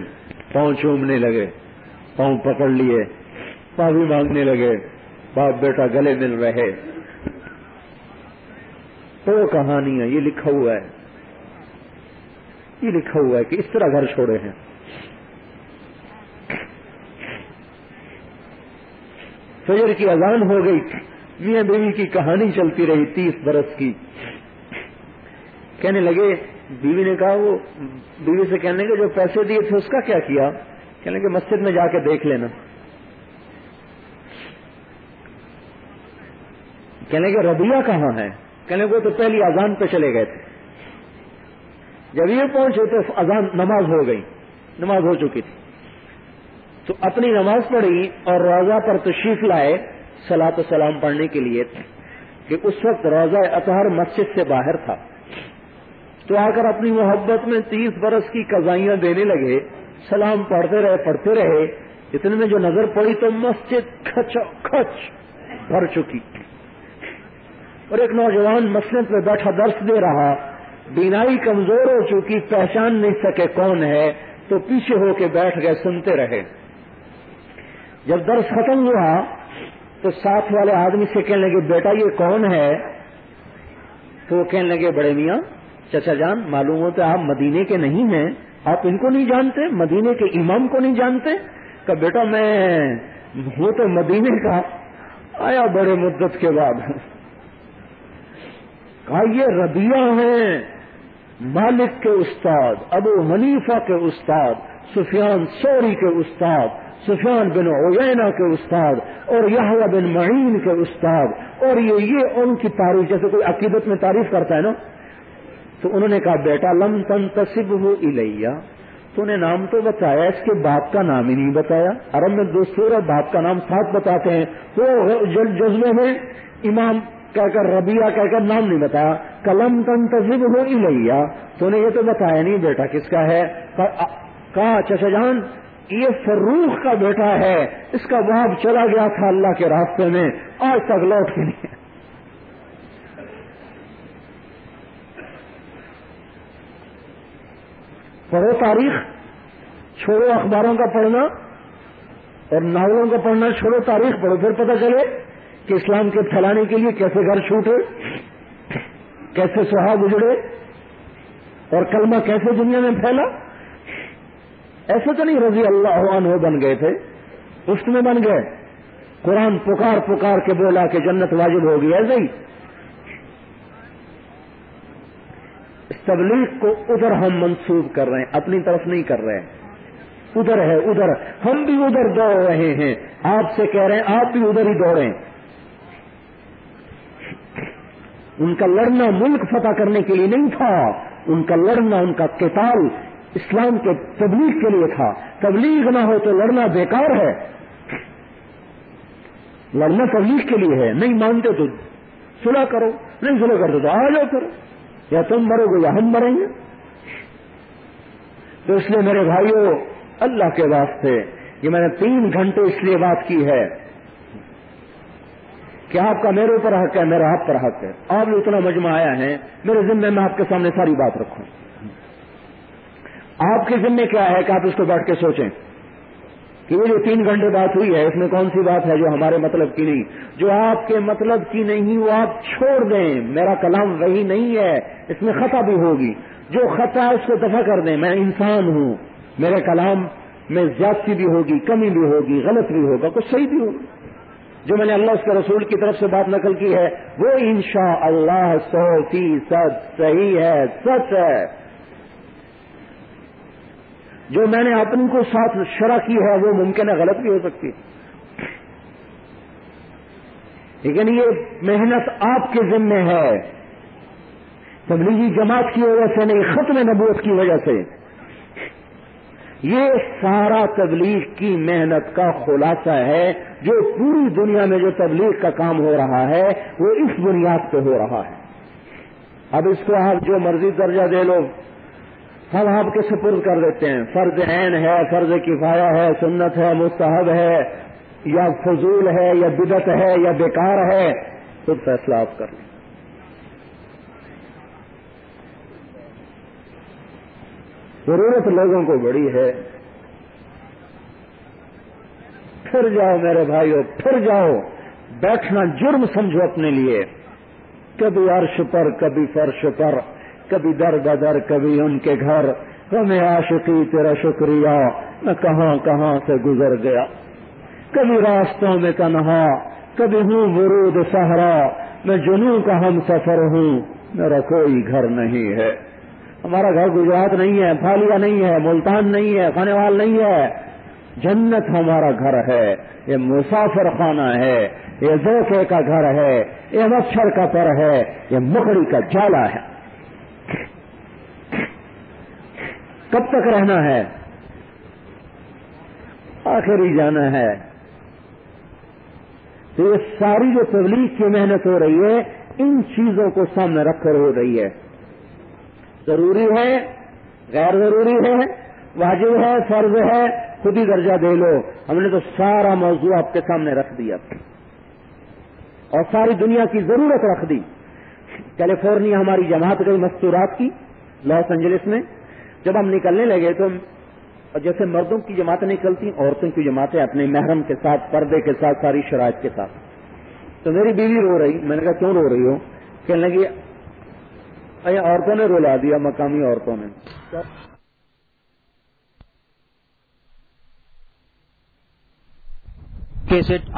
پاؤں چومنے لگے۔ پاؤں پکڑ لیے۔ بھی مانگنے لگے۔ باپ بیٹا گلے مل رہے۔ تو کہانی ہے یہ لکھا ہوا ہے۔ یہ لکھا ہوا ہے کہ اس طرح گھر چھوڑے ہیں۔ فجر کی اذان ہو گئی۔ میاں بیوی کی کہانی چلتی رہی تیس برس کی۔ کہنے لگے، بیوی نے کہا، وہ بیوی سے کہنے کے جو پیسے دیے تھے، اس کا کیا کیا؟ کہنے لگے، مسجد میں جا کے دیکھ لینا۔ کہنے کے ربیہ کہاں ہے؟ کہنے کو تو پہلی اذان پہ چلے گئے تھے۔ جب یہ پہنچے تو اذان نماز ہو گئی، نماز ہو چکی تھی۔ تو اپنی نماز پڑھی اور روزہ پر تشریف لائے سلاۃ و سلام پڑھنے کے لیے کہ اس وقت روزہ اطہر مسجد سے باہر تھا۔ تو آ کر اپنی محبت میں تیس برس کی قزائیاں دینے لگے، سلام پڑھتے رہے پڑھتے رہے، اتنے میں جو نظر پڑی تو مسجد کھچ کھچ بھر چکی۔ اور ایک نوجوان مسجد میں بیٹھا درس دے رہا، بینائی کمزور ہو چکی، پہچان نہیں سکے کون ہے، تو پیچھے ہو کے بیٹھ گئے، سنتے رہے۔ جب درس ختم ہوا تو ساتھ والے آدمی سے کہنے لگے، بیٹا، یہ کون ہے? تو وہ کہنے لگے، بڑے میاں، چچا جان، معلوم ہوتا آپ مدینے کے نہیں ہیں، آپ ان کو نہیں جانتے، مدینے کے امام کو نہیں جانتے. کہ بیٹا، میں ہوں تو مدینے کا. آیا بڑے مدت کے بعد۔ کہا، یہ ربیہ ہیں، مالک کے استاد، ابو منیفا کے استاد، سفیان سوری کے استاد سفیان بن اوینا کے استاد اور یہ بن معین کے استاد اور یہ یہ ان کی تعریف، جیسے کوئی عقیدت میں تعریف کرتا ہے نا، تو انہوں نے کہا، بیٹا، لم تن تصب ہو الیا تو انہیں نام تو بتایا، اس کے باپ کا نام ہی نہیں بتایا۔ عرب میں دوستوں اور باپ کا نام ساتھ بتاتے ہیں۔ وہ جذبے میں امام کہہ کر ربیہ کہہ کر نام نہیں بتایا۔ کلم تن تصب ہو الیا تو انہیں یہ تو بتایا نہیں، بیٹا، کس کا ہے؟ کہا، چچا جان یہ فروخ کا بیٹا ہے، اس کا باپ چلا گیا تھا اللہ کے راستے میں، آج تک لوٹ کے نہیں۔ پڑھو تاریخ، چھوڑو اخباروں کا پڑھنا اور ناولوں کا پڑھنا، چھوڑو تاریخ، پڑھو، پھر پتہ چلے کہ اسلام کے پھیلانے کے لیے کیسے گھر چھوٹے، کیسے سہاگ اجڑے اور کلمہ کیسے دنیا میں پھیلا۔ ایسے تو نہیں رضی اللہ عنہ بن گئے تھے، اس میں بن گئے۔ قرآن پکار پکار کے بولا کہ جنت واجب ہوگی، ایسے ہی۔ اس تبلیغ کو ادھر ہم منسوخ کر رہے ہیں، اپنی طرف نہیں کر رہے۔ ہیں ادھر ہے، ادھر۔ ہم بھی ادھر دوڑ رہے ہیں۔ آپ سے کہہ رہے ہیں، آپ بھی ادھر ہی دوڑیں۔ ان کا لڑنا ملک فتح کرنے کے لیے نہیں تھا۔ ان کا لڑنا، ان کا کتال اسلام کے تبلیغ کے لیے تھا۔ تبلیغ نہ ہو تو لڑنا بیکار ہے۔ لڑنا تبلیغ کے لیے ہے۔ نہیں مانتے تو سلا کرو، نہیں سلا کرتے تو آ جاؤ کرو یا تم مرو گے یا ہم مریں گے۔ تو اس لیے میرے بھائیوں اللہ کے واسطے یہ میں نے تین گھنٹے اس لیے بات کی ہے کہ آپ کا میرے اوپر حق ہے، میرا آپ پر حق ہے۔ آپ اتنا مجمع آیا ہے، میرے ذمے میں آپ کے سامنے ساری بات رکھوں۔ آپ کے ذمے کیا ہے کہ آپ اس کو بیٹھ کے سوچیں کہ وہ جو تین گھنٹے بات ہوئی ہے، اس میں کون سی بات ہے جو ہمارے مطلب کی نہیں؟ جو آپ کے مطلب کی نہیں، وہ آپ چھوڑ دیں۔ میرا کلام وہی نہیں ہے، اس میں خطا بھی ہوگی۔ جو خطا ہے، اس کو دفاع کر دیں۔ میں انسان ہوں۔ میرے کلام میں زیادتی بھی ہوگی، کمی بھی ہوگی، غلط بھی ہوگا، کچھ صحیح بھی ہوگا۔ جو میں نے اللہ اس کے رسول کی طرف سے بات نقل کی ہے، وہ انشاء اللہ سو فیصد صحیح ہے، سچ ہے۔ جو میں نے اپنی کو ساتھ شرح کی ہے، وہ ممکن ہے، غلط بھی ہو سکتی۔ لیکن یہ محنت آپ کے ذمے ہے۔ تبلیغی جماعت کی وجہ سے نہیں، ختم نبوت کی وجہ سے۔ یہ سارا تبلیغ کی محنت کا خلاصہ ہے۔ جو پوری دنیا میں جو تبلیغ کا کام ہو رہا ہے، وہ اس بنیاد پہ ہو رہا ہے۔ اب اس کو آپ جو مرضی درجہ دے لو۔ ہم آپ کے سپرد کر دیتے ہیں۔ فرض عین ہے، فرض کفایا ہے، سنت ہے، مستحب ہے، یا فضول ہے، یا بدت ہے، یا بیکار ہے، خود فیصلہ آپ کر لیں۔ ضرورت لوگوں کو بڑی ہے۔ پھر جاؤ میرے بھائیو، پھر جاؤ۔ بیٹھنا جرم سمجھو اپنے لیے۔ کبھی عرش پر، کبھی فرش پر۔ کبھی در بدر، کبھی ان کے گھر۔ ہمیں عاشقی تیرا شکریہ، میں کہاں کہاں سے گزر گیا۔ کبھی راستوں میں تنہا، کبھی ہوں ورود سہرا میں جنوں کا ہم سفر ہوں، میرا کوئی گھر نہیں ہے۔ ہمارا گھر گجرات نہیں ہے پھالیا نہیں ہے، ملتان نہیں ہے خانوال نہیں ہے۔ جنت ہمارا گھر ہے، یہ مسافر خانہ ہے، یہ زوکے کا گھر ہے، یہ مچھر کا پر ہے، یہ مکڑی کا جالا ہے۔ کب تک رہنا ہے؟ آخری جانا ہے۔ تو یہ ساری جو تبلیغ کی محنت ہو رہی ہے، ان چیزوں کو سامنے رکھ کر ہو رہی ہے۔ ضروری ہے، غیر ضروری ہے، واجب ہے، فرض ہے، خود ہی درجہ دے لو۔ ہم نے تو سارا موضوع آپ کے سامنے رکھ دیا۔ اور ساری دنیا کی ضرورت رکھ دی۔ کیلیفورنیا ہماری جماعت گئی مستورات کی، لاس انجلس میں۔ جب ہم نکلنے لگے تو جیسے مردوں کی جماعتیں نکلتی عورتوں کی جماعتیں اپنے محرم کے ساتھ، پردے کے ساتھ، ساری شرائط کے ساتھ۔ تو میری بیوی رو رہی، میں نے کہا، کیوں رو رہی ہو؟ کہنے لگی عورتوں نے رولا دیا، مقامی عورتوں نے۔ کیسٹ